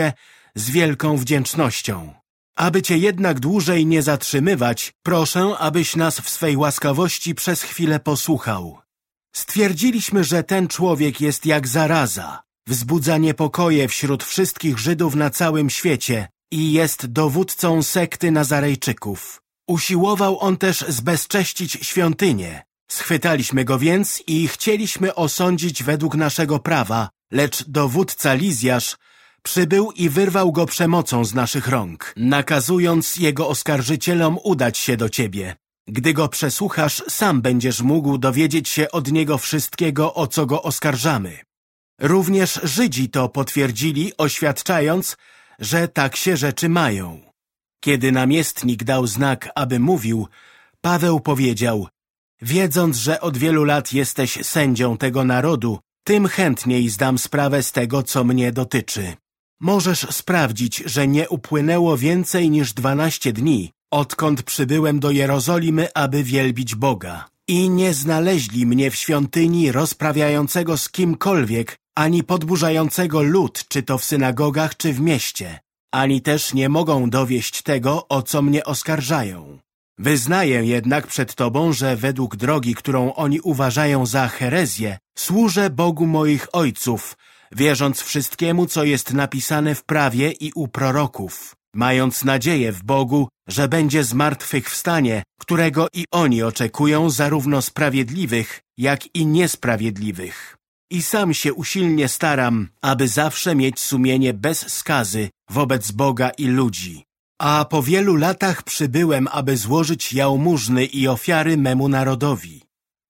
A: z wielką wdzięcznością. Aby Cię jednak dłużej nie zatrzymywać, proszę, abyś nas w swej łaskawości przez chwilę posłuchał. Stwierdziliśmy, że ten człowiek jest jak zaraza, wzbudza niepokoje wśród wszystkich Żydów na całym świecie i jest dowódcą sekty Nazarejczyków. Usiłował on też zbezcześcić świątynię. Schwytaliśmy go więc i chcieliśmy osądzić według naszego prawa, lecz dowódca Lizjasz przybył i wyrwał go przemocą z naszych rąk, nakazując jego oskarżycielom udać się do ciebie. Gdy go przesłuchasz, sam będziesz mógł dowiedzieć się od niego wszystkiego, o co go oskarżamy. Również Żydzi to potwierdzili, oświadczając, że tak się rzeczy mają. Kiedy namiestnik dał znak, aby mówił, Paweł powiedział, wiedząc, że od wielu lat jesteś sędzią tego narodu, tym chętniej zdam sprawę z tego, co mnie dotyczy. Możesz sprawdzić, że nie upłynęło więcej niż dwanaście dni, odkąd przybyłem do Jerozolimy, aby wielbić Boga. I nie znaleźli mnie w świątyni rozprawiającego z kimkolwiek, ani podburzającego lud, czy to w synagogach, czy w mieście, ani też nie mogą dowieść tego, o co mnie oskarżają. Wyznaję jednak przed Tobą, że według drogi, którą oni uważają za herezję, służę Bogu moich ojców, wierząc wszystkiemu, co jest napisane w prawie i u proroków, mając nadzieję w Bogu, że będzie zmartwychwstanie, którego i oni oczekują zarówno sprawiedliwych, jak i niesprawiedliwych i sam się usilnie staram, aby zawsze mieć sumienie bez skazy wobec Boga i ludzi. A po wielu latach przybyłem, aby złożyć jałmużny i ofiary memu narodowi.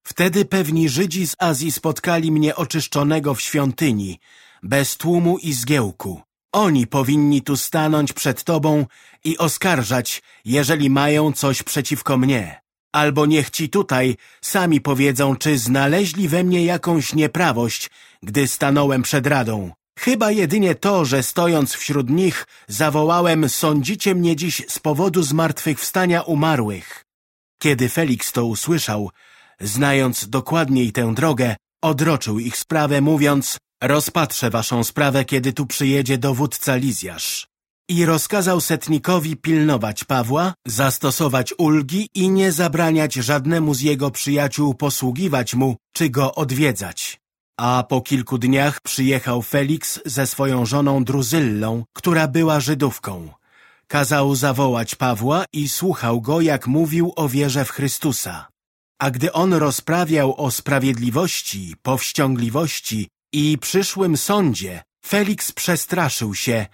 A: Wtedy pewni Żydzi z Azji spotkali mnie oczyszczonego w świątyni, bez tłumu i zgiełku. Oni powinni tu stanąć przed Tobą i oskarżać, jeżeli mają coś przeciwko mnie. Albo niech ci tutaj sami powiedzą, czy znaleźli we mnie jakąś nieprawość, gdy stanąłem przed radą. Chyba jedynie to, że stojąc wśród nich zawołałem sądzicie mnie dziś z powodu zmartwychwstania umarłych. Kiedy Felix to usłyszał, znając dokładniej tę drogę, odroczył ich sprawę mówiąc rozpatrzę waszą sprawę, kiedy tu przyjedzie dowódca Lizjasz i rozkazał setnikowi pilnować Pawła, zastosować ulgi i nie zabraniać żadnemu z jego przyjaciół posługiwać mu czy go odwiedzać. A po kilku dniach przyjechał Felix ze swoją żoną Druzyllą, która była Żydówką. Kazał zawołać Pawła i słuchał go, jak mówił o wierze w Chrystusa. A gdy on rozprawiał o sprawiedliwości, powściągliwości i przyszłym sądzie, Felix przestraszył się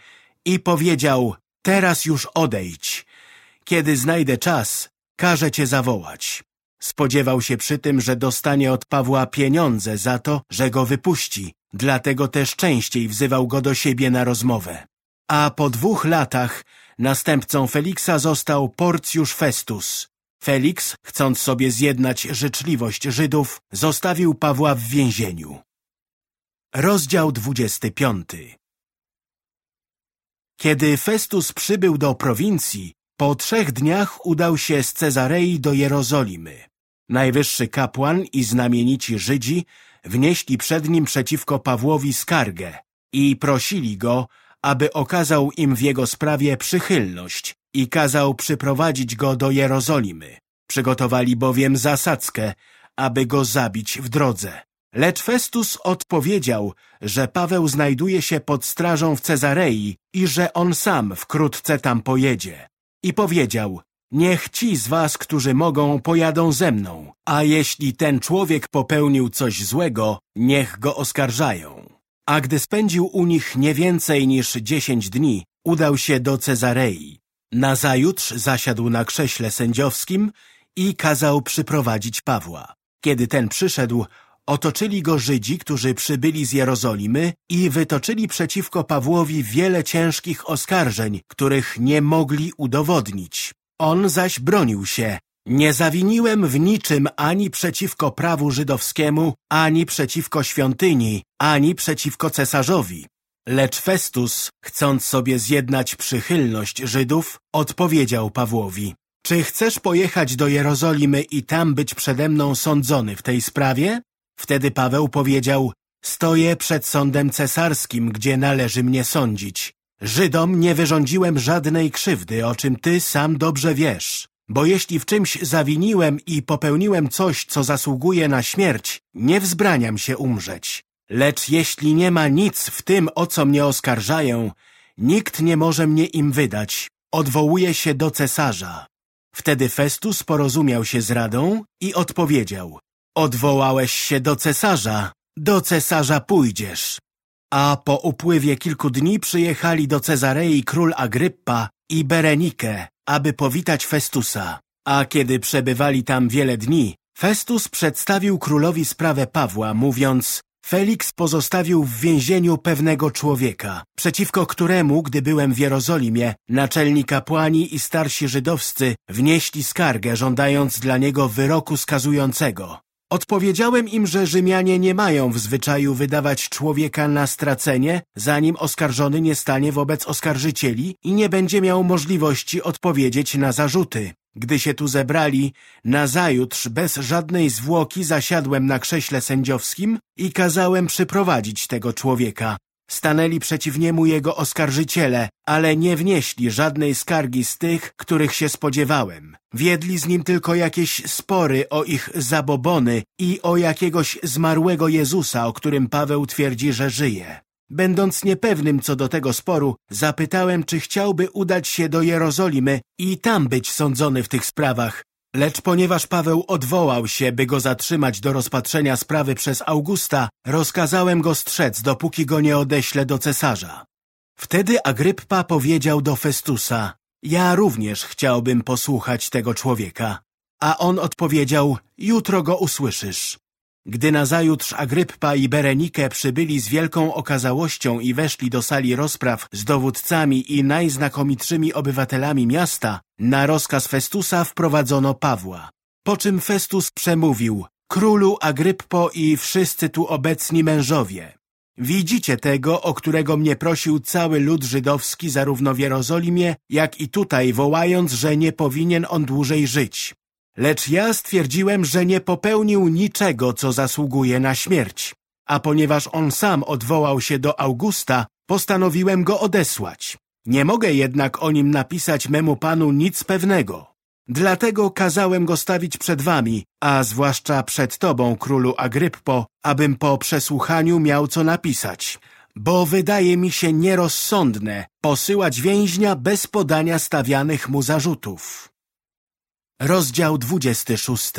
A: i powiedział, teraz już odejdź. Kiedy znajdę czas, każę cię zawołać. Spodziewał się przy tym, że dostanie od Pawła pieniądze za to, że go wypuści, dlatego też częściej wzywał go do siebie na rozmowę. A po dwóch latach następcą Feliksa został Porcjusz Festus. Felix, chcąc sobie zjednać życzliwość Żydów, zostawił Pawła w więzieniu. Rozdział 25 kiedy Festus przybył do prowincji, po trzech dniach udał się z Cezarei do Jerozolimy. Najwyższy kapłan i znamienici Żydzi wnieśli przed nim przeciwko Pawłowi skargę i prosili go, aby okazał im w jego sprawie przychylność i kazał przyprowadzić go do Jerozolimy. Przygotowali bowiem zasadzkę, aby go zabić w drodze. Lecz Festus odpowiedział, że Paweł znajduje się pod strażą w Cezarei i że on sam wkrótce tam pojedzie. I powiedział, niech ci z was, którzy mogą, pojadą ze mną, a jeśli ten człowiek popełnił coś złego, niech go oskarżają. A gdy spędził u nich nie więcej niż dziesięć dni, udał się do Cezarei. Nazajutrz zasiadł na krześle sędziowskim i kazał przyprowadzić Pawła. Kiedy ten przyszedł, Otoczyli go Żydzi, którzy przybyli z Jerozolimy i wytoczyli przeciwko Pawłowi wiele ciężkich oskarżeń, których nie mogli udowodnić. On zaś bronił się. Nie zawiniłem w niczym ani przeciwko prawu żydowskiemu, ani przeciwko świątyni, ani przeciwko cesarzowi. Lecz Festus, chcąc sobie zjednać przychylność Żydów, odpowiedział Pawłowi Czy chcesz pojechać do Jerozolimy i tam być przede mną sądzony w tej sprawie? Wtedy Paweł powiedział Stoję przed sądem cesarskim, gdzie należy mnie sądzić. Żydom nie wyrządziłem żadnej krzywdy, o czym ty sam dobrze wiesz. Bo jeśli w czymś zawiniłem i popełniłem coś, co zasługuje na śmierć, nie wzbraniam się umrzeć. Lecz jeśli nie ma nic w tym, o co mnie oskarżają, nikt nie może mnie im wydać. Odwołuję się do cesarza. Wtedy Festus porozumiał się z radą i odpowiedział Odwołałeś się do cesarza, do cesarza pójdziesz. A po upływie kilku dni przyjechali do Cezarei król Agryppa i Berenike, aby powitać Festusa. A kiedy przebywali tam wiele dni, Festus przedstawił królowi sprawę Pawła, mówiąc Felix pozostawił w więzieniu pewnego człowieka, przeciwko któremu, gdy byłem w Jerozolimie, naczelni kapłani i starsi żydowscy wnieśli skargę, żądając dla niego wyroku skazującego. Odpowiedziałem im, że Rzymianie nie mają w zwyczaju wydawać człowieka na stracenie, zanim oskarżony nie stanie wobec oskarżycieli i nie będzie miał możliwości odpowiedzieć na zarzuty. Gdy się tu zebrali, nazajutrz bez żadnej zwłoki zasiadłem na krześle sędziowskim i kazałem przyprowadzić tego człowieka. Stanęli przeciw niemu jego oskarżyciele, ale nie wnieśli żadnej skargi z tych, których się spodziewałem. Wiedli z nim tylko jakieś spory o ich zabobony i o jakiegoś zmarłego Jezusa, o którym Paweł twierdzi, że żyje. Będąc niepewnym co do tego sporu, zapytałem, czy chciałby udać się do Jerozolimy i tam być sądzony w tych sprawach. Lecz ponieważ Paweł odwołał się, by go zatrzymać do rozpatrzenia sprawy przez Augusta, rozkazałem go strzec, dopóki go nie odeślę do cesarza. Wtedy Agryppa powiedział do Festusa, ja również chciałbym posłuchać tego człowieka. A on odpowiedział, jutro go usłyszysz. Gdy nazajutrz Agryppa i Berenike przybyli z wielką okazałością i weszli do sali rozpraw z dowódcami i najznakomitszymi obywatelami miasta, na rozkaz Festusa wprowadzono Pawła. Po czym Festus przemówił, królu Agryppo i wszyscy tu obecni mężowie. Widzicie tego, o którego mnie prosił cały lud żydowski zarówno w Jerozolimie, jak i tutaj, wołając, że nie powinien on dłużej żyć. Lecz ja stwierdziłem, że nie popełnił niczego, co zasługuje na śmierć. A ponieważ on sam odwołał się do Augusta, postanowiłem go odesłać. Nie mogę jednak o nim napisać memu panu nic pewnego. Dlatego kazałem go stawić przed wami, a zwłaszcza przed tobą, królu Agryppo, abym po przesłuchaniu miał co napisać. Bo wydaje mi się nierozsądne posyłać więźnia bez podania stawianych mu zarzutów. Rozdział 26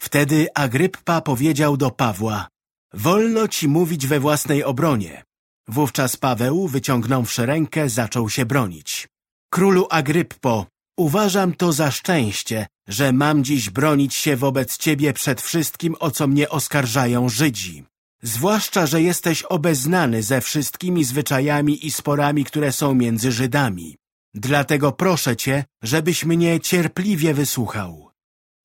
A: Wtedy Agryppa powiedział do Pawła Wolno ci mówić we własnej obronie. Wówczas Paweł, wyciągnąwszy rękę, zaczął się bronić. Królu Agryppo, uważam to za szczęście, że mam dziś bronić się wobec ciebie przed wszystkim, o co mnie oskarżają Żydzi. Zwłaszcza, że jesteś obeznany ze wszystkimi zwyczajami i sporami, które są między Żydami. Dlatego proszę Cię, żebyś mnie cierpliwie wysłuchał.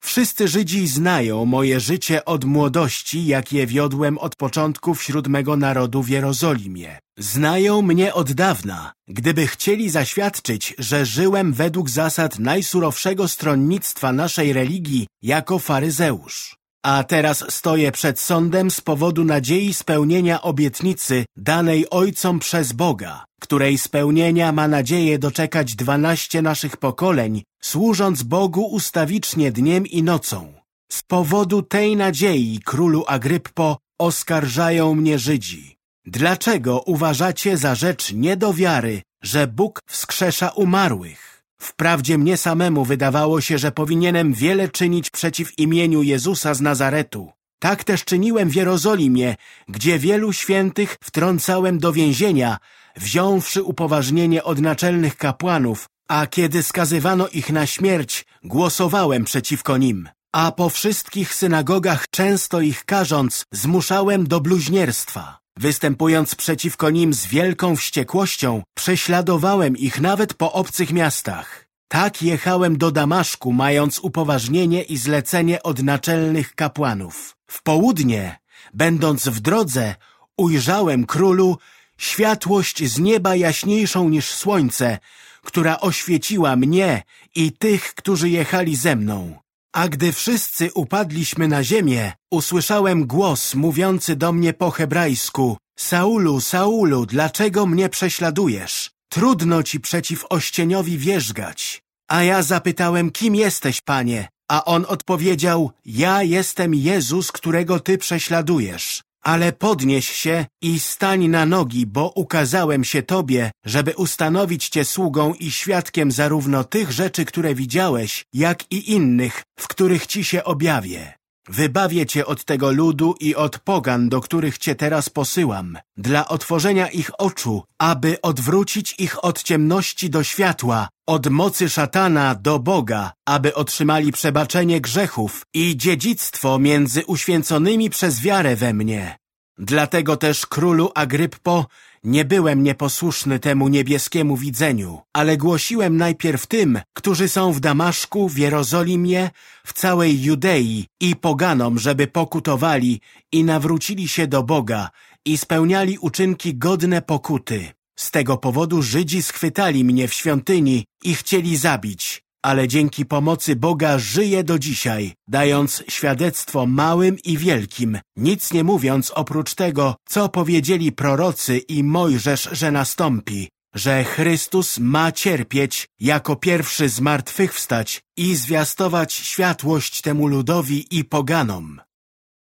A: Wszyscy Żydzi znają moje życie od młodości, jak je wiodłem od początku wśród mego narodu w Jerozolimie. Znają mnie od dawna. Gdyby chcieli zaświadczyć, że żyłem według zasad najsurowszego stronnictwa naszej religii jako faryzeusz. A teraz stoję przed sądem z powodu nadziei spełnienia obietnicy danej ojcom przez Boga, której spełnienia ma nadzieję doczekać dwanaście naszych pokoleń, służąc Bogu ustawicznie dniem i nocą. Z powodu tej nadziei, królu Agryppo, oskarżają mnie Żydzi. Dlaczego uważacie za rzecz nie do wiary, że Bóg wskrzesza umarłych? Wprawdzie mnie samemu wydawało się, że powinienem wiele czynić przeciw imieniu Jezusa z Nazaretu. Tak też czyniłem w Jerozolimie, gdzie wielu świętych wtrącałem do więzienia, wziąwszy upoważnienie od naczelnych kapłanów, a kiedy skazywano ich na śmierć, głosowałem przeciwko nim. a po wszystkich synagogach często ich karząc, zmuszałem do bluźnierstwa. Występując przeciwko nim z wielką wściekłością, prześladowałem ich nawet po obcych miastach. Tak jechałem do Damaszku, mając upoważnienie i zlecenie od naczelnych kapłanów. W południe, będąc w drodze, ujrzałem królu światłość z nieba jaśniejszą niż słońce, która oświeciła mnie i tych, którzy jechali ze mną. A gdy wszyscy upadliśmy na ziemię, usłyszałem głos mówiący do mnie po hebrajsku Saulu, Saulu, dlaczego mnie prześladujesz? Trudno ci przeciw ościeniowi wierzgać. A ja zapytałem, kim jesteś, panie? A on odpowiedział, ja jestem Jezus, którego ty prześladujesz. Ale podnieś się i stań na nogi, bo ukazałem się Tobie, żeby ustanowić Cię sługą i świadkiem zarówno tych rzeczy, które widziałeś, jak i innych, w których Ci się objawię. Wybawię Cię od tego ludu i od pogan, do których Cię teraz posyłam, dla otworzenia ich oczu, aby odwrócić ich od ciemności do światła, od mocy szatana do Boga, aby otrzymali przebaczenie grzechów i dziedzictwo między uświęconymi przez wiarę we mnie. Dlatego też królu Agryppo nie byłem nieposłuszny temu niebieskiemu widzeniu, ale głosiłem najpierw tym, którzy są w Damaszku, w Jerozolimie, w całej Judei i poganom, żeby pokutowali i nawrócili się do Boga i spełniali uczynki godne pokuty. Z tego powodu Żydzi schwytali mnie w świątyni i chcieli zabić, ale dzięki pomocy Boga żyję do dzisiaj, dając świadectwo małym i wielkim, nic nie mówiąc oprócz tego, co powiedzieli prorocy i Mojżesz, że nastąpi, że Chrystus ma cierpieć, jako pierwszy z martwych wstać i zwiastować światłość temu ludowi i poganom.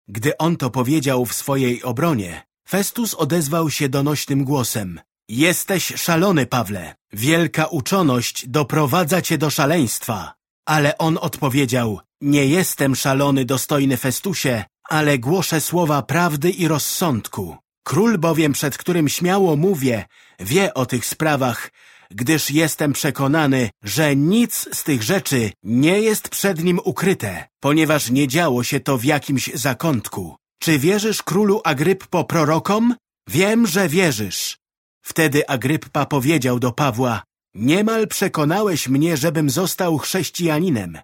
A: Gdy on to powiedział w swojej obronie, Festus odezwał się donośnym głosem. Jesteś szalony, Pawle. Wielka uczoność doprowadza cię do szaleństwa. Ale on odpowiedział, nie jestem szalony, dostojny Festusie, ale głoszę słowa prawdy i rozsądku. Król bowiem, przed którym śmiało mówię, wie o tych sprawach, gdyż jestem przekonany, że nic z tych rzeczy nie jest przed nim ukryte, ponieważ nie działo się to w jakimś zakątku. Czy wierzysz królu Agryppo prorokom? Wiem, że wierzysz. Wtedy Agryppa powiedział do Pawła, niemal przekonałeś mnie, żebym został chrześcijaninem.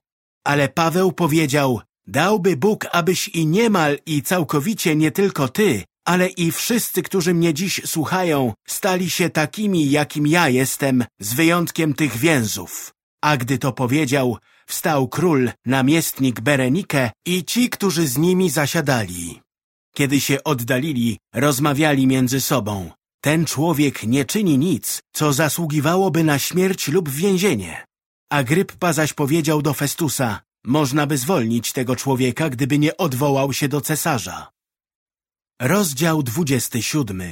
A: Ale Paweł powiedział, dałby Bóg, abyś i niemal i całkowicie nie tylko ty, ale i wszyscy, którzy mnie dziś słuchają, stali się takimi, jakim ja jestem, z wyjątkiem tych więzów. A gdy to powiedział, wstał król, namiestnik Berenike i ci, którzy z nimi zasiadali. Kiedy się oddalili, rozmawiali między sobą. Ten człowiek nie czyni nic, co zasługiwałoby na śmierć lub więzienie. Agryppa zaś powiedział do Festusa, można by zwolnić tego człowieka, gdyby nie odwołał się do cesarza. Rozdział 27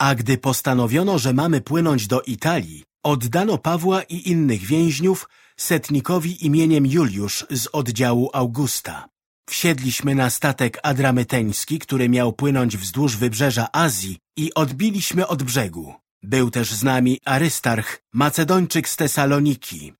A: A gdy postanowiono, że mamy płynąć do Italii, oddano Pawła i innych więźniów setnikowi imieniem Juliusz z oddziału Augusta. Wsiedliśmy na statek adramyteński, który miał płynąć wzdłuż wybrzeża Azji i odbiliśmy od brzegu. Był też z nami Arystarch, Macedończyk z Tesaloniki.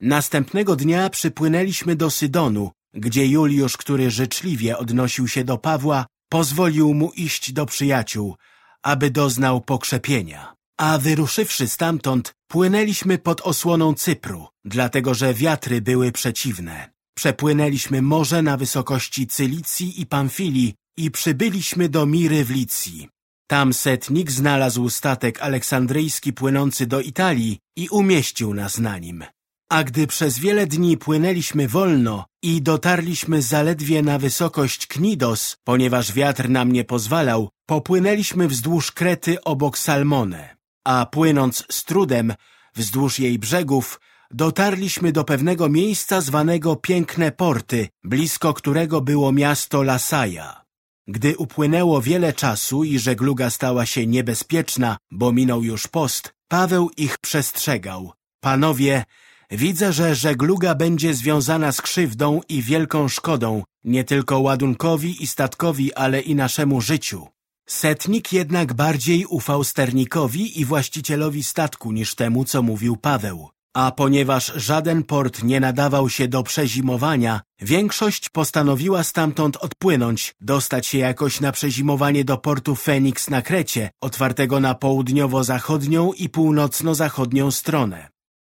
A: Następnego dnia przypłynęliśmy do Sydonu, gdzie Juliusz, który życzliwie odnosił się do Pawła, pozwolił mu iść do przyjaciół, aby doznał pokrzepienia. A wyruszywszy stamtąd, płynęliśmy pod osłoną Cypru, dlatego że wiatry były przeciwne. Przepłynęliśmy morze na wysokości Cylicji i Pamfilii i przybyliśmy do Miry w Licji. Tam setnik znalazł statek aleksandryjski płynący do Italii i umieścił nas na nim. A gdy przez wiele dni płynęliśmy wolno i dotarliśmy zaledwie na wysokość Knidos, ponieważ wiatr nam nie pozwalał, popłynęliśmy wzdłuż Krety obok Salmone. A płynąc z trudem wzdłuż jej brzegów, dotarliśmy do pewnego miejsca zwanego Piękne Porty, blisko którego było miasto Lasaja. Gdy upłynęło wiele czasu i żegluga stała się niebezpieczna, bo minął już post, Paweł ich przestrzegał. Panowie, widzę, że żegluga będzie związana z krzywdą i wielką szkodą, nie tylko ładunkowi i statkowi, ale i naszemu życiu. Setnik jednak bardziej ufał sternikowi i właścicielowi statku niż temu, co mówił Paweł. A ponieważ żaden port nie nadawał się do przezimowania, większość postanowiła stamtąd odpłynąć, dostać się jakoś na przezimowanie do portu Feniks na Krecie, otwartego na południowo-zachodnią i północno-zachodnią stronę.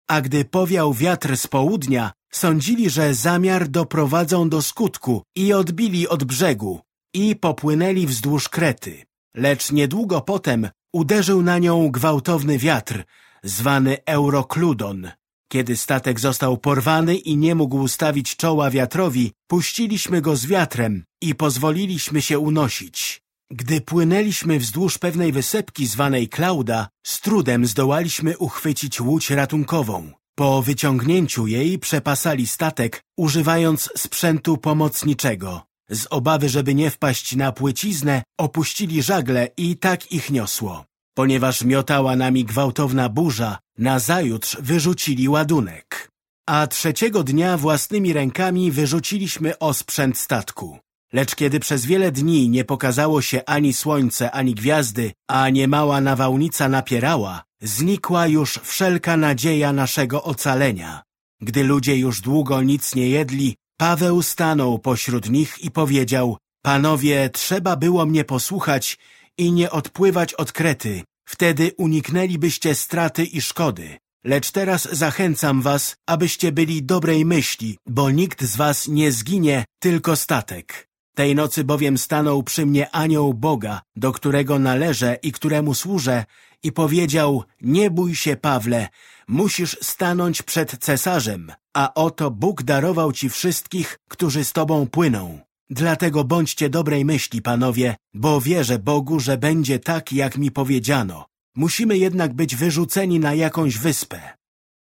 A: A gdy powiał wiatr z południa, sądzili, że zamiar doprowadzą do skutku i odbili od brzegu i popłynęli wzdłuż Krety. Lecz niedługo potem uderzył na nią gwałtowny wiatr, zwany Eurokludon. Kiedy statek został porwany i nie mógł stawić czoła wiatrowi, puściliśmy go z wiatrem i pozwoliliśmy się unosić. Gdy płynęliśmy wzdłuż pewnej wysepki zwanej Klauda, z trudem zdołaliśmy uchwycić łódź ratunkową. Po wyciągnięciu jej przepasali statek, używając sprzętu pomocniczego. Z obawy, żeby nie wpaść na płyciznę, opuścili żagle i tak ich niosło. Ponieważ miotała nami gwałtowna burza, nazajutrz wyrzucili ładunek. A trzeciego dnia własnymi rękami wyrzuciliśmy osprzęt statku. Lecz kiedy przez wiele dni nie pokazało się ani słońce, ani gwiazdy, a niemała nawałnica napierała, znikła już wszelka nadzieja naszego ocalenia. Gdy ludzie już długo nic nie jedli, Paweł stanął pośród nich i powiedział Panowie, trzeba było mnie posłuchać i nie odpływać od Krety. Wtedy uniknęlibyście straty i szkody. Lecz teraz zachęcam was, abyście byli dobrej myśli, bo nikt z was nie zginie, tylko statek. Tej nocy bowiem stanął przy mnie anioł Boga, do którego należę i któremu służę, i powiedział, nie bój się, Pawle, musisz stanąć przed cesarzem, a oto Bóg darował ci wszystkich, którzy z tobą płyną. Dlatego bądźcie dobrej myśli, panowie, bo wierzę Bogu, że będzie tak, jak mi powiedziano. Musimy jednak być wyrzuceni na jakąś wyspę.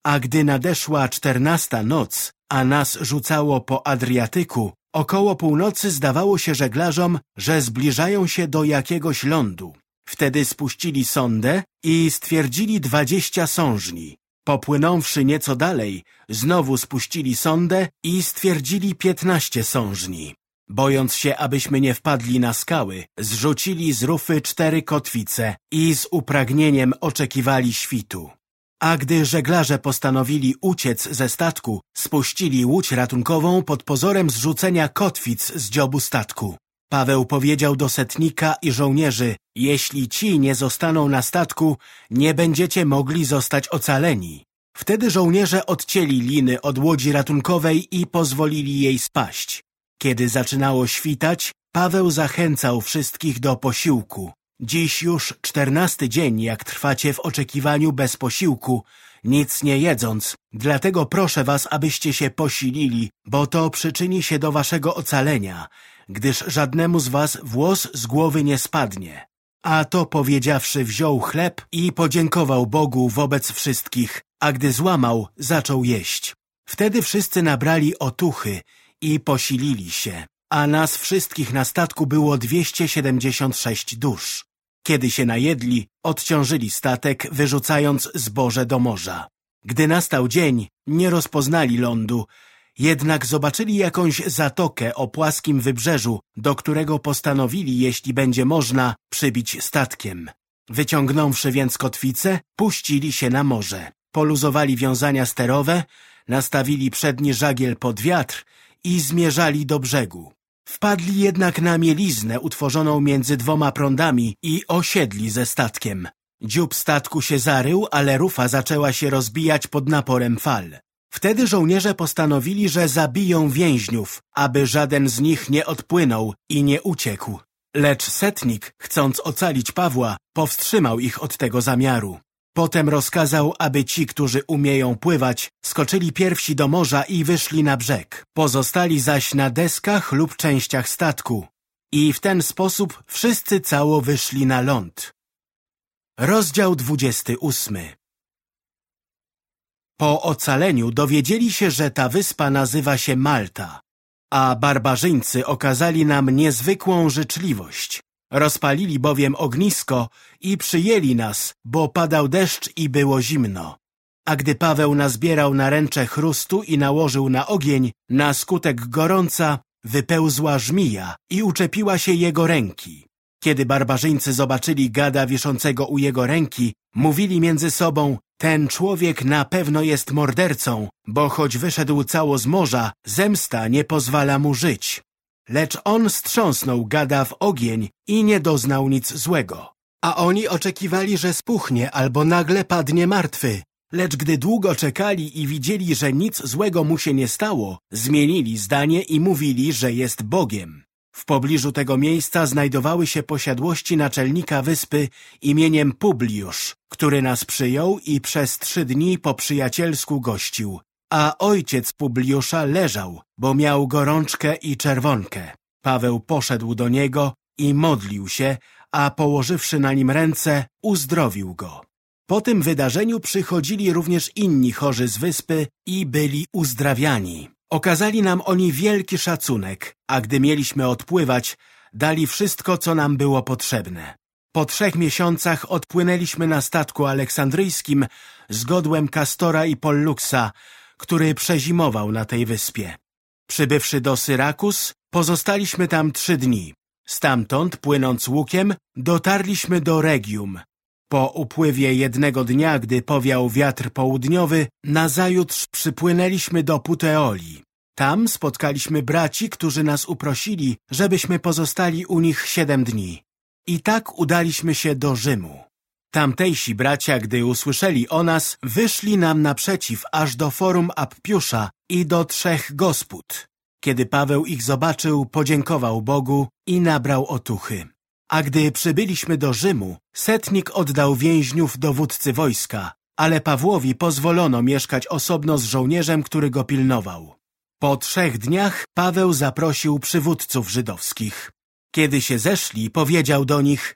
A: A gdy nadeszła czternasta noc, a nas rzucało po Adriatyku, Około północy zdawało się żeglarzom, że zbliżają się do jakiegoś lądu. Wtedy spuścili sondę i stwierdzili dwadzieścia sążni. Popłynąwszy nieco dalej, znowu spuścili sondę i stwierdzili piętnaście sążni. Bojąc się, abyśmy nie wpadli na skały, zrzucili z rufy cztery kotwice i z upragnieniem oczekiwali świtu. A gdy żeglarze postanowili uciec ze statku, spuścili łódź ratunkową pod pozorem zrzucenia kotwic z dziobu statku. Paweł powiedział do setnika i żołnierzy, jeśli ci nie zostaną na statku, nie będziecie mogli zostać ocaleni. Wtedy żołnierze odcięli liny od łodzi ratunkowej i pozwolili jej spaść. Kiedy zaczynało świtać, Paweł zachęcał wszystkich do posiłku. Dziś już czternasty dzień, jak trwacie w oczekiwaniu bez posiłku, nic nie jedząc. Dlatego proszę was, abyście się posilili, bo to przyczyni się do waszego ocalenia, gdyż żadnemu z was włos z głowy nie spadnie. A to powiedziawszy wziął chleb i podziękował Bogu wobec wszystkich, a gdy złamał, zaczął jeść. Wtedy wszyscy nabrali otuchy i posilili się, a nas wszystkich na statku było dwieście siedemdziesiąt sześć dusz. Kiedy się najedli, odciążyli statek, wyrzucając zboże do morza. Gdy nastał dzień, nie rozpoznali lądu, jednak zobaczyli jakąś zatokę o płaskim wybrzeżu, do którego postanowili, jeśli będzie można, przybić statkiem. Wyciągnąwszy więc kotwicę, puścili się na morze. Poluzowali wiązania sterowe, nastawili przedni żagiel pod wiatr i zmierzali do brzegu. Wpadli jednak na mieliznę utworzoną między dwoma prądami i osiedli ze statkiem. Dziób statku się zarył, ale rufa zaczęła się rozbijać pod naporem fal. Wtedy żołnierze postanowili, że zabiją więźniów, aby żaden z nich nie odpłynął i nie uciekł. Lecz setnik, chcąc ocalić Pawła, powstrzymał ich od tego zamiaru. Potem rozkazał, aby ci, którzy umieją pływać, skoczyli pierwsi do morza i wyszli na brzeg. Pozostali zaś na deskach lub częściach statku. I w ten sposób wszyscy cało wyszli na ląd. Rozdział 28 Po ocaleniu dowiedzieli się, że ta wyspa nazywa się Malta, a barbarzyńcy okazali nam niezwykłą życzliwość. Rozpalili bowiem ognisko i przyjęli nas, bo padał deszcz i było zimno. A gdy Paweł nazbierał naręcze chrustu i nałożył na ogień, na skutek gorąca wypełzła żmija i uczepiła się jego ręki. Kiedy barbarzyńcy zobaczyli gada wiszącego u jego ręki, mówili między sobą, ten człowiek na pewno jest mordercą, bo choć wyszedł cało z morza, zemsta nie pozwala mu żyć. Lecz on strząsnął gada w ogień i nie doznał nic złego. A oni oczekiwali, że spuchnie albo nagle padnie martwy. Lecz gdy długo czekali i widzieli, że nic złego mu się nie stało, zmienili zdanie i mówili, że jest Bogiem. W pobliżu tego miejsca znajdowały się posiadłości naczelnika wyspy imieniem Publiusz, który nas przyjął i przez trzy dni po przyjacielsku gościł. A ojciec Publiusza leżał, bo miał gorączkę i czerwonkę. Paweł poszedł do niego i modlił się, a położywszy na nim ręce, uzdrowił go. Po tym wydarzeniu przychodzili również inni chorzy z wyspy i byli uzdrawiani. Okazali nam oni wielki szacunek, a gdy mieliśmy odpływać, dali wszystko, co nam było potrzebne. Po trzech miesiącach odpłynęliśmy na statku aleksandryjskim z godłem Kastora i Polluksa, który przezimował na tej wyspie. Przybywszy do Syrakus, pozostaliśmy tam trzy dni. Stamtąd, płynąc łukiem, dotarliśmy do Regium. Po upływie jednego dnia, gdy powiał wiatr południowy, nazajutrz przypłynęliśmy do Puteoli. Tam spotkaliśmy braci, którzy nas uprosili, żebyśmy pozostali u nich siedem dni. I tak udaliśmy się do Rzymu. Tamtejsi bracia, gdy usłyszeli o nas, wyszli nam naprzeciw aż do forum Appiusza i do trzech gospód. Kiedy Paweł ich zobaczył, podziękował Bogu i nabrał otuchy. A gdy przybyliśmy do Rzymu, setnik oddał więźniów dowódcy wojska, ale Pawłowi pozwolono mieszkać osobno z żołnierzem, który go pilnował. Po trzech dniach Paweł zaprosił przywódców żydowskich. Kiedy się zeszli, powiedział do nich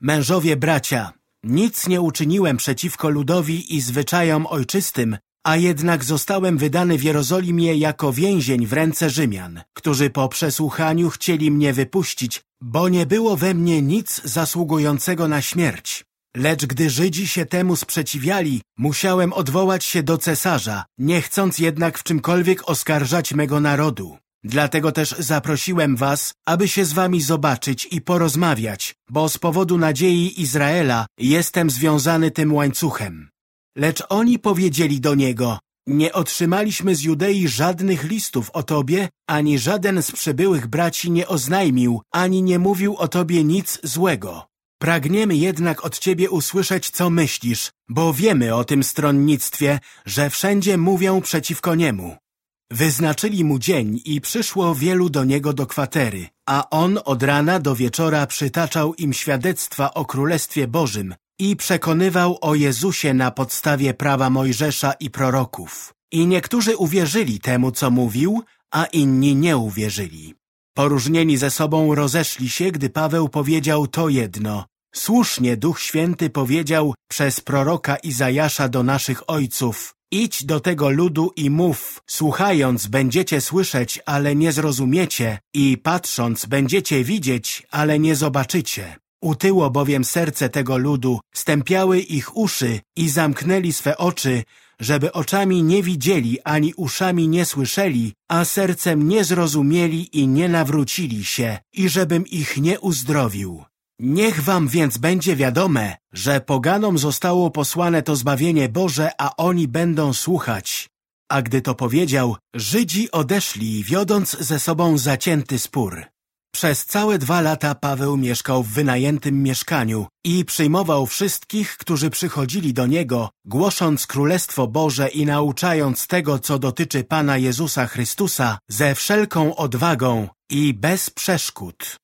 A: Mężowie bracia, nic nie uczyniłem przeciwko ludowi i zwyczajom ojczystym, a jednak zostałem wydany w Jerozolimie jako więzień w ręce Rzymian, którzy po przesłuchaniu chcieli mnie wypuścić, bo nie było we mnie nic zasługującego na śmierć. Lecz gdy Żydzi się temu sprzeciwiali, musiałem odwołać się do cesarza, nie chcąc jednak w czymkolwiek oskarżać mego narodu. Dlatego też zaprosiłem was, aby się z wami zobaczyć i porozmawiać, bo z powodu nadziei Izraela jestem związany tym łańcuchem. Lecz oni powiedzieli do niego, nie otrzymaliśmy z Judei żadnych listów o tobie, ani żaden z przybyłych braci nie oznajmił, ani nie mówił o tobie nic złego. Pragniemy jednak od ciebie usłyszeć, co myślisz, bo wiemy o tym stronnictwie, że wszędzie mówią przeciwko niemu. Wyznaczyli mu dzień i przyszło wielu do niego do kwatery, a on od rana do wieczora przytaczał im świadectwa o Królestwie Bożym i przekonywał o Jezusie na podstawie prawa Mojżesza i proroków. I niektórzy uwierzyli temu, co mówił, a inni nie uwierzyli. Poróżnieni ze sobą rozeszli się, gdy Paweł powiedział to jedno. Słusznie Duch Święty powiedział przez proroka Izajasza do naszych ojców Idź do tego ludu i mów, słuchając będziecie słyszeć, ale nie zrozumiecie i patrząc będziecie widzieć, ale nie zobaczycie. Utyło bowiem serce tego ludu, stępiały ich uszy i zamknęli swe oczy, żeby oczami nie widzieli ani uszami nie słyszeli, a sercem nie zrozumieli i nie nawrócili się, i żebym ich nie uzdrowił. Niech wam więc będzie wiadome, że poganom zostało posłane to zbawienie Boże, a oni będą słuchać. A gdy to powiedział, Żydzi odeszli, wiodąc ze sobą zacięty spór. Przez całe dwa lata Paweł mieszkał w wynajętym mieszkaniu i przyjmował wszystkich, którzy przychodzili do niego, głosząc Królestwo Boże i nauczając tego, co dotyczy Pana Jezusa Chrystusa, ze wszelką odwagą i bez przeszkód.